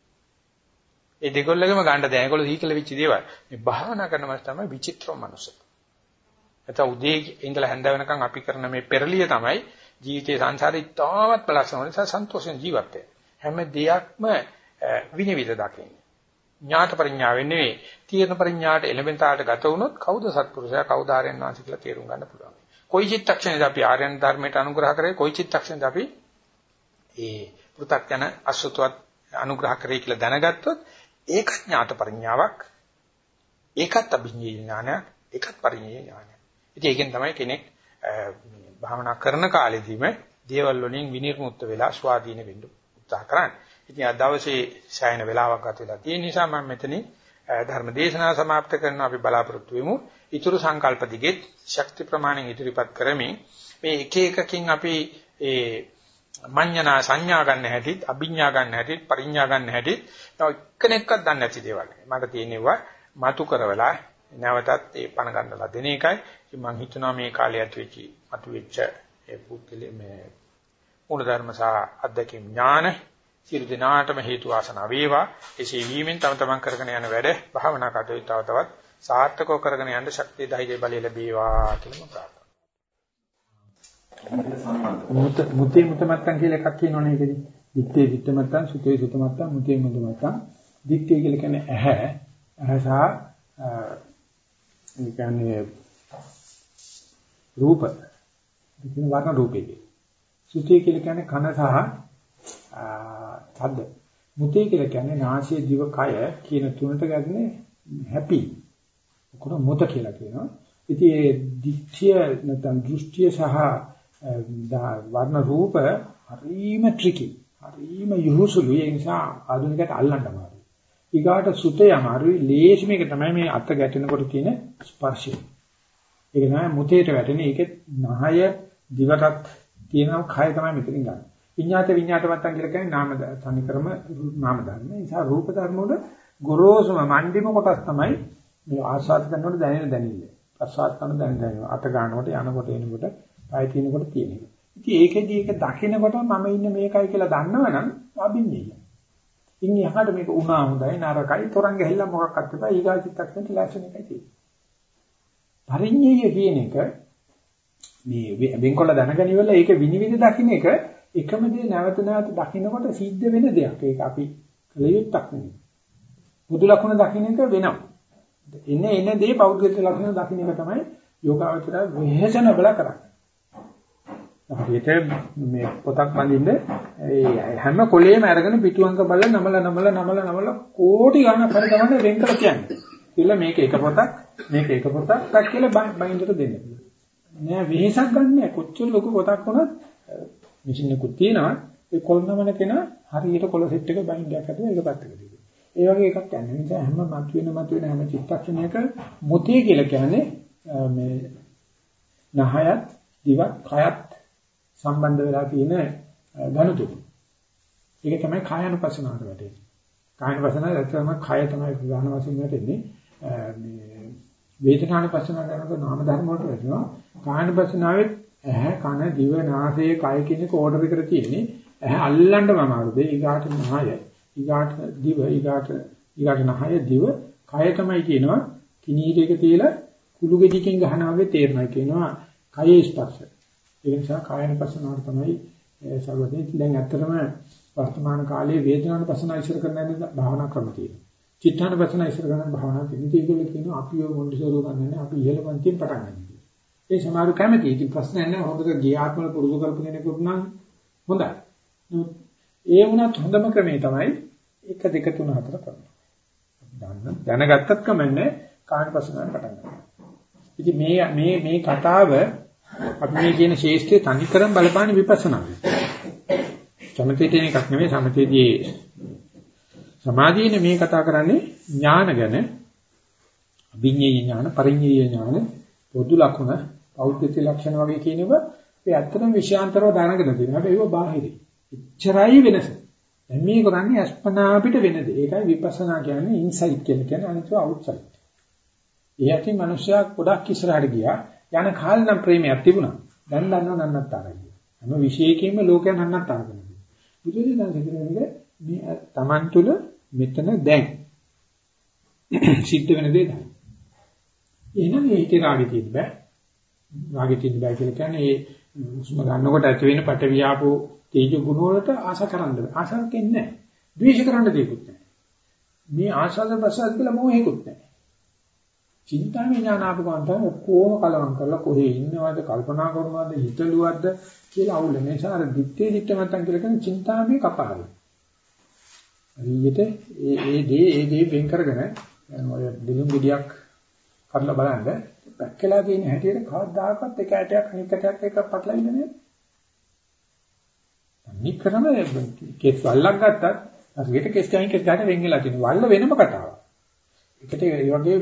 ඒ දෙකොල්ලගෙම ගන්න දැන ඒගොල්ලෝ සීකල වෙච්ච දේවල්. මේ භාවනා කරන මාස් තමයි විචිත්‍රම මනුස්සය. නැත්නම් උදේ ඉඳලා හැන්ද වෙනකන් අපි කරන මේ පෙරලිය තමයි ජීවිතේ සංසාරේ ඉතාමත් බලසන නිසා සන්තෝෂෙන් ජීවත් වෙන්න. හැම දෙයක්ම විනිවිද දකින්න. ඥාත පරිඥාවෙන් නෙවෙයි තීර්ණ පරිඥාට එළඹෙන තාලට ගත වුණොත් කවුද සත්පුරුෂයා කවුද ආර්යයන් වහන්සේ කියලා තේරුම් ගන්න පුළුවන්. කොයි චිත්තක්ෂණයද අපි ආර්යයන් ධර්මයට අනුග්‍රහ කරේ කොයි චිත්තක්ෂණයද අපි ඒ පෘථග්ජන අසුතවත් අනුග්‍රහ කරේ කියලා දැනගත්තොත් ඒක ඥාත පරිඥාවක් ඒකත් අභිඥා ඥානයක් ඒකත් පරිඥා ඥානයක්. ඉතින් ඒකෙන් තමයි කෙනෙක් භාවනා කරන කාලෙදීම දේවල් වලින් විනිර්මුක්ත වෙලා ස්වාධීන වෙන්න උත්සාහ කරන්නේ. ඉතින් අද දවසේ ශායන වෙලාවක් ගත වෙලා තියෙන නිසා මම මෙතනින් ධර්ම දේශනාව સમાપ્ત කරන අපි බලාපොරොත්තු වෙමු. ඊතුරු සංකල්ප දිගෙත් ශක්ති ප්‍රමාණෙන් ඉදිරිපත් කරමින් මේ එක එකකින් අපි ඒ මඤ්ඤණා සංඥා ගන්න හැටිත් අභිඥා ගන්න හැටිත් පරිඥා ගන්න හැටිත් එක්කෙනෙක්වත් දන්නේ නැති දේවල්. මට තියෙනවා මතු කරවලා නැවතත් ඒ පණ ගන්නලා දෙන එකයි. මම හිතනවා මේ කාලේ ඇති වෙච්ච අතු වෙච්ච ඒ පුද්ගලෙ මේ මූලධර්ම සහ අධ්‍යක්ෂ ඥාන සියලු දෙනාටම හේතු වාසනා වේවා. එසේ වීමෙන් තම තමන් කරගෙන යන වැඩ භාවනා කටයුතු තව තවත් සාර්ථකව කරගෙන යන්න ශක්තිය ධෛර්ය බලය ලැබේවා කියලා මම ප්‍රාර්ථනා මුත මුතේ මුතමත්තන් කියලා එකක් කියනවනේ ඒකදී. දිත්තේ දිත්තමත්තන් සුතේ සුතමත්තන් මුතේ මුතමත්තන්. දිත්තේ කියලා කියන්නේ ඇහැ. ඇහැ සහ ඒ කියන්නේ රූප. දින වර්ණ රූපේ. සුතේ කියලා කියන්නේ කන සහ තද. මුතේ කියලා කියන්නේ නාසය දිව කය කියන තුනට ගන්නේ හැපි. කොහොම මුත කියලා කියනවා. ඉතින් ඒ දිට්ඨිය නැත්නම් දෘෂ්ටිය සහ වර්ණ රූප හරිම ට්‍රිකි. හරිම යහුසුලු ඒ නිසා ආධුනිකයට අල්ලන්න අමාරුයි. ඊගාට සුතේ අමාරුයි. ලේසි මේක තමයි මේ අත ගැටෙනකොට තියෙන ස්පර්ශය. ඒක තමයි මුතේට වැටෙන්නේ. ඒකේ නහය දිවටත් තියෙන කය තමයි මෙතනින් ගන්න. විඤ්ඤාත විඤ්ඤාත මත්තන් කියලා කියන්නේ නාම තනිකරම නාම ධර්ම. ඒ නිසා රූප ධර්ම වල ගොරෝසුම මණ්ඩිම කොටස් තමයි මේ ආස්වාද කරනකොට දැනෙන දැනෙන්න. ප්‍රසආද කරන දැනෙන දැනෙන. අත ගන්නකොට යනකොට එනකොට පය තිනකොට තියෙන එක. ඉතින් ඒකෙදි ඒක දකිනකොට මම ඉන්නේ මේකයි කියලා දන්නවනම් අභිඤ්ඤය. ඉතින් එහාට මේක උනා හොඳයි නරකයි තරංග ඇහිලා මොකක්වත් එපා ඊගා චිත්තක්ෂණ ලක්ෂණ එකයි තියෙන්නේ. පරිඤ්ඤය කියන එක මේ වෙන්කොල්ල දැනගනිවල ඒක විනිවිද දකින්න එක එකම දේ නැවත නැවත දකින්නකොට සිද්ධ වෙන දෙයක්. ඒක අපි කල යුත්තක් නෙවෙයි. බුදු ලක්ෂණ දකින්න එක වෙනවා. එන්නේ එන්නේ දේ පෞද්ගලික ලක්ෂණ දකින්න එක තමයි යෝගාවචර වෙහෙසන බල කරන්නේ. හරියට මේ පොතක් බඳින්න ඒ හැම කොලේම අරගෙන පිටුවංක බලලා නමල නමල නමල නමල කෝටි ගණන් හරි ගමන් වෙන් කළ කියන්නේ. කියලා මේක එක පොතක් මේක එක පොතක් ටක් කියලා බයින්දට දෙන්න. නෑ වෙහෙසක් ගන්නෑ කොච්චර ලොකු පොතක් වුණත් මැෂින් එකක් තියෙනවා ඒ කොල්නමන කෙනා හරියට කොළ සෙට් එක බයින්ඩයක් හදුවා ඒක පැත්තකට දානවා. ඒ වගේ එකක් යන නිසා හැම මතුවෙන මතුවෙන හැම චිත්තක්ෂණයක මොතේ කියලා කියන්නේ මේ නහයත් දිවත් කයත් සම්බන්ධ වෙලා තියෙන ධනුතුරු. ඒක තමයි කායනුපස්සනාවට වැටෙන්නේ. කායනුපස්සනාව ඇත්තම කය තමයි ප්‍රධාන වශයෙන් වැටෙන්නේ. මේ වේදනානුපස්සනාව කරනකොට නාම ධර්ම වලට වැටෙනවා. කායනුපස්සනාවෙත් ඇහැ කන දිව නාසය කය කියන කෝඩර් එකට තියෙන්නේ. ඇහැ අල්ලන්නම අමාරුද ඊගාට නහය ඊගාට දිව ඊගාට ඊගාට නහය දිව. කය තමයි කියනවා කිනීරයක තියලා කුළු ගෙඩියකින් ගහනවා වගේ තේරෙනවා කියනවා කයේ ස්පර්ශ. ඒ නිසා කායන පස්සනාව තමයි සර්වදේ දැන් ඇත්තටම වර්තමාන කාලයේ වේදනාන පස්සනා ඉස්සර කරන්න භාවනා ක්‍රම තියෙනවා. චිත්තාන පස්සනා ඉස්සර කරන භාවනා තියෙනවා ඒකවල කියනවා අපි ඔය මොන්ඩිසෝරෝ ගන්නන්නේ අපි ඉහළ පන්තියෙන් පටන් ගන්නවා ඒ සමහර කැමති. ඉතින් ප්‍රශ්නයක් නැහැ. හොඳට ගියාත්මල පුරුදු කරපු කෙනෙකුට නම් හොඳයි. ඒ වුණත් හොඳම ක්‍රමේ තමයි 1 2 3 4 කරනවා. දන්න දැනගත්තත් කමන්නේ කාණ ප්‍රශ්නයන් පටන් ගන්නවා. ඉතින් මේ මේ මේ කතාව අපි මේ කියන ශේෂ්ත්‍රයේ තනිකරම බලපාන විපස්සනා. සමතේට එකක් නෙමෙයි සමතේදී සමාධියනේ මේ කතා කරන්නේ ඥාන ගැන. අභිඤ්ඤේ ඥාන, පරිඤ්ඤේ ඥාන, පොදු ලක්ෂණ, පෞද්ගලික ලක්ෂණ වගේ කියනවා. ඒ ඇත්තටම විෂයාන්තරව දැනගෙන තියෙනවා. ඒක බාහිරයි. එච්චරයි වෙනස. දැන් මේ කරන්නේ අස්පනා අපිට වෙන දේ. ඒකයි විපස්සනා කියන්නේ ඉන්සයිට් කියලා කියන්නේ අනිත් අවුට්සයිඩ්. ඒ ඇති මිනිස්සයා ගොඩක් ඉස්සරහට ගියා. යන කාලේ නම් ප්‍රේමයක් තිබුණා. දැන් දන්නව නන්නත්තරයි. හැම විශේෂයෙන්ම ලෝකයන් නන්නත්තර කරනවා. බුදුදහම කියන්නේ මේ Taman තුල මෙතන දැන් සිද්ධ වෙන දේ තමයි. එහෙනම් මේ හිතේ රාගෙ තියෙන්න බෑ. රාගෙ තියෙන්න බෑ කියලා කියන්නේ ඒ උස්ම ගන්නකොට ඇති වෙන පට වියාපෝ තේජ ගුණ වලට ආශා කරන්න බෑ. ආශා කරන්නේ නැහැ. ද්වේෂ කරන්න දෙයක්වත් නැහැ. මේ ආශාද ප්‍රසාද කියලා මොහෙකුත් නැහැ. චින්තාවේ ඥානාපකම් ඔක්කොම කලවම් කරලා කොහේ ඉන්නවද කල්පනා කරනවද හිතලුවද කියලා අවුල නිසා අර දිත්තේ දිත්ත මතන් කියලා කියන චින්තාවේ කපාරයි. හරියට ඒ ඒ දේ ඒ දේ වෙන් කරගෙන ඔය දිලුම් ගෙඩියක් කරලා බලන්න පැක්කලා තියෙන හැටියට කවදාකවත් එක ඇටයක් අනිත් ඇටයක් එක පටලවිලා නෑ. අනිත් කරම කෙස් වල්ලක් ගත්තත් හරියට කෙස් ගහින් කෙස් ගන්න වෙන් වෙලා තියෙනවා. වල්ල වෙනම කතාවක්. එකට ඒ වගේ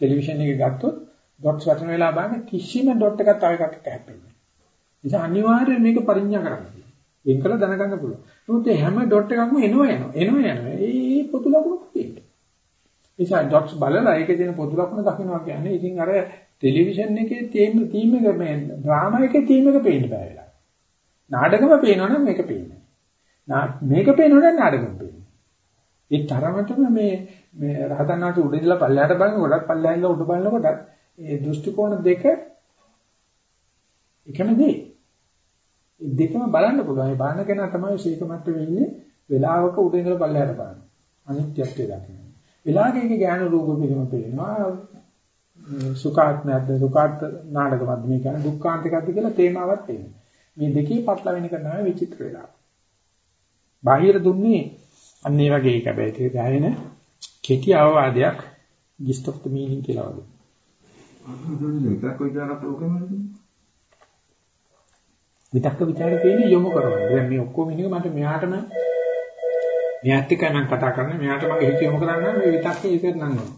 ටෙලිවිෂන් එකේ ගත්තොත් ඩොට්ස් වටන වෙලා බලන්න කිසිම ඩොට් එකක් තව එකක් එක්ක හැප්පෙන්නේ නැහැ. නිසා අනිවාර්යයෙන් මේක පරිඥා කරන්න. වෙන් කළ දැනගන්න පුළුවන්. නමුත් හැම ඩොට් එකක්ම එනවා යනවා. එනවා යනවා. ඒ පොදු ලකුණු තියෙන්නේ. නිසා ඩොට්ස් බලලා ඒකේ තියෙන පොදු ලකුණ දකින්නවා කියන්නේ ඉතින් අර ටෙලිවිෂන් එකේ තීම තීම එක මේ ඩ්‍රාමා එකේ තීම එක පේන්න බෑ වෙලා. නාටකම පේනවනම් මේක පේන්නේ. මේක පේනවනම් නාටකම පේන්නේ. ඒ තරමටම මේ මේ රහතන් වහන්සේ උඩ ඉඳලා පල්ලයට බලනකොට පල්ලයෙන් ඉඳලා උඩ බලනකොට ඒ දෘෂ්ටි කෝණ දෙක එකම දේ. ඒ දෙකම බලන්න පුළුවන්. ඒ බලන කෙනා තමයි ශීක මට්ටමේ ඉන්නේ වෙලාවක උඩ ඉඳලා පල්ලයට බලන. අනිත්‍යත්වය දකින්න. වෙලාවකේ ඥාන රූප පිළිම පේනවා. සුඛාත්මයක්ද සුඛාත් නාටකමත් මේ කියන්නේ දුක්ඛාන්තිකක්ද කියලා තේමාවක් තියෙනවා. මේ දෙකේ පටල වෙන එක තමයි විචිත්‍ර වෙලාව. බාහිර දුන්නේ අන්න ඒ වගේ එක හැබැයි ඒක දැනෙන කෙටි අවවාදයක් gist of the meaning කියලා වගේ. විතක්ක විචාරක ලෝකෙමද? විතක්ක ਵਿਚාර තියෙන්නේ යොමු කරනවා. දැන් මේ ඔක්කොම ඉන්නේ මට මෙයාටම මෙයාත් එක්කයි මම කතා කරන්නේ. මෙයාට මගේ හිත යොමු කරන්න නම් මේ විතක්කේ ඉතින් නංගනවා.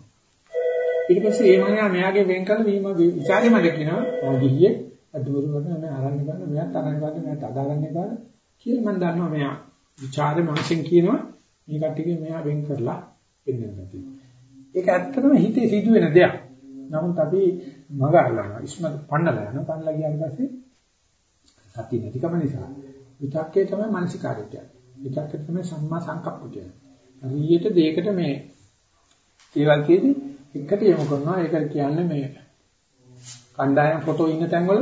ඊට පස්සේ මේ මම මෙයාගේ වෙන් කළ මේ විචාරය මට කියනවා. මම ගිහියේ අදවරු වුණා මම ආරම්භ කරනවා. මෙයාත් ආරම්භ කරනවා. මෙයාත් අදාගන්න එපා. කියලා මම දන්නවා මෙයා විචාරය මනසෙන් කියනවා. මේ කට්ටිය මෙයා වෙන් කරලා එන්නේ නැති. ඒක ඇත්තටම හිතේ සිදුවෙන දෙයක්. නමුත් අපි මග අල්ලනවා. ඉස්මතු පන්නලා යනවා. පන්නලා ගියාට පස්සේ සතිය නැතිකම නිසා විතක්කේ තමයි මානසිකාරය කියන්නේ. විතක්කේ තමයි සම්මා සංකප්ප කියන්නේ. හරියට දෙයකට මේ ඒවල් කියදී එකට යොමු කරනවා. ඒක කියන්නේ මේ කණ්ඩායම් ෆොටෝ ඉන්න තැන්වල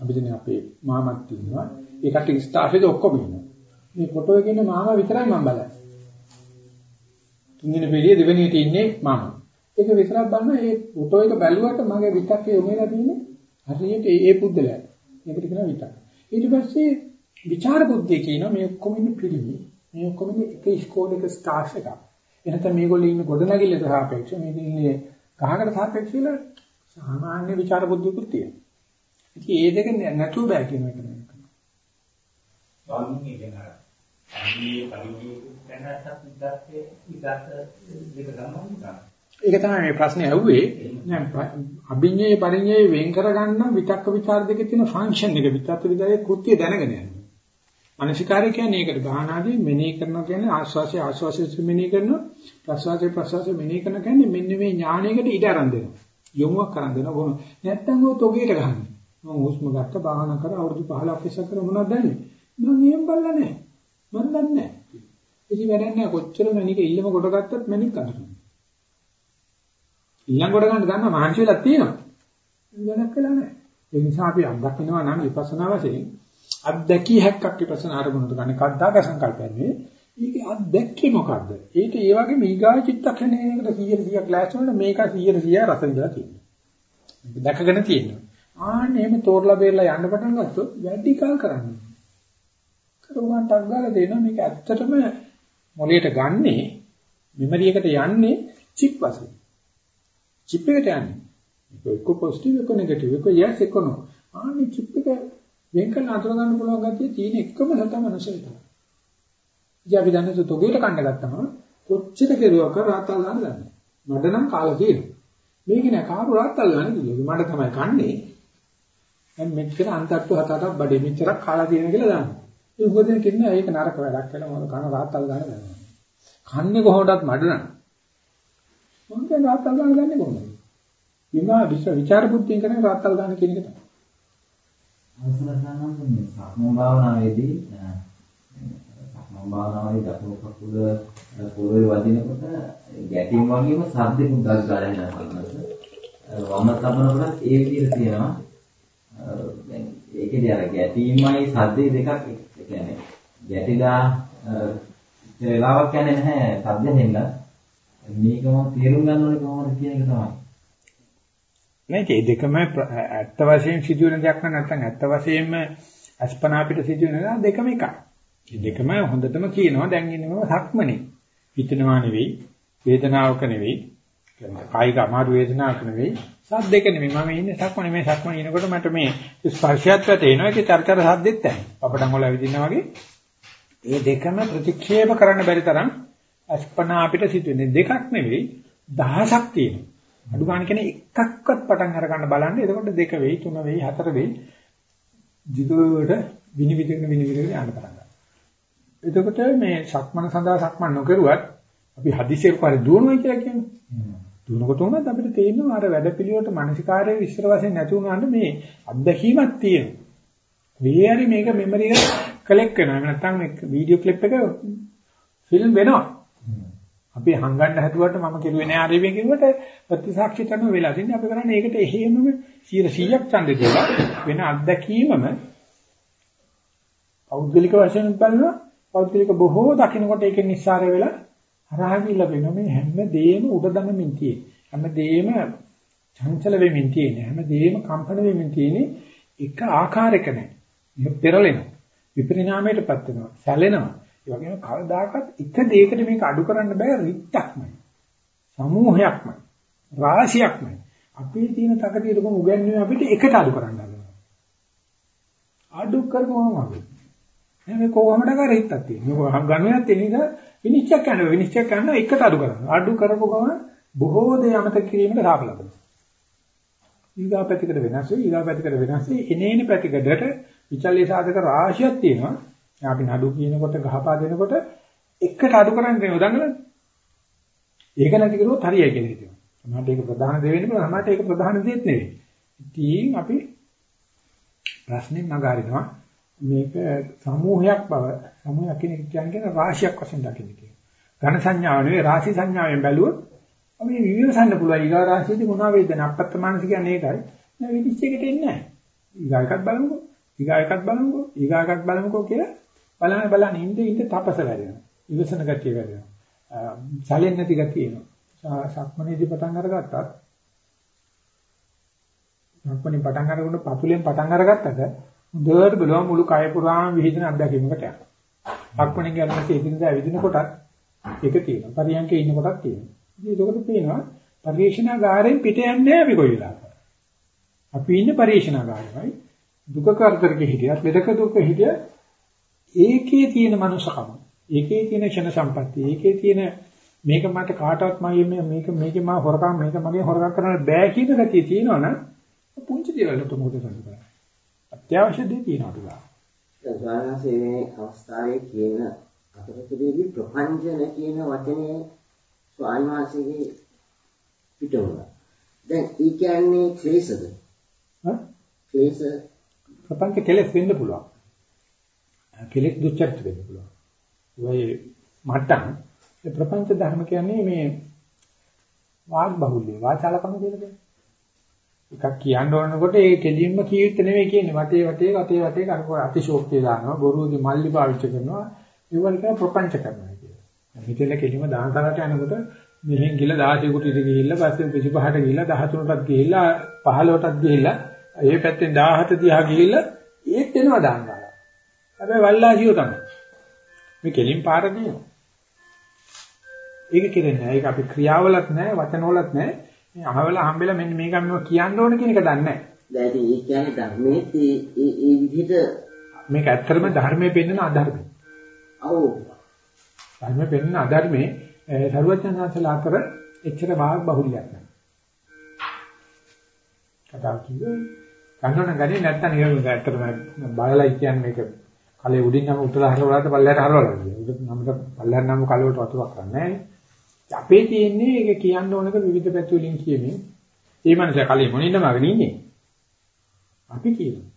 අපි දැන් අපේ මාමත් ඉන්නවා. ඒකට ස්ටාෆ් එක ඔක්කොම ඉන්නවා. මේ ෆොටෝ එකේ ඉන්න මාමා විතරයි මම බලන්නේ. තුන්වෙනි පිළිය දෙවෙනියට ඉන්නේ මම. ඒක විතරක් බලන මේ ෆොටෝ එක බැලුවට මගේ විතක්කේ යොමුලා තියෙන්නේ හරියට ඒ ඒ පුද්දලයට. ඒකට කියනවා විතක්. ඊට පස්සේ විචාර බුද්ධිය කියනවා මේ ඔක්කොම ඉන්නේ පිළිමි. මේ ඔක්කොම එක ස්කෝල් එක ස්ටාර්ස් එකක්. එහෙනම් මේගොල්ලෝ ඉන්නේ ගොඩනැගිල්ලට සාපේක්ෂව මේක ඉන්නේ ගහකට සාපේක්ෂව කියලා සාමාන්‍ය විචාර බුද්ධියකුත් තියෙනවා. ඉතින් ඒ දෙක නැතුව බෑ කියන එක නෙමෙයි. ස්වාමීන් වහන්සේ අනිත් පරිදි දැනටත් විදර්ශයේ විදර්ශ දෙක ගන්නවා. ඒක තමයි මේ ප්‍රශ්නේ ඇහුවේ. නෑ අභිඤ්ඤේ පරිඤ්ඤේ වෙන් කරගන්න විතක්ක ਵਿਚාර දෙකේ තියෙන ෆන්ක්ෂන් එක විතක්ක විචාරයේ කෘත්‍ය දැනගෙන යනවා. මානසිකාරය කියන්නේ ඒකට ගාහනාදී මෙනෙහි කරනවා කියන්නේ ආස්වාසිය ආස්වාසිය මෙනෙහි කරනවා ප්‍රසවාසය ප්‍රසවාසය මෙනෙහි කරනවා කියන්නේ මෙන්න මේ ඥානයකට ඉඩ අරන් දෙනවා. යොමුවක් කරන් දෙනවා කොහොම නැත්තම් ඔය තොගේට ගහන්නේ. මම හුස්ම ගත්ත භාවනා කර අවුරුදු 15ක් ඉස්සර කර මොනවද දන්නේ? මම නියම බලලා නැහැ. මම දන්නේ නැහැ. ඉතින් වැඩක් නැහැ කොච්චර මණික ඉල්ලම කොට ගත්තත් මණික කරනවා. ඊළඟ කොට ගන්න ගන්න මහන්සි වෙලා තියෙනවා. වැඩක් වෙලා නැහැ. ඒ නිසා අපි අත්දකින්නවා නම් විපස්සනා වශයෙන් අත්දැකිය හැක්කක් විපස්සනා ආරමුණට ගන්න කද්දාක සංකල්පන්නේ. ඒක අත්දැක්කේ මොකද්ද? ඒක ඒ වගේ මීගා චිත්තක්ෂණයකට 100 100ක් ක්ලාස් වල මේක 100 100 රස විඳලා තියෙනවා. දැකගෙන තියෙනවා. ආන්නේ එහෙම තෝරලා බේරලා යන්න පටන් ගත්තොත් වැඩි කල් කරන්නේ. කරුණාටක් ගාලා දෙනවා මේක ඇත්තටම මොළයට ගන්නේ මෙමරි එකට යන්නේ චිප් වශයෙන්. චිප් එකට යන්නේ. ඒක එක්ක පොසිටිව් එක්ක නෙගටිව් එක්ක යස් එක්ක නෝ. ආන්නේ චිප් එක වෙන් කරලා අතර ගන්න පුළුවන් ගැතිය තියෙන එකම සතම මනසයි තමයි. ඉතින් අපි දන්නේ තොගේට කන්න ගත්තම කොච්චර කෙරුවක් කර රාත්තල් ගන්න දන්නේ. මඩ නම් කාලා තියෙනවා. මේක නෑ කාරු රාත්තල් ගන්න කිව්වේ. මඩ තමයි කන්නේ. දැන් මෙච්චර අන්තට්ටු හත අටක් බඩේ මෙච්චරක් කාලා තියෙන කියලා දන්නවා. ඒ උගදෙන කියන්නේ ඒක නරක වැඩක් කියලා මොන කන රාත්තල් ගන්න දන්නවා. කන්නේ කොහොමදත් මඩ නම්. මම කියන රාත්තල් ගන්න ගන්නේ කොහොමද? විමා විචාර විචාර බුද්ධියෙන් කරන රාත්තල් ගන්න කියන එක තමයි. අවසර ගන්න මේ සක්මන් භාවනාවේදී සක්මන් භාවනාවේ දකුණු කකුල පොළවේ වදිනකොට ගැටීම් වගේම සද්දෙකුත් ගල් ගලන යනවා. වම තබනකොට ඒ විදිහට තියෙනවා. දැන් ඒකේදී අර ගැටීමයි සද්දේ දෙකක් ඒ කියන්නේ ගැටිලා වෙලාවක් යන්නේ නැහැ සද්ද හෙන්න. මේක මම තේරුම් ගන්න ඕනේ කොහොමද කියන එක තමයි. නෑ ඒ දෙකම ඇත්ත වශයෙන් සිදුවෙන දෙයක් නැත්නම් ඇත්ත වශයෙන්ම අස්පනා අපිට සිදුවෙන දා දෙකම එකයි. මේ දෙකම හොඳටම කියනවා දැන් ඉන්නේ මම සක්මනේ. හිතනවා නෙවෙයි, වේදනාවක නෙවෙයි, කායික අමාරු වේදනාවක් නෙවෙයි, සද්දක නෙවෙයි. මම ඉන්නේ සක්මනේ මේ සක්මනේ ඉනකොට මට මේ ස්පර්ශයත් වැටෙනවා. ඒකේ චර්චර සද්දෙත් නැහැ. අපටන් වල ඇවිදිනා වගේ. මේ දෙකම ප්‍රතික්ෂේප කරන්න බැරි තරම් අස්පනා අපිට සිදුවෙන්නේ දෙකක් නෙවෙයි දහසක් තියෙනවා. අඩු ගන්න කියන්නේ එකක්වත් පටන් අර ගන්න බලන්න. එතකොට දෙක වෙයි, තුන වෙයි, හතර වෙයි. දිගට විනිවිදගෙන විනිවිදගෙන යන්න පටන් ගන්නවා. එතකොට මේ සක්මන සඳහා සක්මන් නොකරුවත් අපි හදිසියෙක පරි දුවනවා කියලා කියන්නේ. දුවනකොට උනත් අපිට තේරෙනවා අර වැඩපිළිවෙලට මානසිකාරයේ විස්තර වශයෙන් නැති වුණාට මේ අත්දැකීමක් තියෙනවා. මේ හරි මේක මෙමරි එක කලෙක්ට් වෙනවා. නැත්නම් මේ වීඩියෝ ක්ලිප් එක ෆිල්ම් වෙනවා. අපි හංගන්න හැදුවට මම කිරුවේ නෑ ආරෙවිය කිව්වට ප්‍රතිසාක්ෂි කරන වෙලා තින්නේ අපි කරන්නේ ඒකට එහෙමම 100ක් ඡන්දේ දෙලා වෙන අත්දැකීමම පෞද්ගලික වශයෙන් බලනවා. පෞද්ගලික බොහෝ දකින්නකොට ඒකෙන් නිස්සාරය වෙලා හරහා ගිහිල්ලා වෙන මේ හැම දෙයක්ම උඩ දමමින් තියෙන හැම දෙයක්ම චංචල වෙමින් තියෙන හැම දෙයක්ම කම්පන වෙමින් තියෙන එක ආකාරයක නැහැ පෙරලෙනවා. විපරිණාමයටපත් වෙනවා. සැලෙනවා. ඒ වගේම කවදාකවත් එක දෙයකට මේක අඩු කරන්න බෑ රිත්තක්මයි. සමූහයක්මයි. රාශියක්මයි. අපේ තියෙන තකතිරකම උගන්වන්නේ අපිට එකට අඩු කරන්න හදනවා. අඩු කරනවම අපි. මේ කොහොමද කරහිටක් තියෙන්නේ. මේක ගණනයක් තියෙන නිසා විනිශ්චය කරනවා. විනිශ්චය කරනවා එකට අඩු කරනවා. අඩු කරපු ගමන් බොහෝ දේ අමතක කිරීමට ලාභ ලබනවා. ඊගා පැතිකඩ වෙනස් වෙයි ඊගා පැතිකඩ වෙනස් වෙයි එනේන පැතිකඩට විචල්්‍ය සාධක රාශියක් තියෙනවා අපි නඩු කියනකොට ගහපා දෙනකොට එකට අඩු කරන්න දෙනව දන්නවද? ඒක නැති කරුවොත් හරියයි කියලා හිතෙනවා. සමහරට ඒක ප්‍රධාන දේ වෙන්න පුළුවන්. සමහරට ඒක ප්‍රධාන දේත් නෙවෙයි. ඉතින් අපි ප්‍රශ්නේ නගාරිනවා මේක සමූහයක් බව සමූහයක් කියන්නේ රාශියක් වශයෙන් දකින්න කියනවා. ඝන සංඥාව නෙවෙයි රාශි සංඥාවෙන් බැලුවොත් අපි විවිධසන්න පුළුවන්. ඊගා රාශියේදී මොනවා වේදන අපත්ත මානස කියන්නේ ඒකයි. නෑ විනිශ්චයකට එන්නේ නැහැ. ඊගා එකක් බලමුකෝ. ඊගා එකක් බලමුකෝ. ඊගා එකක් බලමුකෝ කියලා බලන්න බලන්න ඉඳ ඉඳ තපස වැඩෙනවා. ඉවසන ගතිය වැඩෙනවා. සැලෙන්නේ නැති ගතිය එනවා. සක්මනේදී පටන් අරගත්තත් සක්මනේ පටන් අරගෙන පතුලෙන් පටන් අරගත්තට හොඳට බලව මුළු කය පුරාම විහිදෙන අත්දැකීමකට යනවා. සක්මනේ කියන්නේ එදිනදා ඇවිදින කොටත් ඒක තියෙනවා. පරියන්කේ ඉන්න කොටත් තියෙනවා. ඉතින් ඒකට පේනවා පරිේශනාගාරයෙන් පිට යන්නේ අපි කොයි වෙලාවක. අපි ඉන්නේ පරිේශනාගාරෙමයි. දුක කරදරක හිටියත්, ලෙඩක දුක හිටියත් ඒකේ තියෙන මනුෂකම ඒකේ තියෙන ක්ෂණ සම්පත්තිය ඒකේ තියෙන මේක මට කාටවත් මගේ මේක මේකේ මා හොරකම් මේක මගේ හොරකම් කරන්න බෑ කියන ගතිය තියෙනවනම් පුංචි දේවල්ට මොකද කරන්නේ අත්‍යවශ්‍ය දේ තියෙනවා ස්වාමීන් මේ අවස්ථාවේ කියන අතරතුරේදී ප්‍රපංචන කියන වචනේ ස්වාමීන් පිට වුණා. දැන් ඒ කියන්නේ ක්ලේශද? හා? ක්ලේශ ප්‍රපංච කෙලෙස් වෙන්න පුළුවන්. කෙලෙස් දුච්චරිත වෙන්න පුළුවන්. ඒ මට්ටම් ඒ ප්‍රපංච ධර්ම කියන්නේ මේ වාග් බහුල්‍ය වාචාලකම කියලා කියන්නේ. එකක් කියන්න ඕනකොට ඒ කෙලින්ම කීවිත නෙවෙයි කියන්නේ වටේ වටේ වටේ වටේ කරකෝ අතිශෝක්තිය දානවා බොරුවගේ මල්ලි පාවිච්චි කරනවා ඒවල කියන ප්‍රපංච කරනවා කියලා. හිතෙල කෙලින්ම දානතරට යනකොට මෙහෙන් ගිහලා 16 කුටියට ගිහිල්ලා පස්සේ 25ට ගිහිල්ලා 13ටත් ගිහිල්ලා 15ටත් ගිහිල්ලා ඒ පැත්තෙන් 17 දිහා ගිහිල්ලා ඒත් එනවා දානවා. හැබැයි වල්ලාහියෝ තමයි. මේ කෙලින් පාර දිනවා. ඒක කෙරෙන්නේ නැහැ. ඒක අපි ක්‍රියාවලත් නැහැ, වචනවලත් නැහැ. මේ අහවල හම්බෙලා මෙන්න මේක මම කියන්න ඕන කියන එක දන්නේ නැහැ. දැන් ඒ කියන්නේ ධර්මයේ ඒ ඒ විදිහට මේක ඇත්තටම ධර්මයේ පෙන්වන අධර්මයි. ඔව්. ධර්ම පෙන්වන අධර්මයේ සරුවචනහන්සලා අතර එච්චර වාග් බහුල්‍යයක් නැහැ. කතාව කිව්වේ කන්නන ගන්නේ නැත්තම් නිකන් ඇත්තටම බලලා කියන්නේ මේක කලේ උඩින් නම් උත්තර හරවලාට පල්ලයට හරවලා කියනවා. උඩ නමට පල්ලයට නම් කලවට වතුරක් කරන්නේ නැහැ. අපේ තියෙන්නේ ඒක කියන්න ඕනක විවිධ පැති වලින් කියමින් ඒ මනස කලේ මොනින්ද මගන ඉන්නේ. අපි කියනවා.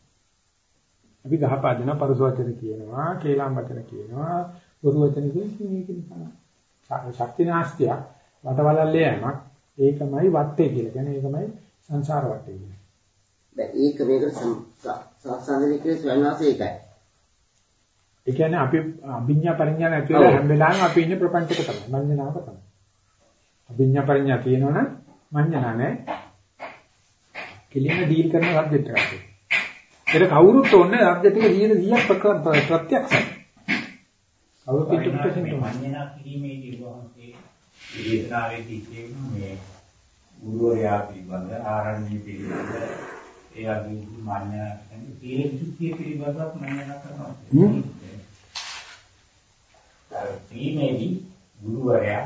අපි ගහපා දෙන පරස වචන කියනවා, කේලම් වචන කියනවා, බොරු වචන කියන මේක නිසා. ශක්ති නාස්තිය වටවලල්ලේ යමක් ඒකමයි වත්තේ කියලා. කියන්නේ ඒකමයි සංසාර වටේ කියන්නේ. දැන් ඒක මේකට සංසන්දනය කියලා ස්වයංවාසය ඒකයි. ඒ කියන්නේ අපි අභිඥා පරිඥා නැති වෙලා හැම වෙලාවෙම අපි ඉන්නේ ප්‍රපංචක තමයි. මඤ්ඤණාවක තමයි. අභිඥා පරිඥා තියෙනවනම් මඤ්ඤණා නැහැ. කෙලින්ම ඩීල් කරන සබ්ජෙක්ට් එකක්. ඒක කවුරුත් ඕනේ එක 100ක් ප්‍රත්‍යක්ෂයි. කවුරුත් පිටුපිට සින්තුමා. මඤ්ඤණා කිරීමේදී වහන්සේ දේශනාවේදී කියනවා මේ ගුරුවරයා පිළිබඳ ආරණ්‍ය පිළිබඳ ඒ වගේ මඤ්ඤණා කියන්නේ තීරසිතිය පිළිබඳව මඤ්ඤණා කරනවා. තීමේදී ගුරුවරයා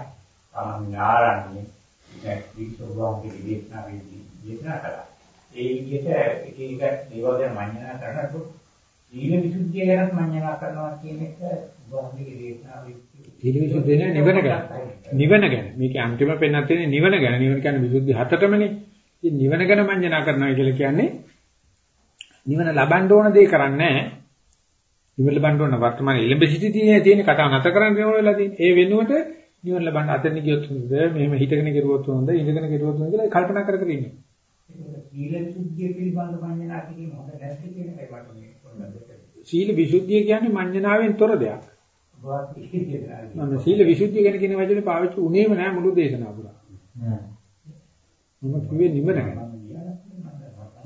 තමන් ආරණ්‍ය ඉතිරි සෝවාන්ගේ දේශනාවේදී දේශනා කළා. ඒ විදිහට එක එක දේවල් ගැන මඤ්ඤණා කරනකොට සීල විසුද්ධිය ගැන මඤ්ඤණා කරනවා කියන එක බුදුහාමුදුරේ දේශනාවේ සීල විසුද්ධිය නේ නිවන ගැන. නිවන ගැන. මේක අන්තිම පෙන්නත් තියෙන්නේ නිවන ගැන. නිවන කියන්නේ විසුද්ධි හතරටමනේ. ඉතින් නිවන ගැන මඤ්ඤණා කරනවා කියලා කියන්නේ නිවන ලබන්න ඕන දේ කරන්නේ නැහැ. නිවන ලබන්න ඕන වර්තමාන ඉලඹ සිටිදී තියෙන කතාව නැත කරන්න ඕන වෙලා තියෙන. ඒ වෙනුවට නිවන ලබන්න අතන ගියොත් හොඳද? මෙහෙම හිතගෙන කෙරුවොත් හොඳද? ඉඳගෙන කෙරුවොත් හොඳද කියලා කල්පනා කර කර ඉන්නේ. සීල විසුද්ධිය හොඳ කියන්නේ මඤ්ඤණාවෙන් තොර දෙයක්. මම සීල විසුද්ධිය ගැන කියන වචනේ පාවිච්චි උනේම නෑ මුළු දේශනාව පුරා. මම කිව්වේ නිවන ගැන.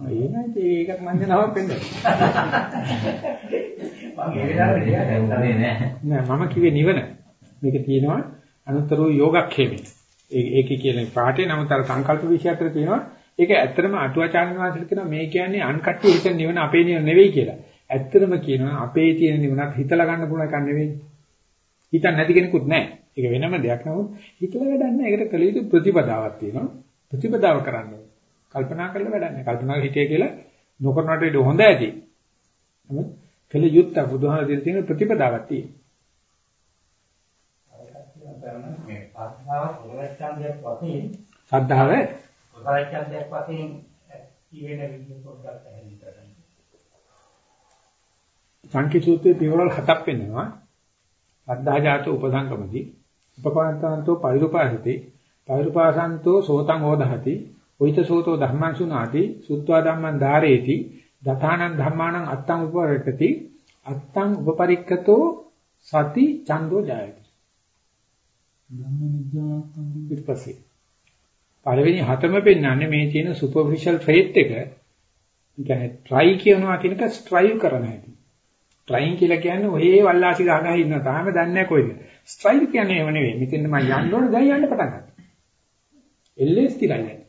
ඒනයි ඒකත් මඤ්ඤණාවක් වෙන්නේ. නෑ මම කිව්වේ නිවන. මේක තියෙනවා අනුත්තර වූ යෝගක්ෂේමේ. ඒ ඒකේ කියන පාඩේ නමුත් අර සංකල්ප විෂය අතර තියෙනවා ඒක ඇත්තටම අටුවාචාර්ය වහන්සේට කියනවා මේ කියන්නේ අන්කට්ටි හිතන නිවන අපේ නිවන නෙවෙයි කියලා. ඇත්තටම කියනවා අපේ තියෙන නිවනත් හිතලා ගන්න පුළුවන් එකක් නෙවෙයි. හිතන්නේ නැති කෙනෙකුත් නැහැ. ඒක වෙනම දෙයක් නමුත් හිතලා වැඩක් නැහැ. ඒකට කළ යුතු ප්‍රතිපදාවක් තියෙනවා. ප්‍රතිපදාව කරන්න ඕනේ. කල්පනා කරලා වැඩක් නැහැ. කල්පනා හිතේ කියලා නොකරනට වඩා හොඳ ඇති. නමුත් කළ යුත්ත බුදුහාම දෙන තියෙන ප්‍රතිපදාවක් තියෙනවා. මේ පස්තාව පොරච්ඡන්දයක් වශයෙන් සද්ධාව පොරච්ඡන්දයක් වශයෙන් කියවෙන විදිහ පොඩ්ඩක් පැහැදිලි කරන්න. සංකීසූත්‍රයේ පියවරල් හතක් වෙනවා. සද්ධා ජාත උපසංගමති උපපාන්තන්තෝ පෛරුපාසිතේ පෛරුපාසන්තෝ සෝතං ඕදහති ඔයිත සෝතෝ ධම්මං සුනාති සුත්වා ධම්මං ධාරේති දතානං ධම්මානං අත්තං උපවරකති අත්තං උපපරික්කතෝ සති චන්දෝ ජායති ඊපස්සේ පළවෙනි හතම පෙන්වන්නේ මේ තියෙන සුපර්ෆිෂල් ට්‍රේට් එක. කියන්නේ try කියනවා කියන එක strive කරන හැටි. trying කියලා කියන්නේ ඔහේ වල්ලාසි ගහ ගහ ඉන්න තාම දන්නේ නැහැ කොයිද. strive කියන්නේ ඒව නෙවෙයි. මෙතෙන් මම යන්න ඕන දැන් යන්න පටන් ගන්නවා. එල්ලේ ස්ථිරයි නැහැ.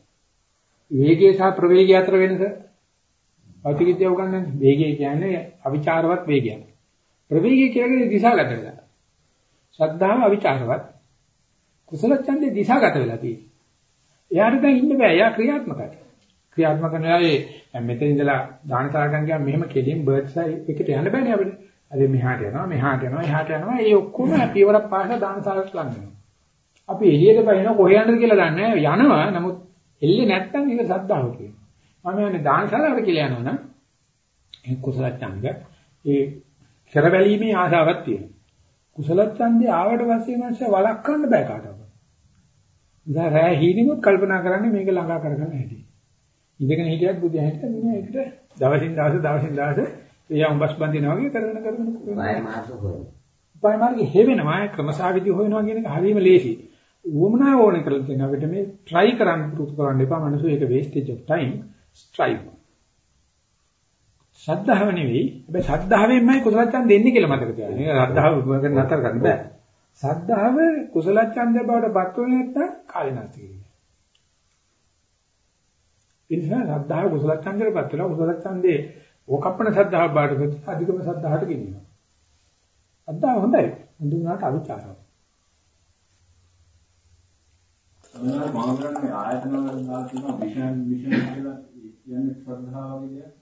වේගය සහ ප්‍රවේගය අතර වෙනස භෞතික විද්‍යාව උගන්වන්නේ. වේගය කියන්නේ අවිචාරවත් වේගයක්. ප්‍රවේගය කියන්නේ දිශාගත වෙලා. ශ්‍රද්ධාව අවිචාරවත්. කුසල ඡන්දේ දිශාගත වෙලා තියෙනවා. එයාට දැන් ඉන්න බෑ. එයා ක්‍රියාත්මකයි. ක්‍රියාත්මක කරනවා මෙතන ඉඳලා දාන තරගම් ගියාම මෙහෙම කෙලින් බර්ඩ්ස් එකට යන්න බෑනේ අපිට. අද මෙහාට යනවා, මෙහාට යනවා, එහාට යනවා. ඒ ඔක්කොම පියවරක් පාසා දාන තරගට ලඟ වෙනවා. අපි එළියට බහිනවා කොහේ යන්නද කියලා දන්නේ නැහැ. යනවා. නමුත් එල්ලේ නැත්තම් ඒක සද්දාව කියනවා. මම යන්නේ දාන තරගට කියලා යනවා නම් ඒ කුසල ඡන්ද ඒ කරවැලීමේ ආසාවක් තියෙනවා. කුසල ඡන්දේ ආවට පස්සේ මනස වළක්වන්න බෑ කාටවත්. ඉතින් රෑ හීනෙමුත් කල්පනා කරන්නේ මේක ළඟා කරගන්න හැටි. ඉඳගෙන හිටියත් බුදියා හිටියත් නෑ ඒකට දවසින් දවස දවසින් දවස එයා උඹස් බඳිනවා වගේ කරගෙන කරගෙන බය මාර්ග හොයන. උපාය මාර්ගෙ හේවෙනවා ක්‍රමසාවිදි හොයනවා කියන එක හරියම ලේසි. උවමනා ඕනේ කරලා තියෙන අපිට මේ try කරන්න පුරුදු කරන්න එපා. මනස ඒක wastage of time strive. ශ්‍රද්ධාව නෙවෙයි. හැබැයි ශ්‍රද්ධාවෙන්මයි කුසල ඡන්ද දෙන්නේ කියලා මතක තියාගන්න. ඒක ශ්‍රද්ධාව නතර කරන්න බෑ. ශ්‍රද්ධාව කුසල ඡන්දය බවට පත් වෙන්නේ නැත්නම් කාලේ නැති වෙනවා. ඒ නිසා ශ්‍රද්ධාව කුසල ඡන්දයට පත් වෙලා කුසල ඡන්දේ ඕකප්පන ශ්‍රද්ධාව බාටපත් අධිකම ශ්‍රද්ධාවට ගෙනියනවා. ශ්‍රද්ධාව හොඳයි. හොඳ වුණාට අවිචාරව. සමහර මානවයන් මේ ආයතන වල දාලා තියෙනවා විෂන් විෂන් කියලා කියන්නේ ශ්‍රද්ධාව වගේ දෙයක්.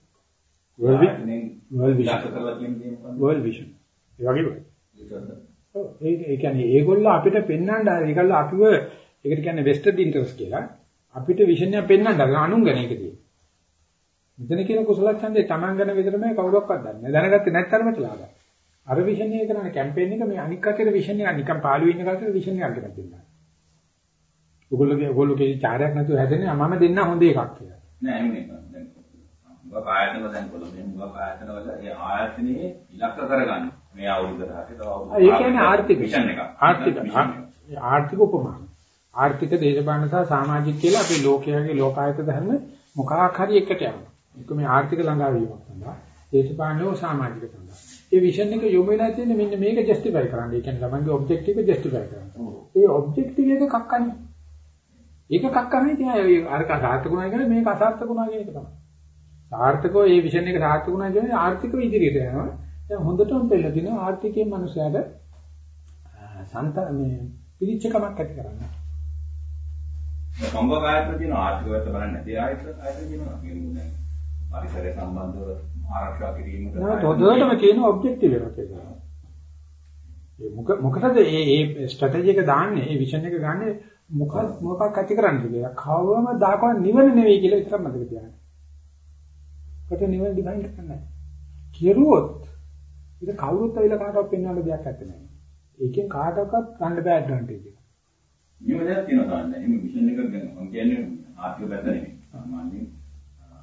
World vision. world vision. ඒ වගේ. විෂන්ද? ඔව් ඒ කියන්නේ ඒගොල්ලෝ අපිට පෙන්වන්න ඒගොල්ලෝ අපිව ඒකට කියන්නේ vested interest කියලා අපිට විෂන් එක පෙන්වන්න අනුන් ගැන එක තියෙනවා. මෙතන කියන කුසල ඡන්දේ Taman ගැන විතරමයි කවුරක්වත් දන්නේ. දැනගත්තේ නැත්තරමට ලාභයි. අර විෂන් එක කරන කැම්පේන් එක මේ අනික් කටේ විෂන් එක නිකන් පාළු ඉන්න කටේ විෂන් එකක් ගෙනත් දෙන්නා. ඔයගොල්ලෝගේ ඔයගොල්ලෝගේ චාරයක් නැතුව හැදෙන්නේ මම දෙන්න හොඳ එකක් කියලා. නෑ එහෙම නෙමෙයි. දැන් මුගක් ආයතන දැන් කොළඹ මුගක් ආයතන වල ඒ ආයතනයේ ඉලක්ක කරගන්න. මේ අවුරුද්දට හරි තව අවුරුද්දක්. ඒ කියන්නේ ආර්ථික විෂන් එකක්. ආර්ථික විෂන් එකක්. ආර්ථික උපමාන. ආර්ථික දේශපාලන සහ සමාජික කියලා අපේ ලෝකයේ ලෝකායත ධර්ම මොකක් හරි එකට යනවා. ඒක මේ ආර්ථික ළඟා වීමක් සඳහා දේශපාලනෝ සමාජික සඳහා. ඒ විෂන් එක යොමු වෙලා තියෙන්නේ මෙන්න මේක ජස්ටිෆයි කරන්න. ඒ කියන්නේ තමන්ගේ ඔබ්ජෙක්ටිව් එක ජස්ටිෆයි කරන්න. ඒ ඔබ්ජෙක්ටිව් එක කක්කන්නේ. ඒක කක්කන්නේ කියන්නේ අර සාර්ථකුණා කියන්නේ මේක අසාර්ථකුණා කියන එක තමයි. සාර්ථකව මේ විෂන් එක සාර්ථකුණා කියන්නේ ආර්ථිකව ඉදිරියට යනවා. දැන් හොඳටම පෙළ දිනවා ආර්ථිකයේ මනුස්සයාට සන්ත මේ පිළිච්චකමක් ඇති කරන්න. කොංගෝ ආයතන තියෙන ආර්ථික වැත්ත බලන්නේ නැති ආයතන ආයතන තියෙනවා. කියන්නේ දැන් පරිසරය සම්බන්ධව ආරක්ෂා කිරීමට නෑ තොදවටම කියන ඔබ්ජෙක්ටිව් එකක් ඒක. මොකටද මේ මේ ස්ට්‍රැටජි එක දාන්නේ, මේ විෂන් එක ගන්න මොකක් මොකක් ඇති කරන්නේ කියලා. කවවම දාකව නිවන නෙවෙයි කියලා විතරක් මතක තියාගන්න. කොට නිවන ඩිෆයින් කරන්නේ. කිරුවොත් ඒක කවුරුත් ඇවිල්ලා කාටවත් පෙන්වන්න දෙයක් නැත්තේ. ඒකෙන් කාටවත් ගන්න බෑ ඇඩ්වාන්ටේජ් එක. නියම දෙයක් තියෙනවා ගන්න. එහෙම මිෂන් එකක් ගන්න. මම කියන්නේ ආර්ථික පැත්ත නෙමෙයි. සාමාන්‍යයෙන්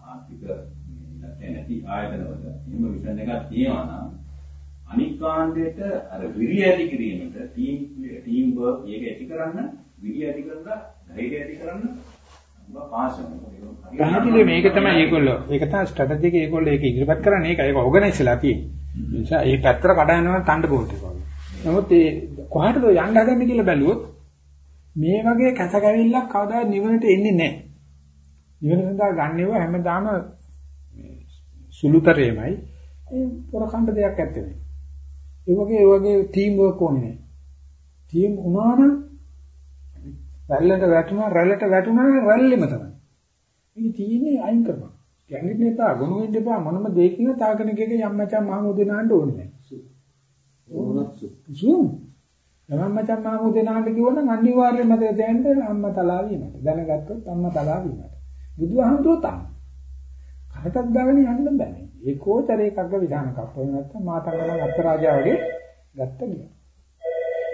ආර්ථික ඉලක්කය නැති ආයතනවල එහෙම මිෂන් එකක් තියෙනවා නම් අනික් කාණ්ඩයට අර විරිය ඇති කිරීමට ටීම් ටීම් වර්ක් එක ඇති කරන්න විරිය ඇති කරලා ධෛර්යය ඇති කරන්න. පැහැදිලි මේක තමයි ඒගොල්ලෝ. ඒක තමයි ස්ට්‍රැටජි එක ඒගොල්ලෝ ඒක ඉදිරිපත් කරන්නේ. ඒක ඒක ඕගනයිස් වෙලා තියෙන්නේ. ඒ නිසා ඒ පැත්තට කඩා යනවා තණ්ඩ බෝට් එක වගේ. නමුත් ඒ කොහාටද යන්න හදන්නේ කියලා බැලුවොත් මේ වගේ කැසකැවිල්ලක් කවදා නිවනට එන්නේ නැහැ. නිවන සඳහා ගන්නව හැමදාම සුළුතරේමයි. ඒ පොරකණ්ඩ දෙයක් ඇත්තේ. ඒ වගේ ඒ වගේ ටීම් වර්ක් ඕනේ නැහැ. ටීම් උනා නම් රැල්ලට වැටුණා රැල්ලට වැටුණා රැල්ලෙම තමයි. මේ තියෙන්නේ අයින් කරනවා. කියන්නේ එපා ගොනු වෙන්න එපා මොනම දෙයකින් තාගෙන ගෙක යම් මචං මහමුදේ නාන්න ඕනේ නැහැ. ඕනත්. සුම්. යම් මචං මහමුදේ නාන්න කිව්වනම් අනිවාර්යයෙන්ම තියාගන්න අම්මා තලා වීමට. දැනගත්තොත් අම්මා තලා වීමට. බුදුහාමුදුරුවෝ තමයි. කටක් දාගෙන යන්න බෑ. ඒකෝචරේකග්ග විධානකක්. ඔය නැත්තම් මාතංගලන් අත්තරාජා වගේ ගත්ත ගියා.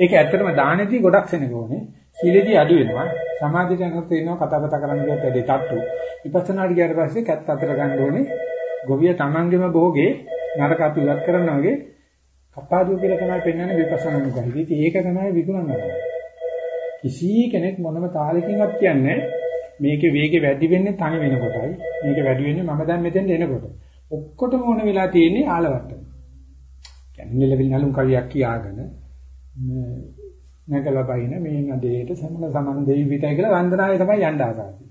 ඒක ඇත්තටම දානෙදී ගොඩක් සෙනග ඕනේ. සීලෙදී අඩු වෙනවා. සමාධියට යනකොට එනවා කතා බතා කරන්න ගියත් වැඩි තට්ටු. විපස්සනාට ගියාට පස්සේ කැත් අතර ගන්න ඕනේ. ගොවිය තමන්ගේම භෝගේ නරක අතු ඉවත් කරනවා වගේ කපාදුව කියලා තමයි පෙන්වන්නේ විපස්සනා නුගහයි. ඉතින් ඒක තමයි විකුණන්නේ. කිසි කෙනෙක් මොනම තාලෙකින්වත් කියන්නේ මේකේ වේගය වැඩි වෙන්නේ තනි වෙනකොටයි. මේක වැඩි වෙන්නේ මම දැන් මෙතෙන්ට එනකොට. ඔක්කොටම ඕන වෙලා තියෙන්නේ ආලවට්ටම. කියන්නේ ලෙවල් නලුම් කවියක් කියාගෙන නැකලා බයින මේ නදේට සමන සමන් දෙවි විතයි කියලා වන්දනාවේ තමයි යන්න ආසාවයි.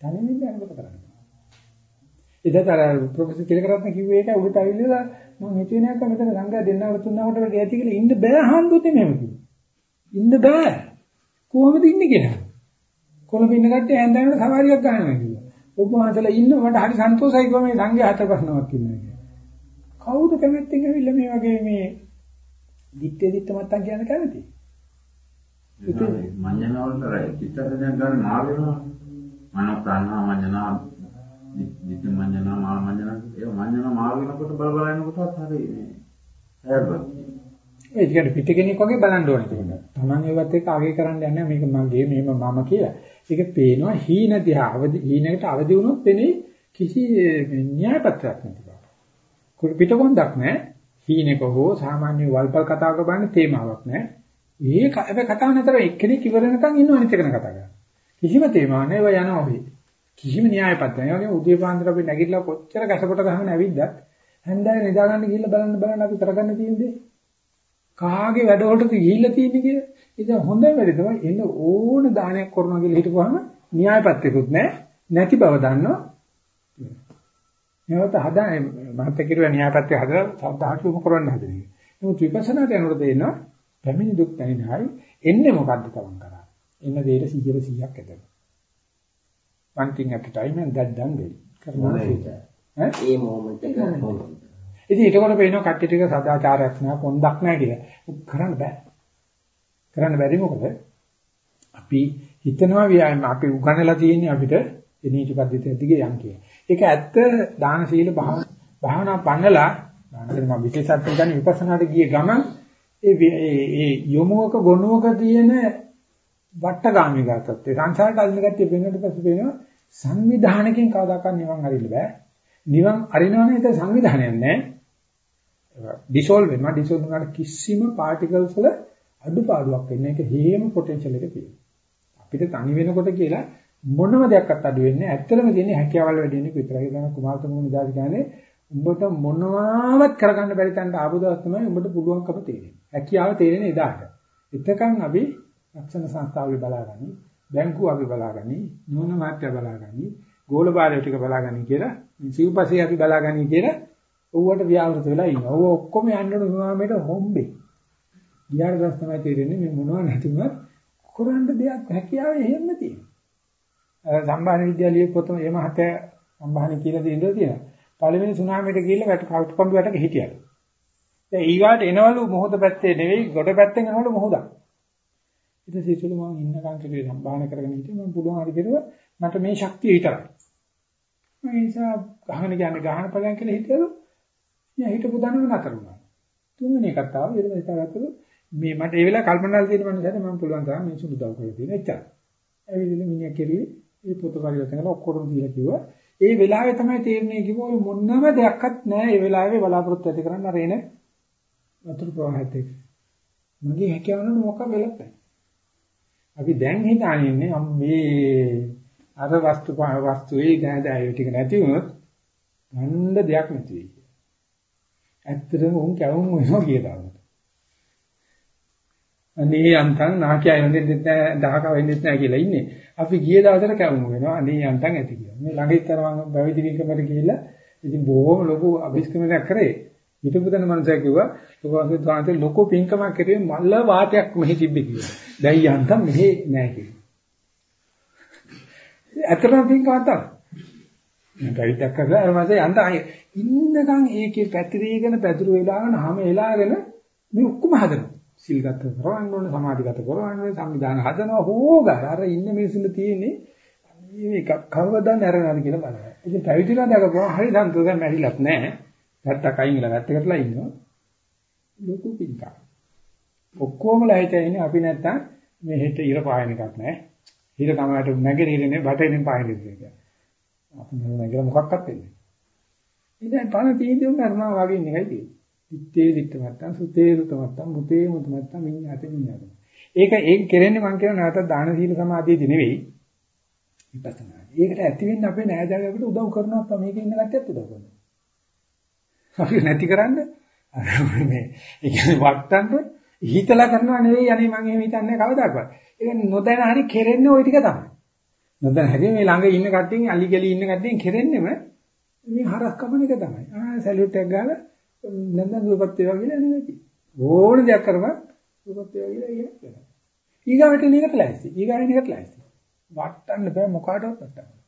තනියෙන් යනකොට කරන්නේ. එදතර ප්‍රොෆෙසර් කිලකරත්න කිව්වේ ඒක උඩට ඇවිල්ලා මම හිතුවේ නැක්ක මෙතන සංඝයා දෙන්නවට තුනකට වැඩි ඇති කියලා ඉන්න බෑ හම්බුත් මෙහෙම කිව්වා. ඉන්න බෑ. කොහොමද ඉන්නේ කියලා. කොළඹ ඉන්න කට්ටිය හැන්දෑවට සවාරියක් ගන්නවා කිව්වා. ඔබ වහන්සේලා ඉන්න මට හරි සන්තෝෂයි කිව්වා මේ සංඝයා හත ප්‍රශ්නවක් ඉන්නවා කියලා. කවුද කැමැත්තෙන් ඇවිල්ලා මේ වගේ මේ දිත්තේ දිත්ත මත්තන් කියන කැමති? මඤ්ඤණාවලට චිත්තදෙන් ගන්න මාර වෙනවා. මනෝ ප්‍රාණා මඤ්ඤණා දිත්ත මඤ්ඤණා මාර මඤ්ඤණා ඒ මඤ්ඤණා මාර වෙනකොට බල බල යනකොටත් හරි මේ හැබැයි ඒ කියන්නේ පිට කෙනෙක් වගේ බලන්න ඕනේ ඒක. Taman ඒවත් එක්ක අගේ කරන්න යන්නේ මේක මගේ මේම මම කියලා. ඒක පේනවා හීන දිහා අවදි හීනකට අවදි වුණොත් වෙන්නේ කිසි න්‍යාය පත්‍රයක් නැති බව. කුරු පිටකොන්දක් නැහැ. හීනක හෝ සාමාන්‍ය වල්පල් කතාවක බලන්න තේමාවක් නැහැ. ඒ හැබැයි කතාව නතර එක්කෙනෙක් ඉවර වෙනකන් ඉන්නව අනිත් එකන කතා කරනවා. කිසිම තේමාවක් නැහැ. ඒවා යනවා ඔබේ. කිසිම න්‍යාය පත්‍රයක් නැහැ. ඒ වගේ උදේ පාන්දර අපි නැගිටලා කොච්චර කැසපොට ගහගෙන ඇවිද්දත් හැන්දෑවේ නිදා ගන්න ගිහිල්ලා බලන්න බලන්න අපි කරගන්න තියෙන්නේ කාගේ වැඩවලටද ගිහිල්ලා තියෙන්නේ කියලා. ඉතින් හොඳ වැඩේ තමයි එන්න ඕන දානයක් කරනවා කියලා හිතපුවාම න්‍යාය පත්‍රයකුත් නැහැ. නැති බව දන්නවා. මේවත් හදා මහත් කිරුවා න්‍යාය පත්‍රය හදලා සද්ධාහට යොමු කරන්න හදන එක. නමුත් විපස්සනාට යනකොට තේනවා පැමිණි දුක් නැහිනයි එන්නේ මොකද්ද තමන් කරා. එන්න දෙයට 100 100ක් එතන. one thing at a time and that done well. කරනවා ඈ ඒ මොමන්ට්. ඉතින් ඒකකොට පේනවා කට්ටිය ටික සදාචාරයක් නෑ කොන්දක් නෑ කියලා. කරන්න බෑ. කරන්න බැරි මොකද? අපි හිතනවා අපි උගන්වලා තියෙන්නේ අපිට එනීති පද්ධතිය දිගේ යන් කියලා. ඒක ඇත්ත දාන සීල භාවනා පන්නලා දාන මම විශේෂත්වයෙන් ගන්න විපස්සනාට ගිය ගමන් ඒ ඒ යොමුවක ගොනුවක තියෙන වට්ටගාමී ගතත්වය සංසාරට අදින ගැටිය වෙනකොට පස්සේ වෙනවා සංවිධානකින් කවදාකවත් නිවන් අරින්න බෑ. නිවන් අරිනවනේ ඒක සංවිධානයක් නෑ. ඩිසෝල්ව් වෙනවා ඩිසෝල්ව් වුණාට කිසිම පාටිකල්ස් වල අඩුපාඩුවක් වෙන්නේ ඒක හේම පොටෙන්ෂල් එක තියෙනවා. අපිට තනි වෙනකොට කියලා මොනම දෙයක්වත් අඩු වෙන්නේ නැහැ. ඇත්තටම තියෙන්නේ හැකියාවල් වැඩි වෙන එක විතරයි. ඒක කුමාරතුමුනි දාස් කියන්නේ උඹට මොනවාවත් කරගන්න බැරි තැනට ආපු දවස් තමයි උඹට පුළුවන්කම තේරෙන්නේ. හැකියාව තේරෙන්නේ එදාට. එතකන් අපි රක්ෂණ සංස්ථාවල බලාගනි, බැංකුව අපි බලාගනි, නුවණ මාත්‍ය බලාගනි, ගෝල බාලය ටික බලාගනි කියලා, සිව්පසේ අපි බලාගනි කියලා ඌවට ව්‍යාවෘත වෙලා ඉන්නවා. ඌ ඔක්කොම යන්න උනාමේට හොම්බේ. ගියාට පස්සේ තමයි තේරෙන්නේ මේ මොනව නැතිවත් කරන්න දෙයක් හැකියාව එහෙම තියෙනවා. සම්භාහන විද්‍යාලයේ පොතම එම හත සම්භාහන කියලා දෙන්න තියෙනවා. පළවෙනි සුනාමියට ගිහිල්ලා වැට කවුට්පම්බු වැටක හිටියලු. දැන් ඊගාට එනවලු මොහොත පැත්තේ නෙවෙයි ගොඩ පැත්තෙන් එනවලු මොහොතක්. ඊට සිසුළු මම ඉන්නකම් කිව්වේ සම්භාහන කරගෙන හිටියේ මම පුළුවන් හරි කෙරුවා මට මේ ශක්තිය විතරයි. මේ නිසා ගහන කියන්නේ ගහන ඵලයන් කියලා හිතලා යා හිතපු දනව නතර වුණා. තුන්වෙනි එකත් ආවා ඊට පස්සේ හිතාගත්තලු මේ මට ඒ වෙලාව කල්පනා තියෙන මනුස්සයද මම පුළුවන් තරම් මේ සුදු දව කරලා තියෙන එච්චර. ඇවිල්ලා මිනිහා කෙරුවේ ඒ පොත පරිවර්තන කරලා ඔක්කොම දීලා කිව්වා. ඒ වෙලාවේ තමයි තේරෙන්නේ කිව්වා මොනම දෙයක්වත් නැහැ ඒ වෙලාවේ බලාපොරොත්තු ඇති කරන්න අර එන වතුර ප්‍රවාහයත් එක්ක. මගේ හැකියාවන මොකක් වෙලක් නැහැ. අපි දැන් හිතාන්නේ අම්මේ අර වස්තු වස්තුවේ දැනදැයි ටික නැති වුණොත් ගන්න දෙයක් නැති වෙයි. ඇත්තටම උන් කැවුම් වෙනවා කියලා. අනේ යන්තම් නාකිය වෙන්නෙත් නැහැ දහක වෙන්නෙත් නැහැ කියලා ඉන්නේ. අපි ගිය දවසට කැවුම් වෙනවා. අනේ යන්තම් ඇති කියලා. මේ ළඟිත්තර මම පැවිදි විකමට ගිහිල්ලා ඉතින් බොහොම ලොකු අභිෂ්ක්‍රමයක් කරේ. හිටපුදන මනුස්සයා කිව්වා ලෝකවාසී දාන්තේ ලොකු පින්කමක් කරේ මල්ල වාටයක් මෙහි තිබ්බේ කියලා. දැන් යන්තම් මෙහි නැහැ කියලා. ඇත්තටම පින්කමක් තමයි. මම පැවිද්දක් කරලා අර මාසේ යන්තම් ආයේ ඉන්නකම් ඒකේ පැතිරීගෙන පැතුරු වෙලාගෙන හැම එලාගෙන මේ ඔක්කොම හදනවා. සිල් ගත කරවන්න ඕනේ සමාධිගත කරවන්න ඕනේ සංවිධාන හදනවා හොගා අර ඉන්න මිනිස්සුන්ට තියෙන්නේ මේක කවදා නැරනවාද කියලා බලන්න. ඉතින් පැවිදිලා දකපුවා හරි සන්තෝෂයෙන් මැරිලත් නැහැ. නැත්තම් කයින් ඉල වැත්තකටලා ඉන්නවා. ලොකු පිටක්. ඔක්කොමලා හිතන්නේ අපි නැත්තම් මේ හෙට ඉර පායන එකක් නැහැ. හිර තමයි නැගෙනහිරනේ බටේෙන් පායන එක. අපි නැගලා මොකක්වත් වෙන්නේ. ඉතින් පණ තීන්දුව කරනවා වගේ එකයි තියෙන්නේ. ඉත්තේ දිට්ඨ මත්තම් සුතේ සුත මත්තම් මුතේ මුත මත්තම් මිඤ්ඤාත මිඤ්ඤාත. ඒක ඒක කෙරෙන්නේ මම කියන නැවත දාන සීල සමාධියදී නෙවෙයි. විපස්සනා. ඒකට ඇති වෙන්න අපේ නෑදෑයකට උදව් කරනවා අප්පා මේක ඉන්න කට්ටියත් උදව් කරනවා. අපි නැති කරන්න අර මේ ඒ කියන්නේ වට්ටන්න හිතලා කරනවා නෙවෙයි අනේ මම එහෙම හිතන්නේ කවදාකවත්. ඒක නොදැන හරි කෙරෙන්නේ ওই ටික තමයි. නොදැන හරි මේ ළඟ ඉන්න කට්ටියන් අලි ගලි ඉන්න කට්ටියන් කෙරෙන්නෙම මේ හරස් කපන එක තමයි. ආ සැලියුට් එකක් ගාලා නැත්නම් දුපත් වේවා කියලා නෙවෙයි. ඕන දෙයක් කරපන් දුපත් වේවා කියලා ඉයක් වෙනවා. ඊගාවට එන එකට ලෑස්ති. ඊගාවට එන එකට ලෑස්ති. වටන්න බෑ මොකාටවත් වටන්න.